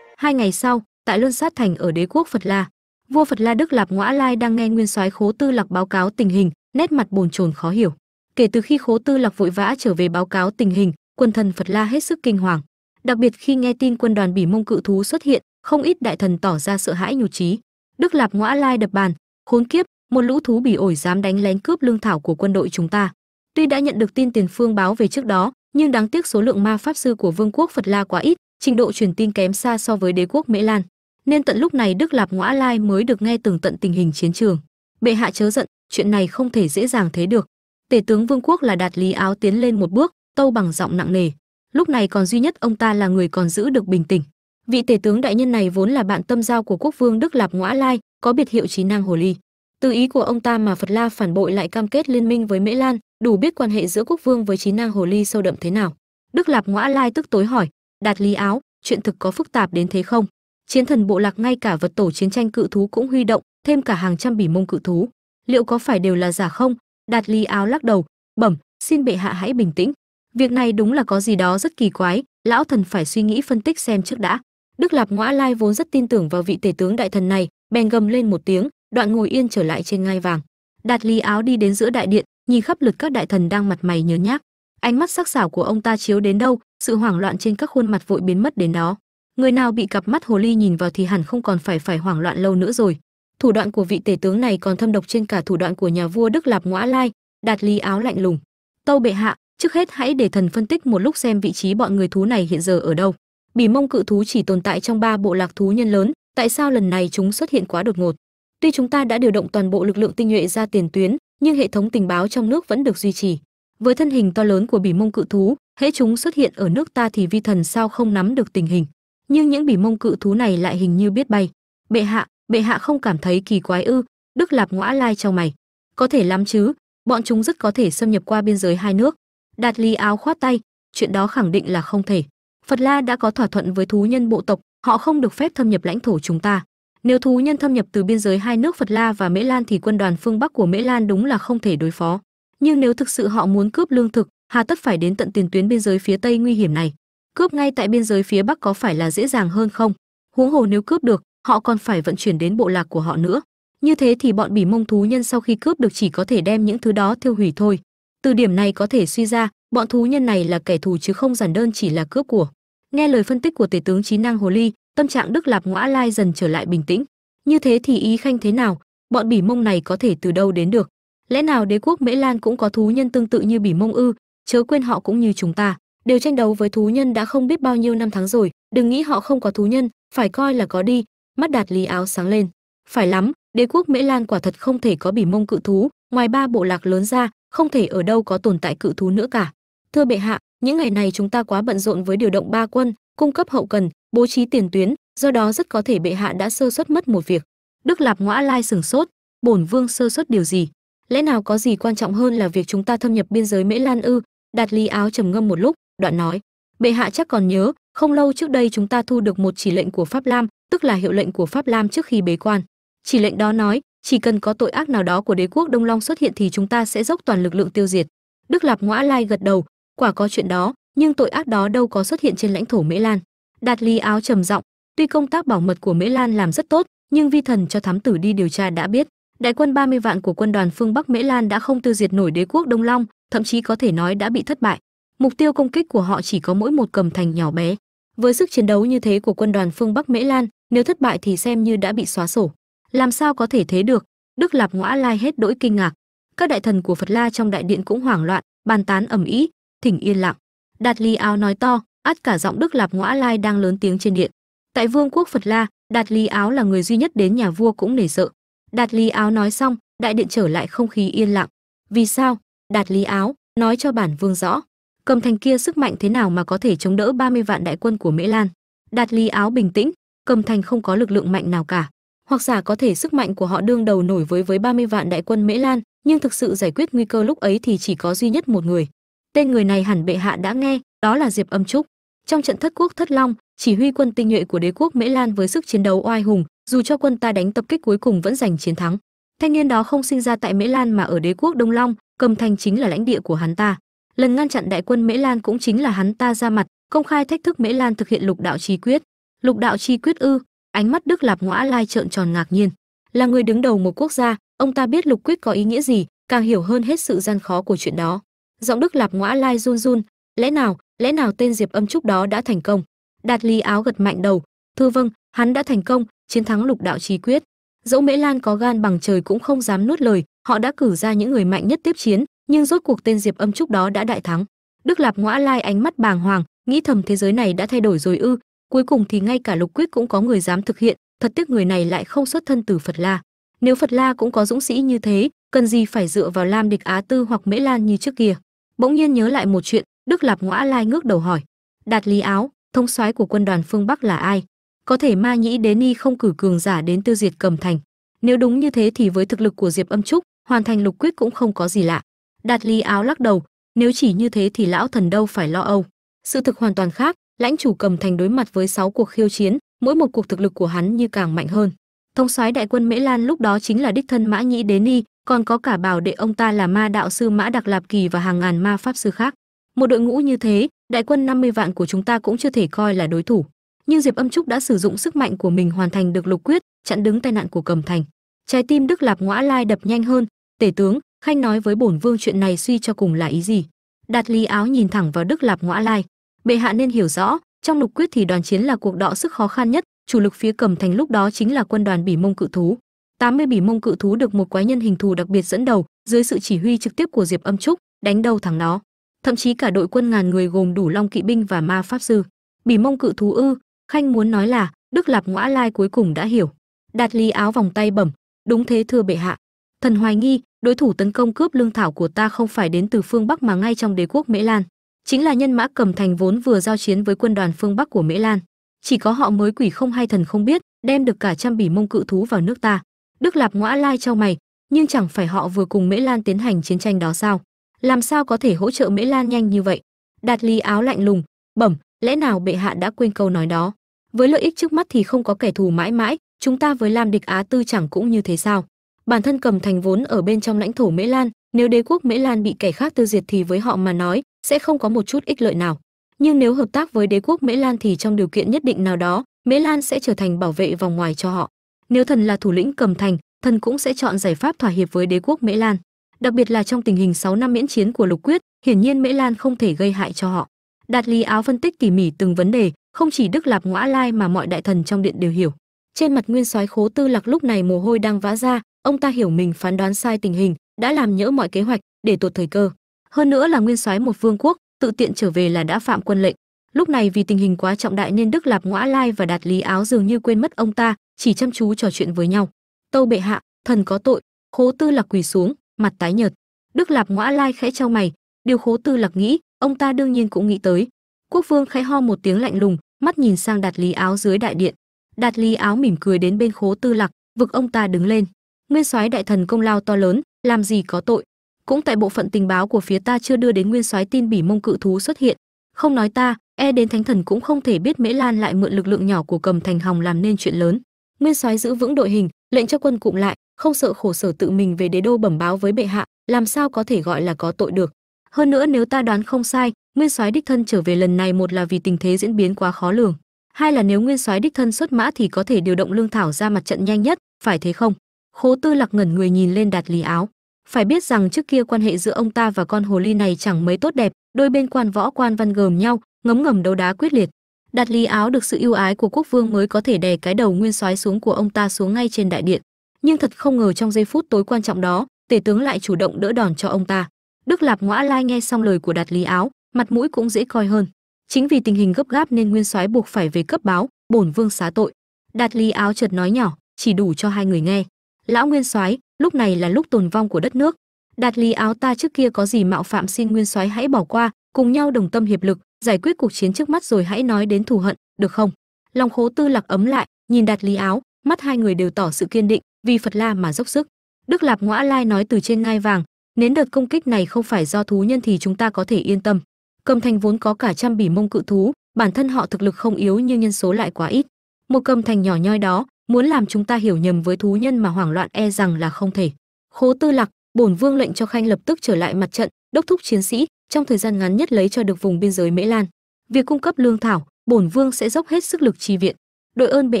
Hai ngày sau, tại luân sát thành ở đế quốc phật la, vua phật la đức lạp ngõa lai đang nghe nguyên soái khố tư lạc báo cáo tình hình, nét mặt bồn chồn khó hiểu. Kể từ khi khố tư lạc vội vã trở về báo cáo tình hình, quân thần phật la hết sức kinh hoàng đặc biệt khi nghe tin quân đoàn bỉ mông cự thú xuất hiện, không ít đại thần tỏ ra sợ hãi nhục trí đức lạp ngõa lai đập bàn, khốn kiếp, một lũ thú bỉ ổi dám đánh lén cướp lương thảo của quân đội chúng ta. Tuy đã nhận được tin tiền phương báo về trước đó, nhưng đáng tiếc số lượng ma pháp sư của vương quốc phật la quá ít, trình độ truyền tin kém xa so với đế quốc mễ lan. Nên tận lúc này đức lạp ngõa lai mới được nghe tường tận tình hình chiến trường. Bệ hạ chớ giận, chuyện này không thể dễ dàng thế được. Tể tướng vương quốc là đạt lý áo tiến lên một bước, tâu bằng giọng nặng nề lúc này còn duy nhất ông ta là người còn giữ được bình tĩnh. Vị tể tướng đại nhân này vốn là bạn tâm giao của quốc vương đức lạp ngõa lai, có biệt hiệu trí năng hồ ly. Từ ý của ông ta mà phật la phản bội lại cam kết liên minh với mễ lan, đủ biết quan hệ giữa quốc vương với trí năng hồ ly sâu đậm thế nào. Đức lạp ngõa lai tức tối hỏi, đạt lý áo, chuyện thực có phức tạp đến thế không? Chiến thần bộ lạc ngay cả vật tổ chiến tranh cự thú cũng huy động, thêm cả hàng trăm bỉ mông cự thú. Liệu có phải đều là giả không? Đạt lý áo lắc đầu, bẩm, xin bệ hạ hãy bình tĩnh việc này đúng là có gì đó rất kỳ quái, lão thần phải suy nghĩ phân tích xem trước đã. Đức lạp ngõa lai vốn rất tin tưởng vào vị tể tướng đại thần này, bèn gầm lên một tiếng, đoạn ngồi yên trở lại trên ngai vàng. Đạt lý áo đi đến giữa đại điện, nhìn khắp lượt các đại thần đang mặt mày nhớ nhác. Ánh mắt sắc sảo của ông ta chiếu đến đâu, sự hoảng loạn trên các khuôn mặt vội biến mất đến đó. Người nào bị cặp mắt hồ ly nhìn vào thì hẳn không còn phải phải hoảng loạn lâu nữa rồi. Thủ đoạn của vị tể tướng này còn thâm độc trên cả thủ đoạn của nhà vua đức lạp ngõa lai. Đạt lý áo lạnh lùng. Tâu bệ hạ trước hết hãy để thần phân tích một lúc xem vị trí bọn người thú này hiện giờ ở đâu. Bỉ mông cự thú chỉ tồn tại trong ba bộ lạc thú nhân lớn, tại sao lần này chúng xuất hiện quá đột ngột? Tuy chúng ta đã điều động toàn bộ lực lượng tinh nhuệ ra tiền tuyến, nhưng hệ thống tình báo trong nước vẫn được duy trì. Với thân hình to lớn của bỉ mông cự thú, hễ chúng xuất hiện ở nước ta thì vi thần sao không nắm được tình hình. Nhưng những bỉ mông cự thú này lại hình như biết bay. Bệ hạ bệ hạ không cảm thấy kỳ quái ư? Đức lạp ngõa lai trong mày. Có thể lắm chứ, bọn chúng rất có thể xâm nhập qua biên giới hai nước đạt lý áo khoát tay, chuyện đó khẳng định là không thể. Phật la đã có thỏa thuận với thú nhân bộ tộc, họ không được phép thâm nhập lãnh thổ chúng ta. Nếu thú nhân thâm nhập từ biên giới hai nước phật la và mễ lan thì quân đoàn phương bắc của mễ lan đúng là không thể đối phó. Nhưng nếu thực sự họ muốn cướp lương thực, hà tất phải đến tận tiền tuyến biên giới phía tây nguy hiểm này. Cướp ngay tại biên giới phía bắc có phải là dễ dàng hơn không? Huống hồ nếu cướp được, họ còn phải vận chuyển đến bộ lạc của họ nữa. Như thế thì bọn bỉ mông thú nhân sau khi cướp được chỉ có thể đem những thứ đó tiêu hủy thôi từ điểm này có thể suy ra, bọn thú nhân này là kẻ thù chứ không giản đơn chỉ là cướp của. Nghe lời phân tích của tể tướng trí năng hồ ly, tâm trạng đức lạp ngõa lai dần trở lại bình tĩnh. Như thế thì ý khanh thế nào? Bọn bỉ mông này có thể từ đâu đến được? Lẽ nào đế quốc mễ lan cũng có thú nhân tương tự như bỉ mông ư? Chớ quên họ cũng như chúng ta. Đều tranh đấu với thú nhân đã không biết bao nhiêu năm tháng rồi, đừng nghĩ họ không có thú nhân, phải coi là có đi. Mắt đạt lý áo sáng lên. Phải lắm, đế quốc mễ lan quả thật không thể có bỉ mông cự thú. Ngoài ba bộ lạc lớn ra không thể ở đâu có tồn tại cự thú nữa cả. Thưa bệ hạ, những ngày này chúng ta quá bận rộn với điều động ba quân, cung cấp hậu cần, bố trí tiền tuyến, do đó rất có thể bệ hạ đã sơ suất mất một việc. Đức lạp ngõa lai sừng sốt, bổn vương sơ suất điều gì? Lẽ nào có gì quan trọng hơn là việc chúng ta thâm nhập biên giới mễ lan ư? Đạt lý áo trầm ngâm một lúc, đoạn nói. Bệ hạ chắc còn nhớ, không lâu trước đây chúng ta thu được một chỉ lệnh của pháp lam, tức là hiệu lệnh của pháp lam trước khi bế quan. Chỉ lệnh đó nói chỉ cần có tội ác nào đó của đế quốc đông long xuất hiện thì chúng ta sẽ dốc toàn lực lượng tiêu diệt. Đức lạp ngõa lai gật đầu. Quả có chuyện đó, nhưng tội ác đó đâu có xuất hiện trên lãnh thổ mễ lan. Đạt lý áo trầm giọng. Tuy công tác bảo mật của mễ lan làm rất tốt, nhưng vi thần cho thám tử đi điều tra đã biết. Đại quân 30 vạn của quân đoàn phương bắc mễ lan đã không tiêu diệt nổi đế quốc đông long, thậm chí có thể nói đã bị thất bại. Mục tiêu công kích của họ chỉ có mỗi một cầm thành nhỏ bé. Với sức chiến đấu như thế của quân đoàn phương bắc mễ lan, nếu thất bại thì xem như đã bị xóa sổ làm sao có thể thế được? Đức lạp ngõa lai hết đỗi kinh ngạc. Các đại thần của phật la trong đại điện cũng hoảng loạn, bàn tán ầm ĩ, thỉnh yên lặng. Đạt ly áo nói to, át cả giọng đức lạp ngõa lai đang lớn tiếng trên điện. Tại vương quốc phật la, đạt ly áo là người duy nhất đến nhà vua cũng nể sợ. Đạt ly áo nói xong, đại điện trở lại không khí yên lặng. Vì sao? Đạt ly áo nói cho bản vương rõ, cầm thành kia sức mạnh thế nào mà có thể chống đỡ 30 vạn đại quân của mễ lan. Đạt ly áo bình tĩnh, cầm thành không có lực lượng mạnh nào cả hoặc giả có thể sức mạnh của họ đương đầu nổi với với 30 vạn đại quân mễ lan, nhưng thực sự giải quyết nguy cơ lúc ấy thì chỉ có duy nhất một người. Tên người này hẳn bệ hạ đã nghe, đó là diệp âm trúc. Trong trận thất quốc thất long, chỉ huy quân tinh nhuệ của đế quốc mễ lan với sức chiến đấu oai hùng, dù cho quân ta đánh tập kích cuối cùng vẫn giành chiến thắng. Thanh niên đó không sinh ra tại mễ lan mà ở đế quốc đông long, cầm thành chính là lãnh địa của hắn ta. Lần ngăn chặn đại quân mễ lan cũng chính là hắn ta ra mặt, công khai thách thức mễ lan thực hiện lục đạo chi quyết. Lục đạo chi quyết ư ánh mắt đức lạp ngõa lai trợn tròn ngạc nhiên. Là người đứng đầu một quốc gia, ông ta biết lục quyết có ý nghĩa gì, càng hiểu hơn hết sự gian khó của chuyện đó. Giọng đức lạp ngõa lai run run, lẽ nào lẽ nào tên diệp âm trúc đó đã thành công? Đạt lý áo gật mạnh đầu, thưa vâng hắn đã thành công, chiến thắng lục đạo chi quyết. Dẫu mễ lan có gan bằng trời cũng không dám nuốt lời, họ đã cử ra những người mạnh nhất tiếp chiến, nhưng rốt cuộc tên diệp âm trúc đó đã đại thắng. Đức lạp ngõa lai ánh mắt bàng hoàng, nghĩ thầm thế giới này đã thay đổi rồi ư cuối cùng thì ngay cả lục quyết cũng có người dám thực hiện, thật tiếc người này lại không xuất thân từ phật la. Nếu phật la cũng có dũng sĩ như thế, cần gì phải dựa vào lam địch á tư hoặc mễ lan như trước kia? Bỗng nhiên nhớ lại một chuyện, đức lạp ngõa lai ngước đầu hỏi. Đạt lý áo thông soái của quân đoàn phương bắc là ai? Có thể ma nhĩ đế ni không cử cường giả đến tiêu diệt cầm thành. Nếu đúng như thế thì với thực lực của diệp âm trúc, hoàn thành lục quyết cũng không có gì lạ. Đạt lý áo lắc đầu, nếu chỉ như thế thì lão thần đâu phải lo âu. Sự thực hoàn toàn khác lãnh chủ cầm thành đối mặt với 6 cuộc khiêu chiến, mỗi một cuộc thực lực của hắn như càng mạnh hơn. Thông soái đại quân mễ lan lúc đó chính là đích thân mã nhĩ đế ni, còn có cả bảo đệ ông ta là ma đạo sư mã đặc lạp kỳ và hàng ngàn ma pháp sư khác. Một đội ngũ như thế, đại quân 50 vạn của chúng ta cũng chưa thể coi là đối thủ. Nhưng diệp âm trúc đã sử dụng sức mạnh của mình hoàn thành được lục quyết, chặn đứng tai nạn của cầm thành. Trái tim đức lạp ngõa lai đập nhanh hơn, tể tướng khanh nói với bổn vương chuyện này suy cho cùng là ý gì? Đạt lý áo nhìn thẳng vào đức lạp ngõa lai bệ hạ nên hiểu rõ, trong lục quyết thì đoàn chiến là cuộc đọ sức khó khăn nhất, chủ lực phía cầm thành lúc đó chính là quân đoàn bỉ mông cự thú. 80 bỉ mông cự thú được một quái nhân hình thù đặc biệt dẫn đầu, dưới sự chỉ huy trực tiếp của diệp âm trúc, đánh đầu thẳng nó. Thậm chí cả đội quân ngàn người gồm đủ long kỵ binh và ma pháp sư. Bỉ mông cự thú ư, khanh muốn nói là, đức lạp ngõa lai cuối cùng đã hiểu. Đạt lý áo vòng tay bẩm, đúng thế thưa bệ hạ. Thần hoài nghi, đối thủ tấn công cướp lương thảo của ta không phải đến từ phương bắc mà ngay trong đế quốc mễ lan chính là nhân mã cầm thành vốn vừa giao chiến với quân đoàn phương bắc của mễ lan. Chỉ có họ mới quỷ không hay thần không biết, đem được cả trăm bỉ mông cự thú vào nước ta. Đức lạp ngõa lai trao mày, nhưng chẳng phải họ vừa cùng mễ lan tiến hành chiến tranh đó sao? Làm sao có thể hỗ trợ mễ lan nhanh như vậy? Đạt lý áo lạnh lùng, bẩm, lẽ nào bệ hạ đã quên câu nói đó? Với lợi ích trước mắt thì không có kẻ thù mãi mãi, chúng ta với lam địch á tư chẳng cũng như thế sao? Bản thân cầm thành vốn ở bên trong lãnh thổ mễ lan nếu đế quốc mễ lan bị kẻ khác tiêu diệt thì với họ mà nói, sẽ không có một chút ích lợi nào. Nhưng nếu hợp tác với đế quốc mễ lan thì trong điều kiện nhất định nào đó mễ lan sẽ trở thành bảo vệ vòng ngoài cho họ. Nếu thần là thủ lĩnh cầm thành, thần cũng sẽ chọn giải pháp thỏa hiệp với đế quốc mễ lan. Đặc biệt là trong tình hình 6 năm miễn chiến của lục quyết, hiển nhiên mễ lan không thể gây hại cho họ. Đạt lý áo phân tích tỉ mỉ từng vấn đề, không chỉ đức lạp ngõa lai mà mọi đại thần trong điện đều hiểu. Trên mặt nguyên soái khố tư lạc lúc này mồ hôi đang vã ra, ông ta hiểu mình phán đoán sai tình hình đã làm nhỡ mọi kế hoạch để tuột thời cơ. Hơn nữa là nguyên soái một vương quốc, tự tiện trở về là đã phạm quân lệnh. Lúc này vì tình hình quá trọng đại nên đức lạp ngõa lai và đạt lý áo dường như quên mất ông ta, chỉ chăm chú trò chuyện với nhau. Tâu bệ hạ, thần có tội, khố tư lạc quỳ xuống, mặt tái nhợt. Đức lạp ngõa lai khẽ trao mày, điều khố tư lạc nghĩ, ông ta đương nhiên cũng nghĩ tới. Quốc vương khẽ ho một tiếng lạnh lùng, mắt nhìn sang đạt lý áo dưới đại điện. Đạt lý áo mỉm cười đến bên khố tư lạc, vực ông ta đứng lên. Nguyên soái đại thần công lao to lớn làm gì có tội. Cũng tại bộ phận tình báo của phía ta chưa đưa đến nguyên soái tin bỉ mông cự thú xuất hiện. Không nói ta e đến thánh thần cũng không thể biết mễ lan lại mượn lực lượng nhỏ của cầm thành hòng làm nên chuyện lớn. Nguyên soái giữ vững đội hình, lệnh cho quân cụm lại, không sợ khổ sở tự mình về đế đô bẩm báo với bệ hạ, làm sao có thể gọi là có tội được. Hơn nữa nếu ta đoán không sai, nguyên soái đích thân trở về lần này một là vì tình thế diễn biến quá khó lường, hai là nếu nguyên soái đích thân xuất mã thì có thể điều động lương thảo ra mặt trận nhanh nhất, phải thế không? Khố tư lạc ngẩn người nhìn lên đạt lý áo. Phải biết rằng trước kia quan hệ giữa ông ta và con hồ ly này chẳng mấy tốt đẹp, đôi bên quan võ quan văn gờm nhau, ngấm ngầm đấu đá quyết liệt. Đạt lý áo được sự ưu ái của quốc vương mới có thể đè cái đầu nguyên soái xuống của ông ta xuống ngay trên đại điện. Nhưng thật không ngờ trong giây phút tối quan trọng đó, tể tướng lại chủ động đỡ đòn cho ông ta. Đức lạp ngõa lai nghe xong lời của đạt lý áo, mặt mũi cũng dễ coi hơn. Chính vì tình hình gấp gáp nên nguyên soái buộc phải về cấp báo, bổn vương xá tội. Đạt lý áo chợt nói nhỏ, chỉ đủ cho hai người nghe lão nguyên soái, lúc này là lúc tồn vong của đất nước. Đạt lý áo ta trước kia có gì mạo phạm xin nguyên soái hãy bỏ qua, cùng nhau đồng tâm hiệp lực, giải quyết cuộc chiến trước mắt rồi hãy nói đến thù hận, được không? Lòng khố tư lạc ấm lại, nhìn đạt lý áo, mắt hai người đều tỏ sự kiên định, vì phật la mà dốc sức. Đức lạp ngõa lai nói từ trên ngai vàng nếu đợt công kích này không phải do thú nhân thì chúng ta có thể yên tâm. Cầm thành vốn có cả trăm bỉ mông cự thú, bản thân họ thực lực không yếu nhưng nhân số lại quá ít. Một cầm thành nhỏ nhoi đó muốn làm chúng ta hiểu nhầm với thú nhân mà hoảng loạn e rằng là không thể. Khố tư lạc, bổn vương lệnh cho khanh lập tức trở lại mặt trận, đốc thúc chiến sĩ, trong thời gian ngắn nhất lấy cho được vùng biên giới mễ lan. Việc cung cấp lương thảo, bổn vương sẽ dốc hết sức lực chi viện. Đội ơn bệ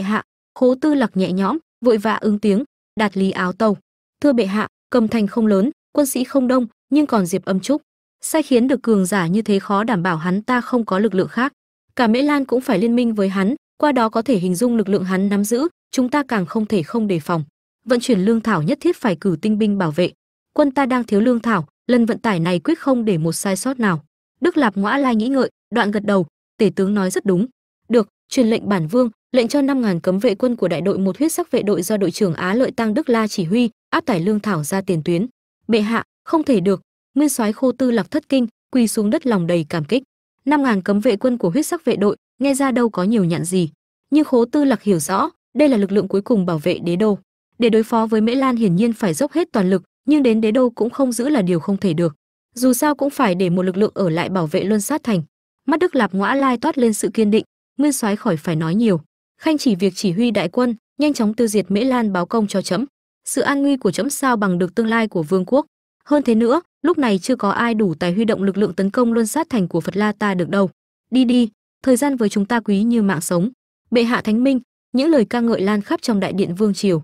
hạ, khố tư lạc nhẹ nhõm, vội vã ứng tiếng đạt lý áo tàu. Thưa bệ hạ, cầm thành không lớn, quân sĩ không đông, nhưng còn diệp âm trúc. Sai khiến được cường giả như thế khó đảm bảo hắn ta không có lực lượng khác. Cả mễ lan cũng phải liên minh với hắn, qua đó có thể hình dung lực lượng hắn nắm giữ chúng ta càng không thể không đề phòng. Vận chuyển lương thảo nhất thiết phải cử tinh binh bảo vệ. Quân ta đang thiếu lương thảo, lần vận tải này quyết không để một sai sót nào. Đức lạp ngõa lai nghĩ ngợi, đoạn gật đầu, tể tướng nói rất đúng. Được, truyền lệnh bản vương, lệnh cho năm ngàn cấm vệ quân của đại đội một huyết sắc vệ đội do đội trưởng á lợi tăng đức la chỉ huy, áp tải lương thảo ra tiền tuyến. Bệ hạ, không thể được. Nguyên soái khô tư lạc thất kinh, quỳ xuống đất lòng đầy cảm kích. Năm ngàn cấm vệ quân của huyết sắc vệ đội, nghe ra đâu có nhiều nhạn gì. Nhưng khố tư lạc hiểu rõ đây là lực lượng cuối cùng bảo vệ đế đô. Để đối phó với mễ lan hiển nhiên phải dốc hết toàn lực, nhưng đến đế đô cũng không giữ là điều không thể được. Dù sao cũng phải để một lực lượng ở lại bảo vệ luân sát thành. Mắt đức lạp ngõa lai toát lên sự kiên định, nguyên soái khỏi phải nói nhiều. Khanh chỉ việc chỉ huy đại quân, nhanh chóng tiêu diệt mễ lan báo công cho chấm. Sự an nguy của chấm sao bằng được tương lai của vương quốc. Hơn thế nữa, lúc này chưa có ai đủ tài huy động lực lượng tấn công luân sát thành của phật la ta được đâu. Đi đi, thời gian với chúng ta quý như mạng sống. Bệ hạ thánh minh những lời ca ngợi lan khắp trong đại điện vương triều.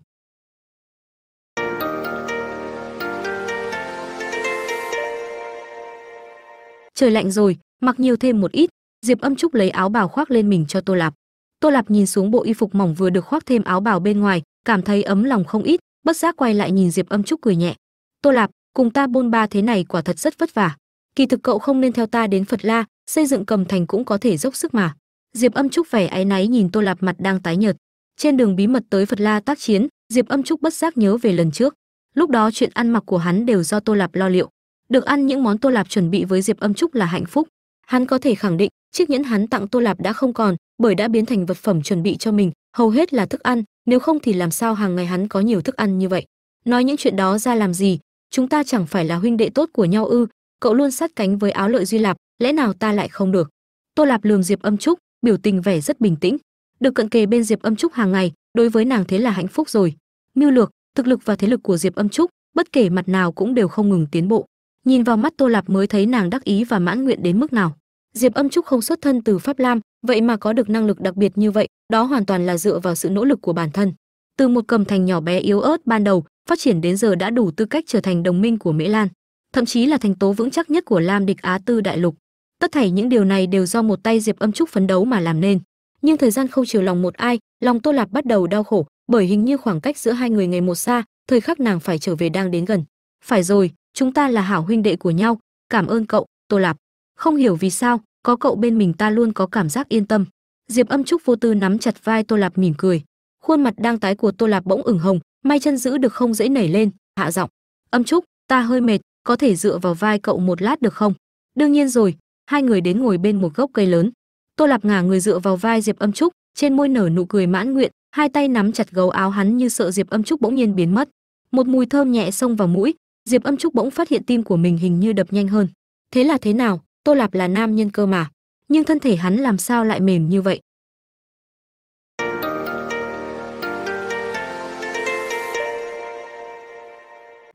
Trời lạnh rồi, mặc nhiều thêm một ít, diệp âm trúc lấy áo bào khoác lên mình cho tô lạp. Tô lạp nhìn xuống bộ y phục mỏng vừa được khoác thêm áo bào bên ngoài, cảm thấy ấm lòng không ít, bất giác quay lại nhìn diệp âm trúc cười nhẹ. Tô lạp, cùng ta bôn ba thế này quả thật rất vất vả. Kỳ thực cậu không nên theo ta đến phật la, xây dựng cầm thành cũng có thể dốc sức mà diệp âm trúc vẻ áy náy nhìn tô lạp mặt đang tái nhợt. Trên đường bí mật tới phật la tác chiến, diệp âm trúc bất giác nhớ về lần trước. Lúc đó chuyện ăn mặc của hắn đều do tô lạp lo liệu. Được ăn những món tô lạp chuẩn bị với diệp âm trúc là hạnh phúc. Hắn có thể khẳng định, chiếc nhẫn hắn tặng tô lạp đã không còn, bởi đã biến thành vật phẩm chuẩn bị cho mình, hầu hết là thức ăn, nếu không thì làm sao hàng ngày hắn có nhiều thức ăn như vậy? Nói những chuyện đó ra làm gì? Chúng ta chẳng phải là huynh đệ tốt của nhau ư? Cậu luôn sát cánh với áo lợi duy lạp, lẽ nào ta lại không được? Tô lạp lườm diệp âm trúc biểu tình vẻ rất bình tĩnh, được cận kề bên diệp âm trúc hàng ngày, đối với nàng thế là hạnh phúc rồi. Mưu lược, thực lực và thế lực của diệp âm trúc, bất kể mặt nào cũng đều không ngừng tiến bộ. Nhìn vào mắt tô lạp mới thấy nàng đắc ý và mãn nguyện đến mức nào. Diệp âm trúc không xuất thân từ pháp lam, vậy mà có được năng lực đặc biệt như vậy, đó hoàn toàn là dựa vào sự nỗ lực của bản thân. Từ một cầm thành nhỏ bé yếu ớt ban đầu, phát triển đến giờ đã đủ tư cách trở thành đồng minh của mỹ lan. Thậm chí là thành tố vững chắc nhất của lam địch á tư đại lục tất thảy những điều này đều do một tay diệp âm trúc phấn đấu mà làm nên. Nhưng thời gian không chiều lòng một ai, lòng tô lạp bắt đầu đau khổ, bởi hình như khoảng cách giữa hai người ngày một xa, thời khắc nàng phải trở về đang đến gần. Phải rồi, chúng ta là hảo huynh đệ của nhau, cảm ơn cậu, tô lạp. Không hiểu vì sao, có cậu bên mình ta luôn có cảm giác yên tâm. Diệp âm trúc vô tư nắm chặt vai tô lạp mỉm cười. Khuôn mặt đang tái của tô lạp bỗng ửng hồng, may chân giữ được không dễ nảy lên, hạ giọng. Âm trúc, ta hơi mệt, có thể dựa vào vai cậu một lát được không? Đương nhiên rồi hai người đến ngồi bên một gốc cây lớn. Tô lạp ngả người dựa vào vai diệp âm trúc, trên môi nở nụ cười mãn nguyện, hai tay nắm chặt gấu áo hắn như sợ diệp âm trúc bỗng nhiên biến mất. Một mùi thơm nhẹ xông vào mũi, diệp âm trúc bỗng phát hiện tim của mình hình như đập nhanh hơn. Thế là thế nào? Tô lạp là nam nhân cơ mà. Nhưng thân thể hắn làm sao lại mềm như vậy?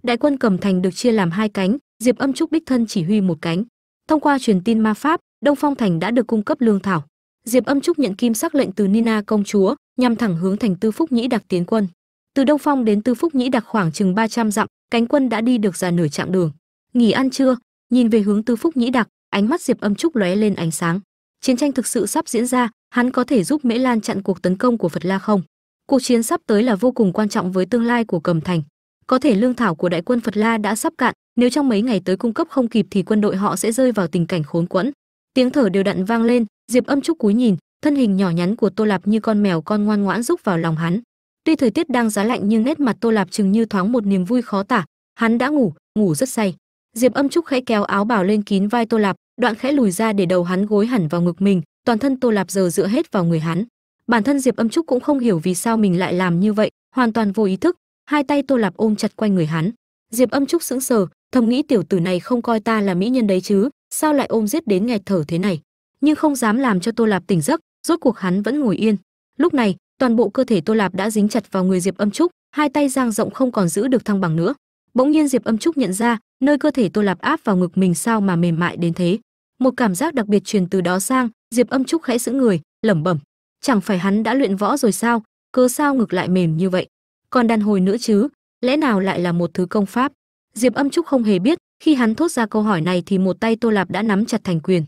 Đại quân cầm thành được chia làm hai cánh, diệp âm trúc đích thân chỉ huy một cánh thông qua truyền tin ma pháp, đông phong thành đã được cung cấp lương thảo. Diệp âm trúc nhận kim sắc lệnh từ nina công chúa, nhằm thẳng hướng thành tư phúc nhĩ đặc tiến quân. Từ đông phong đến tư phúc nhĩ đặc khoảng chừng 300 dặm, cánh quân đã đi được ra nửa chặng đường. Nghỉ ăn trưa, nhìn về hướng tư phúc nhĩ đặc, ánh mắt diệp âm trúc lóe lên ánh sáng. Chiến tranh thực sự sắp diễn ra, hắn có thể giúp mễ lan chặn cuộc tấn công của phật la không? Cuộc chiến sắp tới là vô cùng quan trọng với tương lai của cầm thành có thể lương thảo của đại quân phật la đã sắp cạn, nếu trong mấy ngày tới cung cấp không kịp thì quân đội họ sẽ rơi vào tình cảnh khốn quẫn. Tiếng thở đều đặn vang lên, diệp âm trúc cúi nhìn, thân hình nhỏ nhắn của tô lạp như con mèo con ngoan ngoãn rúc vào lòng hắn. Tuy thời tiết đang giá lạnh nhưng nét mặt tô lạp chừng như thoáng một niềm vui khó tả. Hắn đã ngủ ngủ rất say. Diệp âm trúc khẽ kéo áo bào lên kín vai tô lạp, đoạn khẽ lùi ra để đầu hắn gối hẳn vào ngực mình, toàn thân tô lạp giờ dựa hết vào người hắn. Bản thân diệp âm trúc cũng không hiểu vì sao mình lại làm như vậy, hoàn toàn vô ý thức hai tay tô lạp ôm chặt quanh người hắn. Diệp âm trúc sững sờ, thầm nghĩ tiểu tử này không coi ta là mỹ nhân đấy chứ, sao lại ôm giết đến nghẹt thở thế này? Nhưng không dám làm cho tô lạp tỉnh giấc, rốt cuộc hắn vẫn ngồi yên. Lúc này, toàn bộ cơ thể tô lạp đã dính chặt vào người diệp âm trúc, hai tay giang rộng không còn giữ được thăng bằng nữa. Bỗng nhiên diệp âm trúc nhận ra, nơi cơ thể tô lạp áp vào ngực mình sao mà mềm mại đến thế. Một cảm giác đặc biệt truyền từ đó sang, diệp âm trúc khẽ giữ người, lẩm bẩm. Chẳng phải hắn đã luyện võ rồi sao? Cớ sao ngực lại mềm như vậy? Còn đàn hồi nữa chứ, lẽ nào lại là một thứ công pháp? Diệp âm trúc không hề biết, khi hắn thốt ra câu hỏi này thì một tay tô lạp đã nắm chặt thành quyền.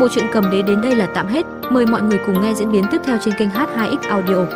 Bộ truyện cầm đế đến đây là tạm hết. Mời mọi người cùng nghe diễn biến tiếp theo trên kênh h2x audio.